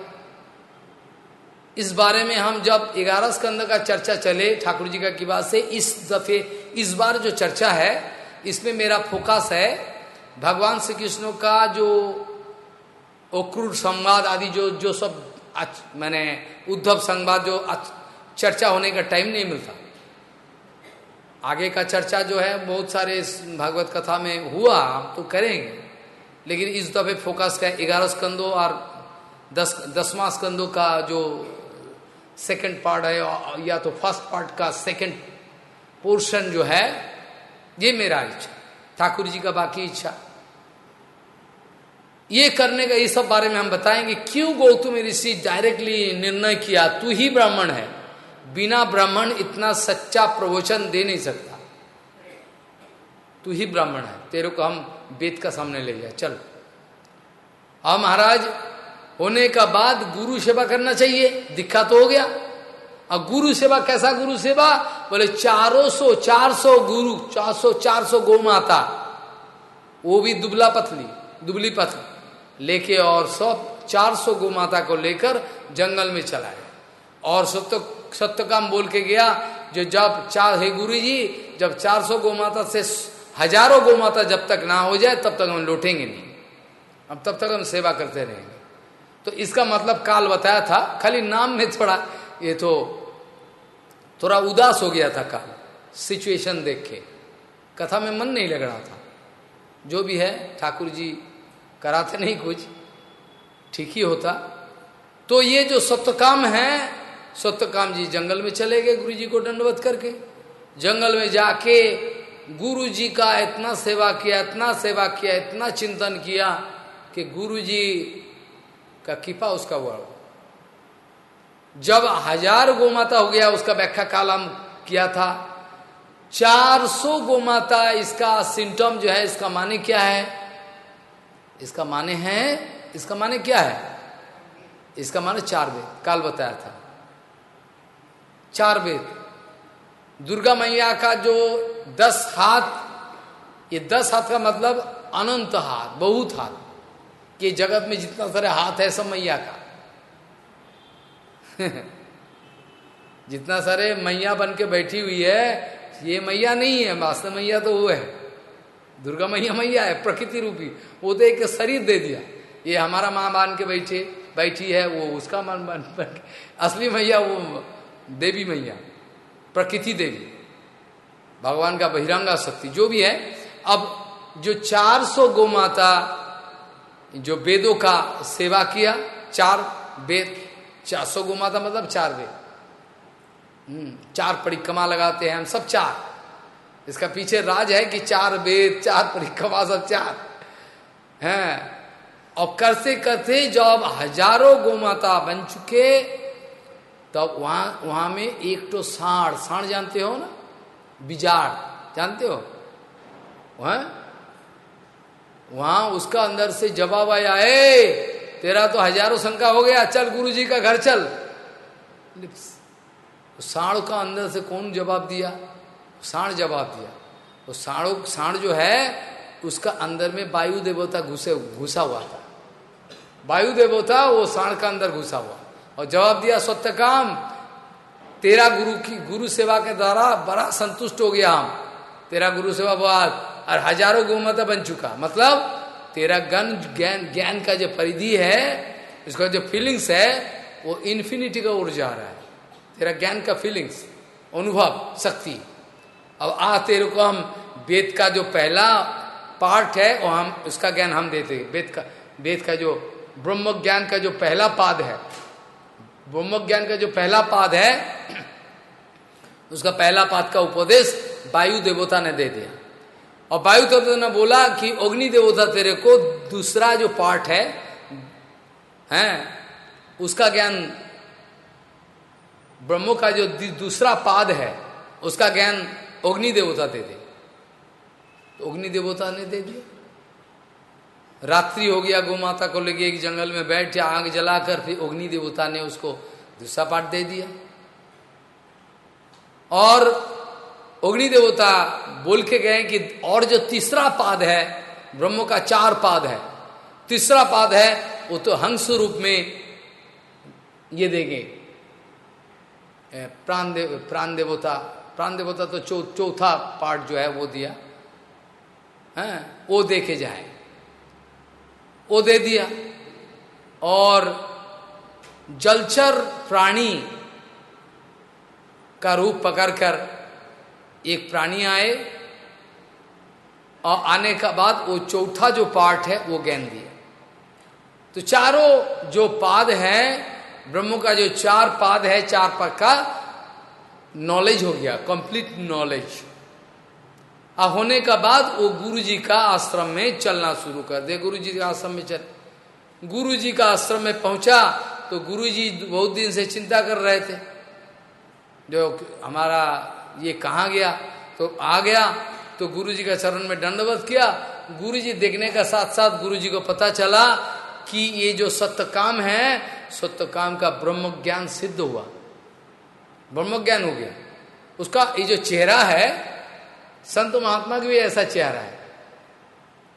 इस बारे में हम जब ग्यारह स्कंद का चर्चा चले, ठाकुर जी का की बात से, इस दफे, इस बार जो चर्चा है, इसमें मेरा फोकस है, भगवान श्री कृष्ण का जो अक्रूर संवाद आदि, जो जो सब मैंने उद्धव संवाद जो चर्चा होने का टाइम नहीं मिलता। आगे का चर्चा जो है, बहुत सारे भागवत कथा में हुआ, हम तो करेंगे। लेकिन इस दफे फोकस का ग्यारह स्कंदों और दस, दसवां स्कंदों का जो सेकंड पार्ट है, या तो फ़र्स्ट पार्ट का सेकंड पोर्शन जो है, ये मेरा इच्छा। ठाकुर जी का बाकी इच्छा। ये करने का ये सब बारे में हम बताएँगे। क्यों गौतम ऋषि डायरेक्टली निर्णय किया? तू ही ब्राह्मण है। बिना ब्राह्मण इतना सच्चा प्रवचन दे नहीं सकता। तू ही ब्राह्मण है। तेरे को हम वेद का सामने ले जाए। चल। अब महाराज, होने का बाद गुरु सेवा करना चाहिए। दिखा तो हो गया। और गुरु सेवा, कैसा गुरु सेवा? बोले, चारों सौ, चार सौ गुरु, चार सौ चार सौ गौ माता। वो भी दुबला पथली दुबली पथली लेके और सब चार सौ गौ माता को लेकर जंगल में चलाए और सत्य सत्य काम बोल के गया जो जब चार, हे गुरु जी जब चार सौ गौ माता से हज़ारों गौ माता जब तक ना हो जाए, तब तक हम लौटेंगे नहीं। अब तब तक हम सेवा करते रहेंगे। तो इसका मतलब काल बताया था, खाली नाम में थोड़ा, ये तो थोड़ा उदास हो गया था काल सिचुएशन देख के। कथा में मन नहीं लग रहा था। जो भी है, ठाकुर जी कराते नहीं कुछ। ठीक ही होता। तो ये जो सत्यकाम है सत्यकाम जी जंगल में चले गए गुरु जी को दंडवत करके। जंगल में जाके गुरु जी का इतना सेवा किया, इतना सेवा किया, इतना चिंतन किया कि गुरु जी का कृपा उसका हुआ जब हज़ार गोमाता हो गया, उसका व्याख्या कालम किया था 400 गोमाता इसका सिम्टम जो है, इसका माने क्या है? इसका माने हैं, इसका माने क्या है? इसका माने चार वेद, काल बताया था। चार वेद। दुर्गा मैया का जो दस हाथ, ये दस हाथ का मतलब अनंत हाथ, बहुत हाथ। कि जगत में जितना सारे हाथ है, सब मैया का। जितना सारे मैया बन के बैठी हुई है, ये मैया नहीं है वास्तव मैया तो वो है। दुर्गा मैया मैया है प्रकृति रूपी। वो तो एक शरीर दे दिया। ये हमारा माँ मान के बैठे बैठी है वो उसका मन बन असली मैया वो देवी मैया प्रकृति देवी। भगवान का बहिरंगा शक्ति जो भी है। अब जो 400 गौ माता जो वेदों का सेवा किया चार वेद चार सौ गौ माता मतलब चार वेद। हम्म, चार परिक्रमा लगाते हैं हम सब चार। इसका पीछे राज है कि चार वेद, चार परिक्रमा, सब चार। हैं। और करते करते जब हज़ारों गोमाता बन चुके, तब तो वहाँ वहाँ में एक तो साढ़ साढ़ जानते हो ना? बिजाड़ जानते हो? वहाँ? वहाँ उसका अंदर से जवाब आया, ए, तेरा तो हज़ारों शंका हो गया, चल गुरु जी का घर चल। साढ़ का अंदर से कौन जवाब दिया? साढ़ जवाब दिया। वो साढ़ो, साढ़ जो है, उसका अंदर में वायु देवता घुसे, घुसा हुआ था। वायु देवता, वो साढ़ का अंदर घुसा हुआ। और जवाब दिया सत्य काम तेरा गुरु की, गुरु सेवा के द्वारा बड़ा संतुष्ट हो गया हम। तेरा गुरु सेवा बहुत और हज़ारों गोमाता बन चुका। मतलब तेरा गन, ज्ञान ज्ञान का जो परिधि है, इसका जो फीलिंग्स है, वो इन्फिनिटी का ओर जा रहा है। तेरा ज्ञान का फीलिंग्स अनुभव, शक्ति। अब आ, तेरे को हम वेद का जो पहला पार्ट है, वो हम, उसका ज्ञान हम देते वेद का वेद का जो ब्रह्म ज्ञान का जो पहला पाद है ब्रह्म ज्ञान का जो पहला पाद है, उसका पहला पाद का उपदेश वायु देवता ने दे दिया। और वायु देवता ने बोला कि अग्नि देवता तेरे को दूसरा जो पार्ट है, हैं, उसका ज्ञान ब्रह्मो का जो दूसरा पाद है, उसका ज्ञान अग्नि देवता दे दे। तो अग्नि देवता ने दे दिया। रात्रि हो गया, गौ माता को लेके एक जंगल में बैठ, आग जलाकर फिर अग्नि देवता ने उसको दूसरा पाठ दे दिया। और अग्नि देवता बोल के गए कि और जो तीसरा पाद है, ब्रह्म का चार पाद है, तीसरा पाद है, वो तो हंस रूप में ये देंगे प्राण देव, प्राण देवता प्राण देवता तो चौ, चौथा पार्ट जो है वो दिया। है? वो देखे जाए। वो दे दिया। और जलचर प्राणी का रूप पकड़कर एक प्राणी आए और आने का बाद वो चौथा जो पार्ट है वो ज्ञान दिया। तो चारों जो पाद है ब्रह्म का जो चार पाद है चार पद का नॉलेज हो गया कंप्लीट नॉलेज अब होने का बाद वो गुरु जी का आश्रम में चलना शुरू कर दे गुरु जी का आश्रम में चल। गुरु जी का आश्रम में पहुँचा तो गुरु जी बहुत दिन से चिंता कर रहे थे। जो हमारा ये कहाँ गया? तो आ गया तो गुरु जी का चरण में दंडवत किया। गुरु जी देखने का साथ साथ गुरु जी को पता चला कि ये जो सत्य काम है, सत्य काम का ब्रह्म ज्ञान सिद्ध हुआ। ब्रह्म ज्ञान हो गया। उसका ये जो चेहरा है, संत महात्मा की भी ऐसा चेहरा है।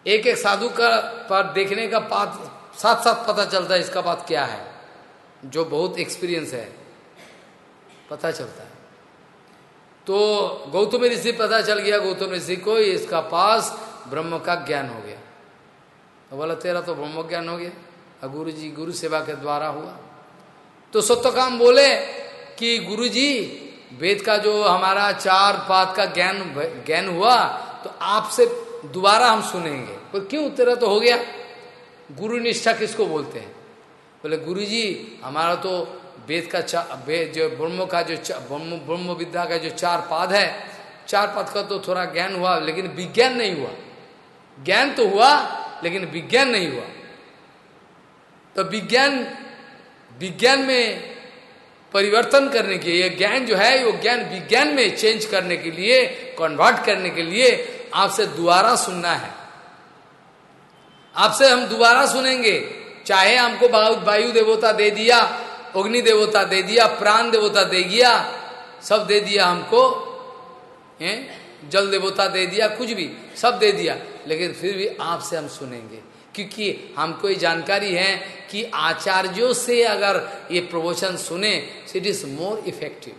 एक एक साधु का पर देखने का बात साथ साथ पता चलता है इसका बात क्या है। जो बहुत एक्सपीरियंस है, पता चलता है। तो गौतम ऋषि पता चल गया, गौतम ऋषि को इसका पास ब्रह्म का ज्ञान हो गया। तो बोला, तेरा तो ब्रह्म ज्ञान हो गया। गुरु जी गुरु सेवा के द्वारा हुआ। तो सत्य काम बोले कि गुरु जी वेद का जो हमारा चार पात का ज्ञान ज्ञान हुआ तो आपसे दोबारा हम सुनेंगे। पर क्यों? तेरा तो हो गया। गुरु निष्ठा किसको बोलते हैं? बोले गुरु जी हमारा तो वेद का वेद जो ब्रह्म का जो ब्रह्म ब्रह्म विद्या का जो चार पाद है, चार पाद का तो थोड़ा ज्ञान हुआ, लेकिन विज्ञान नहीं हुआ। ज्ञान तो हुआ, लेकिन विज्ञान नहीं हुआ। तो विज्ञान विज्ञान में परिवर्तन करने के लिए, ज्ञान जो है, वो ज्ञान विज्ञान में चेंज करने के लिए कन्वर्ट करने के लिए आपसे दोबारा सुनना है। आपसे हम दोबारा सुनेंगे। चाहे हमको वायु देवता दे दिया, अग्नि देवता दे दिया, प्राण देवता दे दिया, सब दे दिया हमको, हैं? जल देवता दे दिया, कुछ भी, सब दे दिया। लेकिन फिर भी आपसे हम सुनेंगे। क्योंकि हमको ये जानकारी है कि आचार्यों से अगर ये प्रवचन सुने इट इज़ मोर इफ़ेक्टिव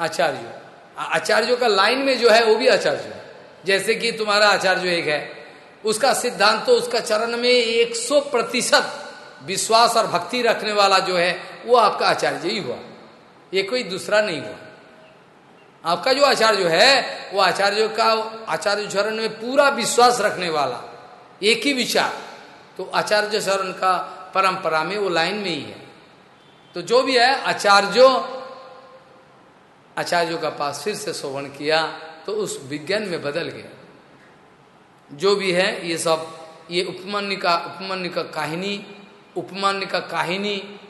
आचार्य। आचार्यों का लाइन में जो है, वो भी आचार्य। है जैसे कि तुम्हारा आचार्य एक है, उसका सिद्धांत तो उसका चरण में एक सौ प्रतिशत विश्वास और भक्ति रखने वाला जो है, वो आपका आचार्य ही हुआ। ये कोई दूसरा नहीं हुआ। आपका जो आचार्य है, वो आचार्यों का, आचार्य चरण में पूरा विश्वास रखने वाला। एक ही विचार। तो आचार्य चरण का परंपरा में वो लाइन में ही है। तो जो भी है, आचार्यों आचार्यों का पास फिर से शोभन किया तो उस विज्ञान में बदल गया। जो भी है, ये सब, ये उपमान्य का उपमान्य का कहानी, उपमान्य का कहानी,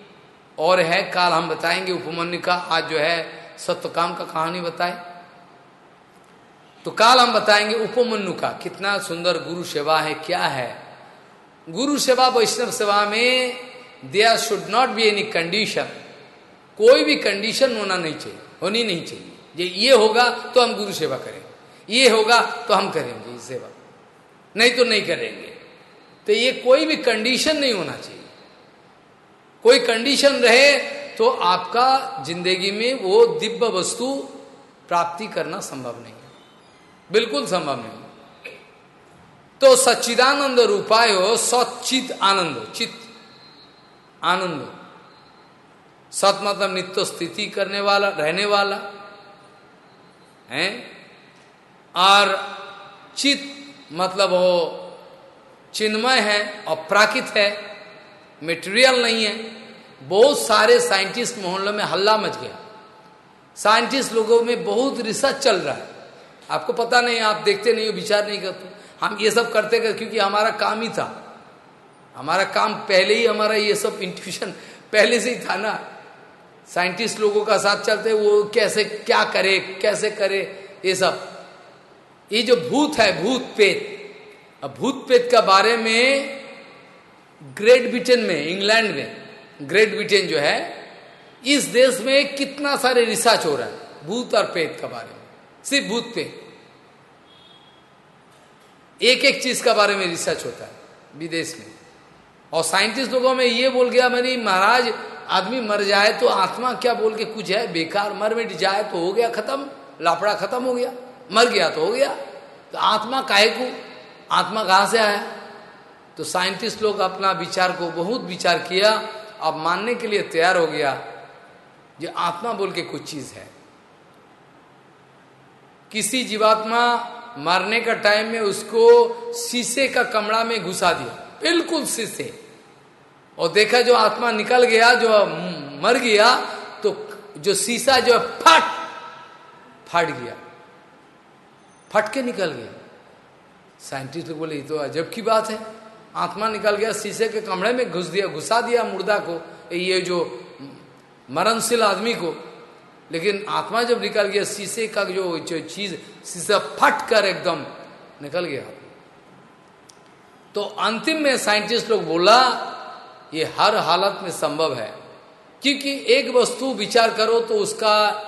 और है, काल हम बताएँगे, उपमान्य का, आज जो है सत्यकाम का कहानी बताए। तो काल हम बताएँगे उपमन्यु का, कितना सुंदर गुरु सेवा है, क्या है। गुरु सेवा, वैष्णव सेवा में there should not be any condition कोई भी कंडीशन होना नहीं चाहिए, होनी नहीं चाहिए। ये ये होगा तो हम गुरु सेवा करेंगे ये होगा तो हम करेंगे सेवा। नहीं तो नहीं करेंगे। तो ये कोई भी कंडीशन नहीं होना चाहिए। कोई कंडीशन रहे तो आपका ज़िंदगी में वो दिव्य वस्तु प्राप्ति करना संभव नहीं। बिल्कुल संभव नहीं। तो सच्चिदानंद रूपाय सचित आनंद, चित आनंद। सत मतलब नित्य स्थिति करने वाला, रहने वाला, है? और चित मतलब वो चिन्मय है और प्राकृत है मेटेरियल नहीं है। बहुत सारे साइंटिस्ट मोहल्लों में हल्ला मच गया। साइंटिस्ट लोगों में बहुत रिसर्च चल रहा है। आपको पता नहीं, आप देखते नहीं हो, विचार नहीं करते हम ये सब करते कर क्योंकि हमारा काम ही था। हमारा काम पहले ही, हमारा ये सब इंट्यूशन पहले से ही था ना। साइंटिस्ट लोगों का साथ चलते, वो कैसे, क्या करे, कैसे करे, ये सब। ये जो भूत है, भूत पेत अब भूत पेत का बारे में ग्रेट ब्रिटेन में इंग्लैंड में ग्रेट ब्रिटेन जो है, इस देश में कितना सारे रिसर्च हो रहा है, भूत और पेट के बारे में। सिर्फ़ भूत पे। एक एक चीज़ का बारे में रिसर्च होता है, विदेश में। और साइंटिस्ट लोगों में ये बोल गया मेरी महाराज, आदमी मर जाए तो आत्मा क्या बोल के कुछ है? बेकार, मर मिट जाए तो हो गया खत्म, लापड़ा खत्म हो गया, मर गया तो हो गया। तो आत्मा काहे को? आत्मा कहाँ से आया? तो साइंटिस्ट लोग अपना विचार को, बहुत विचार किया, अब मानने के लिए तैयार हो गया जो आत्मा बोल के कुछ चीज़ है। किसी जीवात्मा मरने का टाइम में उसको शीशे का कमरा में घुसा दिया। बिल्कुल शीशे। और देखा जो आत्मा निकल गया, जो मर गया तो जो शीशा जो फट फट गया। फट के निकल गया। साइंटिस्ट लोग बोले तो अजब की बात है। आत्मा निकल गया, शीशे के कमरे में घुस दिया, घुसा दिया मुर्दा को, ये जो मरणशील आदमी को लेकिन आत्मा जब निकल गया, शीशे का जो चीज़, शीशा फट कर एकदम निकल गया। तो अंतिम में साइंटिस्ट लोग बोला, ये हर हालत में संभव है। क्योंकि एक वस्तु विचार करो तो उसका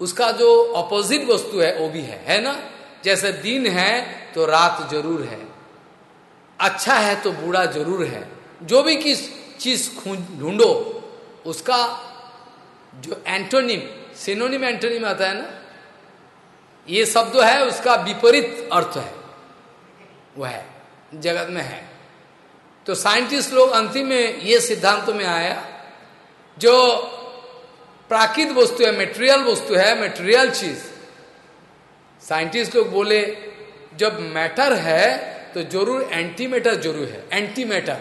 उसका जो अपोजिट वस्तु है, वो भी है। है ना? जैसे दिन है तो रात ज़रूर है। अच्छा है तो बुरा ज़रूर है। जो भी किस चीज़ ढूंढो, उसका जो एंटोनिम सिनोनिम एंटोनिम आता है ना, ये शब्द है, उसका विपरीत अर्थ है। वह है, जगत में है। तो साइंटिस्ट लोग अंतिम में ये सिद्धांत में आया, जो प्राकृत वस्तु है मेटेरियल वस्तु है मेटेरियल चीज़। साइंटिस्ट लोग बोले, जब मैटर है तो ज़रूर एंटी मैटर ज़रूर है anti matter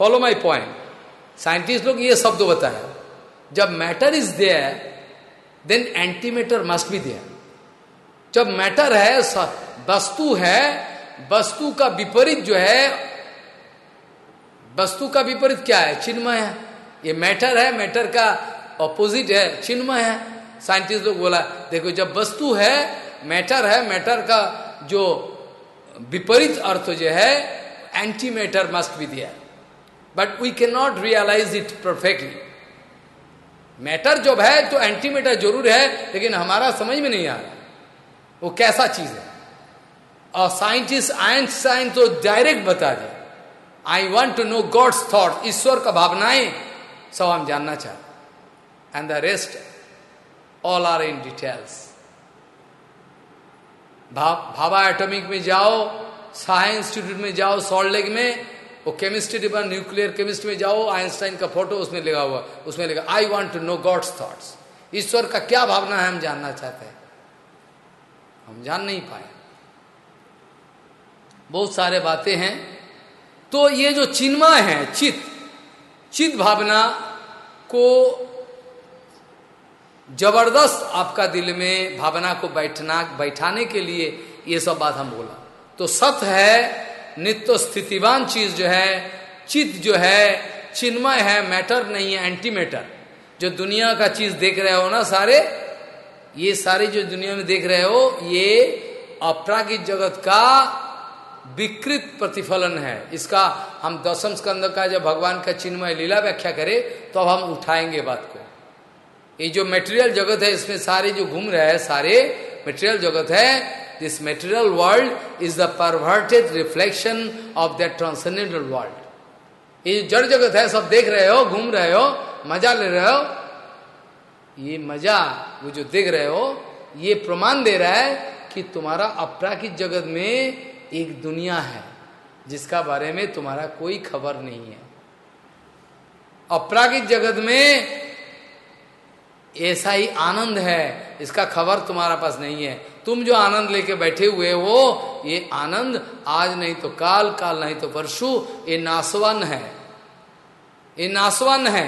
follow my point scientist लोग ये शब्द बताए। जब matter is there then anti matter must be there जब मैटर है वस्तु है, वस्तु का विपरीत जो है, वस्तु का विपरीत क्या है? चिन्मय है। ये मैटर है मैटर का ऑपोजिट है, चिन्मय है। साइंटिस्ट लोग बोला, देखो जब वस्तु है मैटर है मैटर का जो विपरीत अर्थ जो है एंटी मैटर मस्ट बी दिया but we can not realise it perfectly matter जब है तो एंटी मैटर ज़रूर है, लेकिन हमारा समझ में नहीं आ रहा। वो कैसा चीज़ है? और साइंटिस्ट आइंस्टाइन तो डायरेक्ट बता दे I want to know God's thought ईश्वर का भावनाएँ, सब हम जानना चाहते and the rest all are in details Bhabha atomic में जाओ साइंस इंस्टीट्यूट में जाओ सॉल्ट लेक में वो केमिस्ट्री डिपार्ट न्यूक्लियर केमिस्ट्री में जाओ, आइंस्टाइन का फ़ोटो उसमें लगा हुआ उसमें लगा I want to know God's thoughts ईश्वर का क्या भावना है हम जानना चाहते हैं? हम जान नहीं पाए। बहुत सारे बातें हैं। तो ये जो चिन्मय है, चित चित भावना को ज़बरदस्त आपका दिल में भावना को बैठना, बैठाने के लिए ये सब बात हम बोला। तो सत है नित्य स्थितिवान चीज़ जो है चित जो है, चिन्मय है, मैटर नहीं है एंटी मैटर जो दुनिया का चीज़ देख रहे हो ना सारे, ये सारे जो दुनिया में देख रहे हो, ये अपरागिक जगत का विकृत प्रतिफलन है। इसका हम दसम स्कंद का जब भगवान का चिन्मय लीला व्याख्या करें तो अब हम उठाएँगे बात को। ये जो मेटेरियल जगत है, इसमें सारे जो घूम रहे हैं, सारे मेटेरियल जगत है this material world is the perverted reflection of the transcendental world ये जड़ जगत है, सब देख रहे हो, घूम रहे हो, मज़ा ले रहे हो, ये मज़ा वो जो देख रहे हो, ये प्रमाण दे रहा है कि तुम्हारा अपराकित जगत में एक दुनिया है, जिसका बारे में तुम्हारा कोई खबर नहीं है। अपराकित जगत में ऐसा ही आनंद है, इसका खबर तुम्हारा पास नहीं है। तुम जो आनंद लेके बैठे हुए हो, ये आनंद आज नहीं तो काल काल नहीं तो परशु, ये नासवान है। ये नासवान है।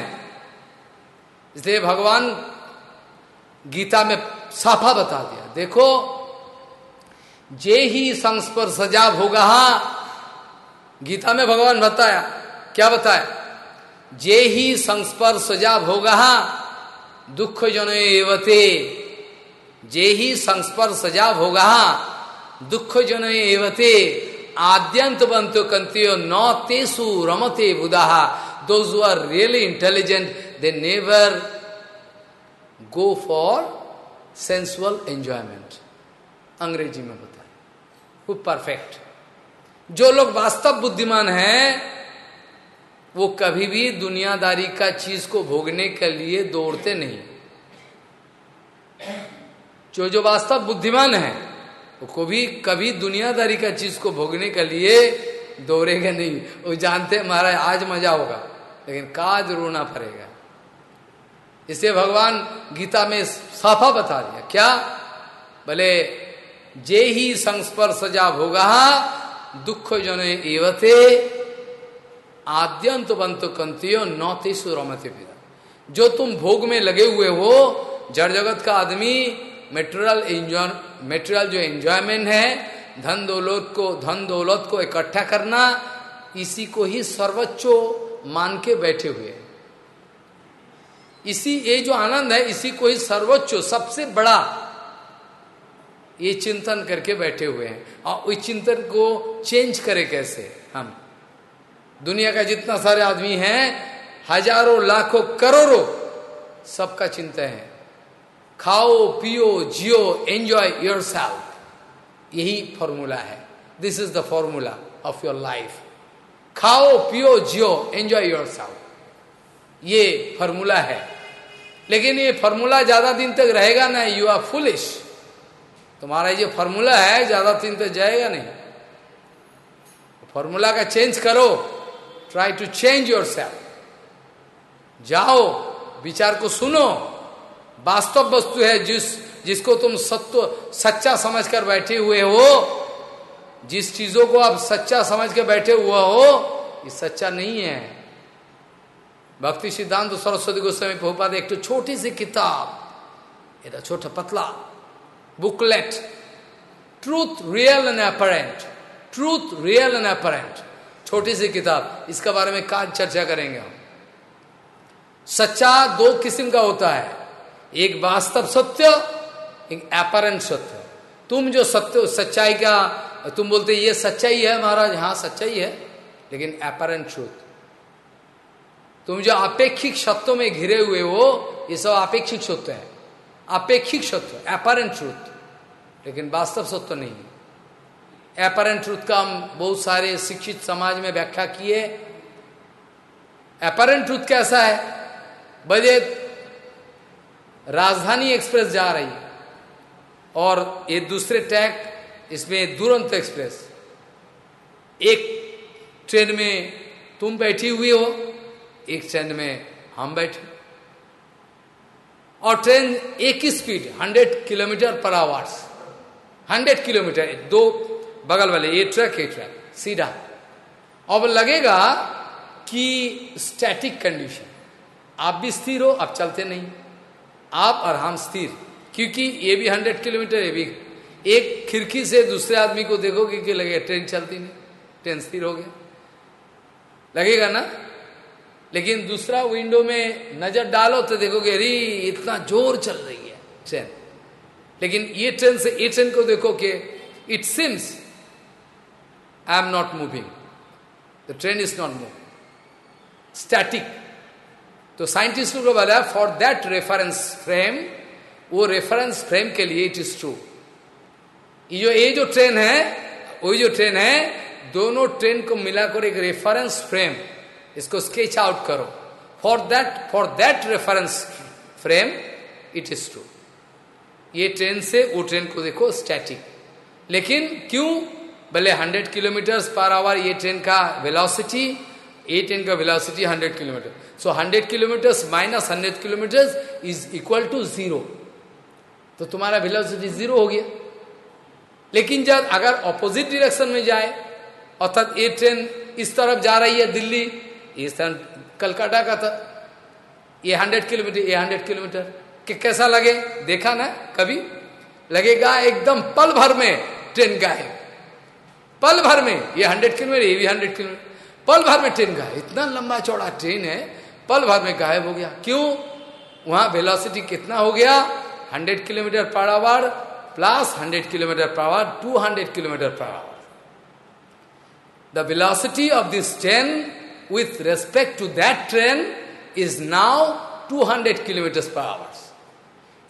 इसलिए भगवान गीता में साफा बता दिया, देखो, जे ही संस्पर्श सजा होगा गीता में भगवान बताया, क्या बताया? जे ही संस्पर्श सजा होगा दुख जन एवते जे ही संस्पर्श सजाब होगा। दुख जन एवते आद्यंत बंतो कंतियो न तेसु रमते बुधा। Those are really intelligent they never go for sensual enjoyment अंग्रेज़ी में बताया वो परफेक्ट जो लोग वास्तव बुद्धिमान हैं, वो कभी भी दुनियादारी का चीज़ को भोगने के लिए दौड़ते नहीं। जो जो वास्तव बुद्धिमान है, वो कभी कभी दुनियादारी का चीज़ को भोगने के लिए दौड़ेगा नहीं। वो जानते महाराज, आज मज़ा होगा, लेकिन काज रोना पड़ेगा। इसे भगवान गीता में साफा बता दिया। क्या? भले जे ही संस्पर्श जा भोगा, दुख जन एवते, आद्यंत बंत कंतियो नौतीसु रमते पिता। जो तुम भोग में लगे हुए हो, जड़ जगत का आदमी मेटेरियल एंजॉय मेटेरियल जो एंजॉयमेंट है, धन दौलत को, धन दौलत को इकट्ठा करना, इसी को ही सर्वोच्च मान के बैठे हुए इसी, ये जो आनंद है, इसी को ही सर्वोच्च, सबसे बड़ा, ये चिंतन करके बैठे हुए हैं। और इस चिंतन को चेंज करें कैसे हम? दुनिया का जितना सारे आदमी हैं, हज़ारों, लाखों, करोड़ों, सबका चिंता है। खाओ, पियो, जियो एंजॉय योर सेल्फ यही फॉर्मूला है. This is the formula of your life खाओ, पियो, जियो एंजॉय योर सेल्फ ये फॉर्मूला है. लेकिन ये फॉर्मूला ज़्यादा दिन तक रहेगा ना यू आर फुलिश तुम्हारा ये फॉर्मूला है, ज़्यादा दिन तक जाएगा नहीं. फॉर्मूला का चेंज करो. Try to change yourself जाओ. विचार को सुनो. वास्तव वस्तु है जिस, जिसको तुम सत्व, सच्चा समझकर बैठे हुए हो। जिस चीज़ों को आप सच्चा समझ के बैठे हुआ हो, ये सच्चा नहीं है। भक्ति सिद्धांत तो सरस्वती गोस्वामी प्रभुपाद एक तो छोटी सी किताब, ये छोटा पतला booklet truth real and apparent truth real and apparent छोटी सी किताब। इसके बारे में काज चर्चा करेंगे हम। सच्चा दो किस्म का होता है। एक वास्तव सत्य, एक अपरेंट सत्य। तुम जो सत्य, सच्चाई का, तुम बोलते ये सच्चाई है महाराज हाँ सच्चाई है। लेकिन अपरेंट ट्रूथ तुम जो अपेक्षिक सत्यों में घिरे हुए हो, ये सब अपेक्षिक सत्य है। अपेक्षिक सत्य अपरेंट ट्रूथ लेकिन वास्तव सत्य नहीं है। एपरेंट ट्रूथ का हम बहुत सारे शिक्षित समाज में व्याख्या किए। एपरेंट ट्रूथ कैसा है? बजे राजधानी एक्सप्रेस जा रही है। और ये दूसरे ट्रैक इसमें दुरंत एक्सप्रेस। एक ट्रेन में तुम बैठी हुई हो, एक ट्रेन में हम बैठे। और ट्रेन एक ही स्पीड 100 किलोमीटर पर आवर्स। 100 किलोमीटर, दो बगल वाले, ये ट्रक ये ट्रक, सीधा। अब लगेगा कि स्टैटिक कंडीशन आप भी स्थिर हो, आप चलते नहीं। आप और हम स्थिर, क्योंकि ये भी हंड्रेड किलोमीटर ये भी। एक खिड़की से दूसरे आदमी को देखोगे कि लगेगा ट्रेन चलती नहीं, ट्रेन स्थिर हो गया। लगेगा ना? लेकिन दूसरा विंडो में नज़र डालो तो देखोगे, अरे, इतना ज़ोर चल रही है ट्रेन। लेकिन ये ट्रेन से, ये ट्रेन को देखो कि it seems I am not moving the train is not move static तो साइंटिस्टों को बोला फॉर दैट रेफरेंस फ्रेम वो रेफरेंस फ्रेम के लिए इट इज़ ट्रू जो, ये जो ट्रेन है वही जो ट्रेन है, दोनों ट्रेन को मिलाकर एक रेफरेंस फ्रेम इसको स्केच आउट करो। For that for that reference frame it is true ये ट्रेन से, वो ट्रेन को देखो स्टैटिक लेकिन क्यों? भले 100 किलोमीटर पर आवर ये ट्रेन का वेलोसिटी ये ट्रेन का velocity 100 kilometre so 100 kilometre minus 100 kilometre is equal to zero तो तुम्हारा वेलोसिटी ज़ीरो हो गया। लेकिन जब अगर ऑपोजिट डिरेक्शन में जाए, अर्थात ये ट्रेन इस तरफ़ जा रही है दिल्ली इस तरह कलकत्ता का था। ये हंड्रेड किलोमीटर ये हंड्रेड किलोमीटर कि कैसा लगे? देखा ना? कभी? लगेगा एकदम पल भर में ट्रेन गायब। पल भर में, ये हंड्रेड किलोमीटर ये भी हंड्रेड किलोमीटर पल भर में ट्रेन गायब। इतना लंबा चौड़ा ट्रेन है पल भर में गायब हो गया। क्यों? वहाँ वेलोसिटी कितना हो गया? Hundred kilometre per hour plus hundred kilometre per hour two hundred kilometre per hour the velocity of this train with respect to that train is now 200 kilometers per hour.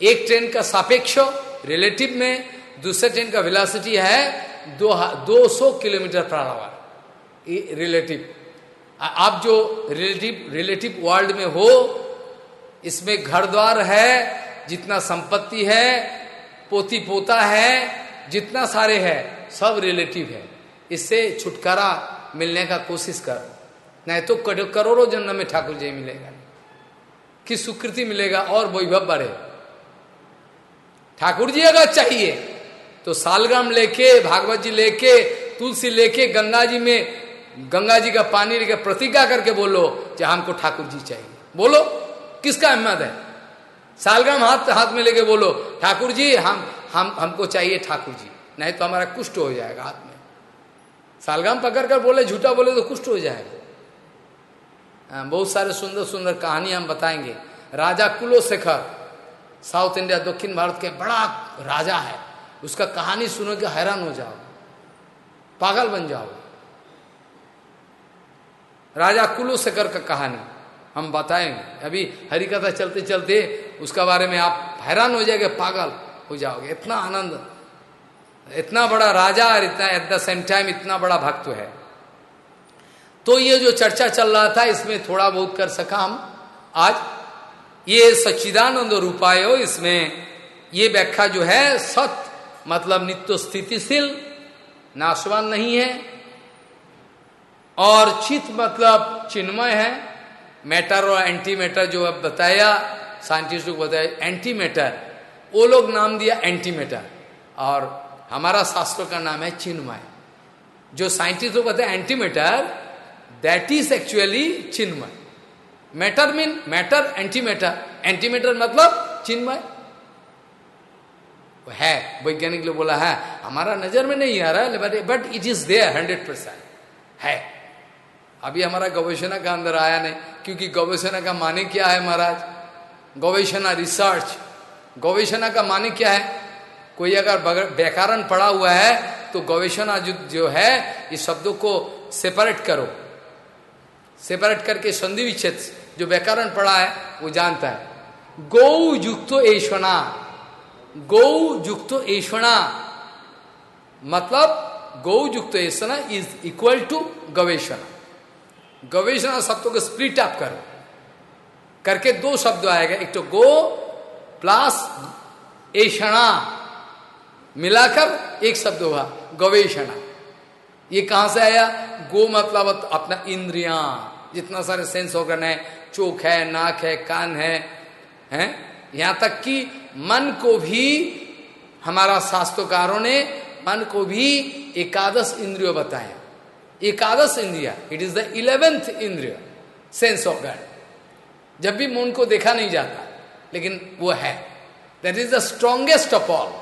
एक ट्रेन का सापेक्ष relative में दूसरे train का velocity है दो, 200 kilometre per our relative आप जो रिलेटिव रिलेटिव वर्ल्ड में हो, इसमें घर द्वार है, जितना संपत्ति है, पोती पोता है, जितना सारे है, सब रिलेटिव है। इससे छुटकारा मिलने का कोशिश कर। नहीं तो करोड़ों जन्म में ठाकुर जी मिलेगा। कि सुकृति मिलेगा? और वैभव बढ़े। ठाकुर जी अगर चाहिए तो सालग्राम लेके, भागवत जी लेके, तुलसी लेके, गंगा जी में गंगा जी का पानी लेके प्रतिज्ञा करके बोलो कि हमको ठाकुर जी चाहिए। बोलो किसका हिम्मत है? सालग्राम हाथ हाथ में लेके बोलो ठाकुर जी हम हम हमको चाहिए ठाकुर जी। नहीं तो हमारा कुष्ट हो जाएगा हाथ में। सालग्राम पकड़ कर बोले झूठा बोले तो कुष्ट हो जाएगा। हाँ, बहुत सारे सुंदर सुंदर कहानी हम बताएँगे। राजा कुलोशेखर साउथ इंडिया दक्षिण भारत के बड़ा राजा है। उसका कहानी सुनो के हैरान हो जाओ। पागल बन जाओ। राजा कुलोशेखर का कहानी। हम बताएँगे। अभी हरिकथा चलते चलते उसका बारे में आप हैरान हो जाएँगे, पागल हो जाओगे। इतना आनंद, इतना बड़ा राजा और इतना, एट द सेम टाइम इतना बड़ा भक्त है। तो ये जो चर्चा चल रहा था, इसमें थोड़ा बहुत कर सका हम। आज ये सच्चिदानंद रूपायो इसमें ये व्याख्या जो है, सत मतलब नित्य स्थितिशील, नाशवान नहीं है। और चित मतलब चिन्मय है। मैटर और एंटी मैटर जो अब बताया साइंटिस्ट को बताया एंटी मैटर वो लोग नाम दिया एंटी मैटर और हमारा शास्त्र का नाम है चिन्मय। जो साइंटिस्ट को बताया anti matter that is actually Chinmay. Matter mean matter anti matter anti matter मतलब चिन्मय। है, वैज्ञानिक लोग बोला, है, हमारा नज़र में नहीं आ रहा है but it is there hundred percent है। अभी हमारा गवेषणा का अंदर आया नहीं क्योंकि गवेषणा का माने क्या है महाराज? गवेषणा रिसर्च। गवेषणा का माने क्या है? कोई अगर व्याकरण पड़ा हुआ है तो गवेषणा जो, जो है इस शब्दों को सेपरेट करो। सेपरेट करके संधि विच्छेद जो व्याकरण पढ़ा है वो जानता है। गौ युक्त ऐश्वना। गौ युक्त ऐश्वना। मतलब गौ युक्त ऐश्वना इज़ इक्वल टू गवेषणा। गवेषणा शब्दों को स्प्लिट अप करो। करके दो शब्द आएगा। एक तो गो प्लस ऐषणा मिलाकर एक शब्द हुआ गवेषणा। ये कहाँ से आया? गो मतलब अपना इंद्रिया। जितना सारे सेंस है, चोख है, नाक है, कान है, हैं? यहाँ तक कि मन को भी हमारा शास्त्रोकारों ने मन को भी एकादश इंद्रियों बताया। एकादश इंद्रिया इट इज़ द इलेवेंथ इंद्रिय सेंस ऑफ़ गॉड जब भी मन को देखा नहीं जाता, लेकिन वो है। That is the strongest of all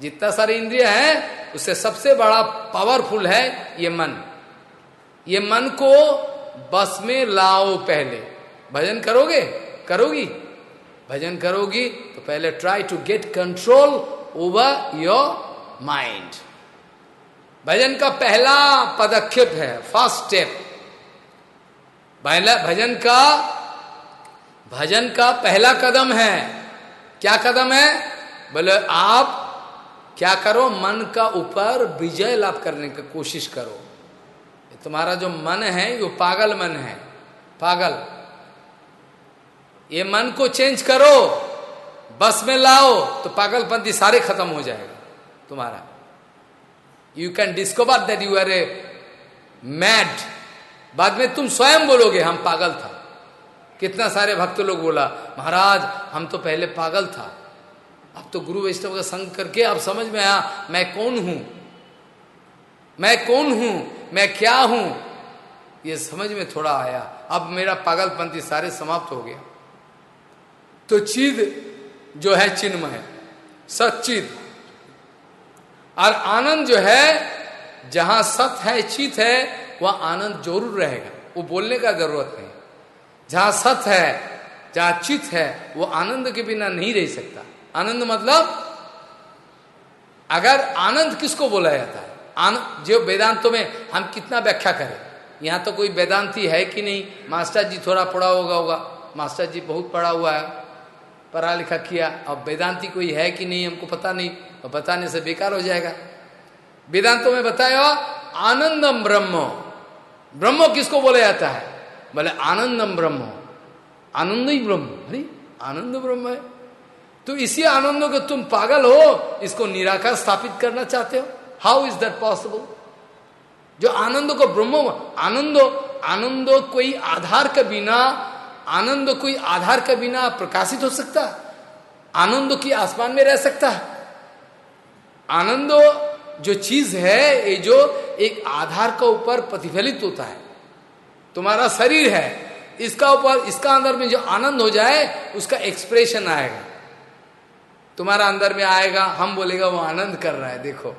जितना सारे इंद्रिय है, उससे सबसे बड़ा पावरफुल है ये मन। ये मन को बस में लाओ पहले। भजन करोगे? करोगी? भजन करोगी तो पहले try to get control over your mind भजन का पहला पदक्षेप है फ़र्स्ट स्टेप भजन का भजन का पहला कदम है। क्या कदम है? बोले, आप क्या करो, मन का ऊपर विजय लाभ करने की कोशिश करो। तुम्हारा जो मन है वो पागल मन है। पागल। ये मन को चेंज करो। बस में लाओ तो पागलपंथी सारे खत्म हो जाएगा तुम्हारा। You can discover that you are a mad बाद में तुम स्वयं बोलोगे, हम पागल था। कितना सारे भक्त लोग बोला, महाराज, हम तो पहले पागल था। अब तो गुरु वैष्णव का संग करके अब समझ में आया, मैं कौन हूँ? मैं कौन हूँ? मैं क्या हूँ? ये समझ में थोड़ा आया। अब मेरा पागलपंथी सारे समाप्त हो गया। तो चीज़ जो है चिन्म है सचिद और आनंद जो है, जहाँ सत है चित है, वह आनंद ज़रूर रहेगा। वो बोलने का ज़रूरत नहीं। जहाँ सत है, जहाँ चित है, वो आनंद के बिना नहीं रह सकता। आनंद मतलब अगर आनंद किसको बोला जाता है? जो वेदांतों में हम कितना व्याख्या करें? यहाँ तो कोई वेदांती है कि नहीं? मास्टर जी थोड़ा पढ़ा होगा होगा। मास्टर जी बहुत पढ़ा हुआ है, पढ़ा लिखा किया। अब वेदांती कोई है कि नहीं, हमको पता नहीं। बताने से बेकार हो जाएगा। वेदांतों में बताया आनंदम ब्रह्म। ब्रह्म किसको बोला जाता है? बोले, आनंदम ब्रह्म। आनंद ही ब्रह्म। अरे, आनंद ब्रह्म है। तो इसी आनंदों को तुम पागल हो, इसको निराकार स्थापित करना चाहते हो। हाउ इज़ दैट पॉसिबल जो आनंद को ब्रह्म, आनंदो आनंदो कोई आधार के बिना, आनंद कोई आधार के बिना प्रकाशित हो सकता? आनंद की आसमान में रह सकता है। आनंदो, जो चीज़ है, ये जो एक आधार का ऊपर प्रतिफलित होता है। तुम्हारा शरीर है, इसका ऊपर, इसका अंदर में जो आनंद हो जाए, उसका एक्सप्रेशन आएगा। तुम्हारा अंदर में आएगा, हम बोलेगा, वो आनंद कर रहा है, देखो।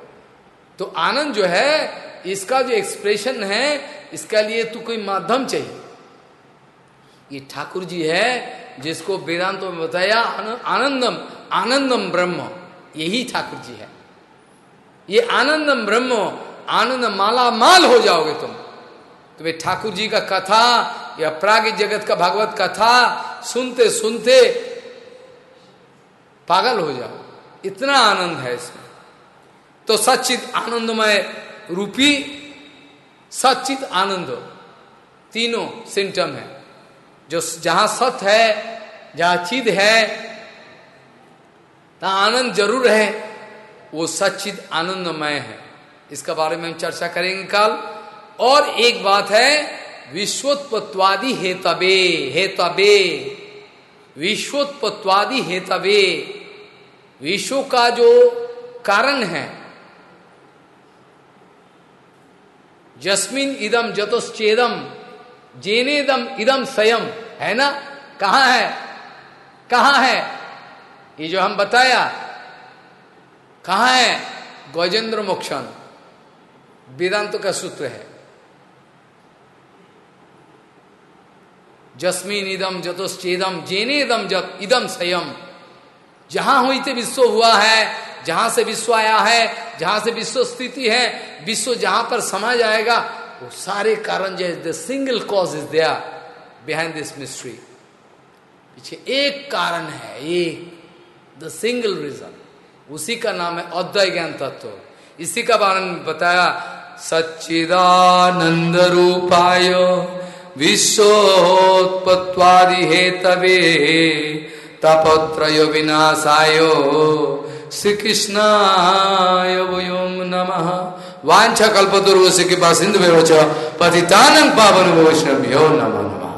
तो आनंद जो है, इसका जो एक्सप्रेशन है, इसका लिए तो कोई माध्यम चाहिए। ये ठाकुर जी है, जिसको वेदांतों में बताया आनंदम आनंदम ब्रह्म, यही ठाकुर जी है। ये आनंदम ब्रह्म आनंद माला माल हो जाओगे तुम। तुम्हें ठाकुर जी का कथा, या प्राग जगत का भागवत कथा, सुनते सुनते पागल हो जाओ। इतना आनंद है इसमें। तो सचित आनंदमय रूपी, सचित आनंद तीनों सिम्टम है। जो जहाँ सत है, जहाँ चिद है आनंद ज़रूर है। वो सचित आनंदमय है। इसका बारे में हम चर्चा करेंगे कल। और एक बात है, विश्वोत्पत्वादि हेतबे हेतबे विश्वोत्पत्वादि हेतवे, विश्व का जो कारण है जस्मिन इदम जतोश्चेदम जेनेदम इदम स्वयं है ना? कहा है? कहा है? ये जो हम बताया कहा है? गजेंद्र मोक्षण वेदांत का सूत्र है। जस्मिन इदम जतोश्चेदम जेने इदम जत इदम संयम जहाँ हुई थे विश्व हुआ है, जहाँ से विश्व आया है, जहाँ से विश्व स्थिति है, विश्व जहाँ पर समा जाएगा, वो सारे कारण जो the single cause is there behind this mystery पीछे एक कारण है, एक द सिंगल रीजन उसी का नाम है अद्वय ज्ञान तत्व। इसी का बारे में बताया, सच्चिदानंद रूपाय विश्वोत्पत्वादि हेतवे, तपत्रय विनाशाय श्री वयोम नमः। वांछा कल्पतुर्व से कृपा सिंधु पतितानंग पावन वैष्णव्यो नम नमः।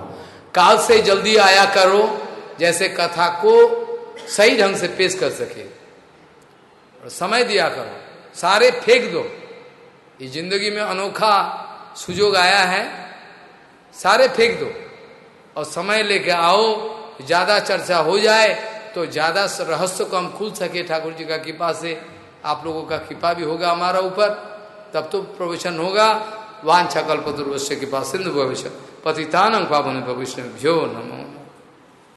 काल से जल्दी आया करो, जैसे कथा को सही ढंग से पेश कर सके। और समय दिया करो। सारे फेंक दो। ये ज़िंदगी में अनोखा सुजोग आया है। सारे फेंक दो। और समय लेके आओ। ज़्यादा चर्चा हो जाए तो ज़्यादा रहस्य को हम खुल सके। ठाकुर जी का कृपा से आप लोगों का कृपा भी होगा हमारा ऊपर। तब तो प्रवचन होगा। वांछा कल्पतुर्वश्य कृपा सिंधु भविष्य। पतितान पावन भविष्य। भ्यो नमो।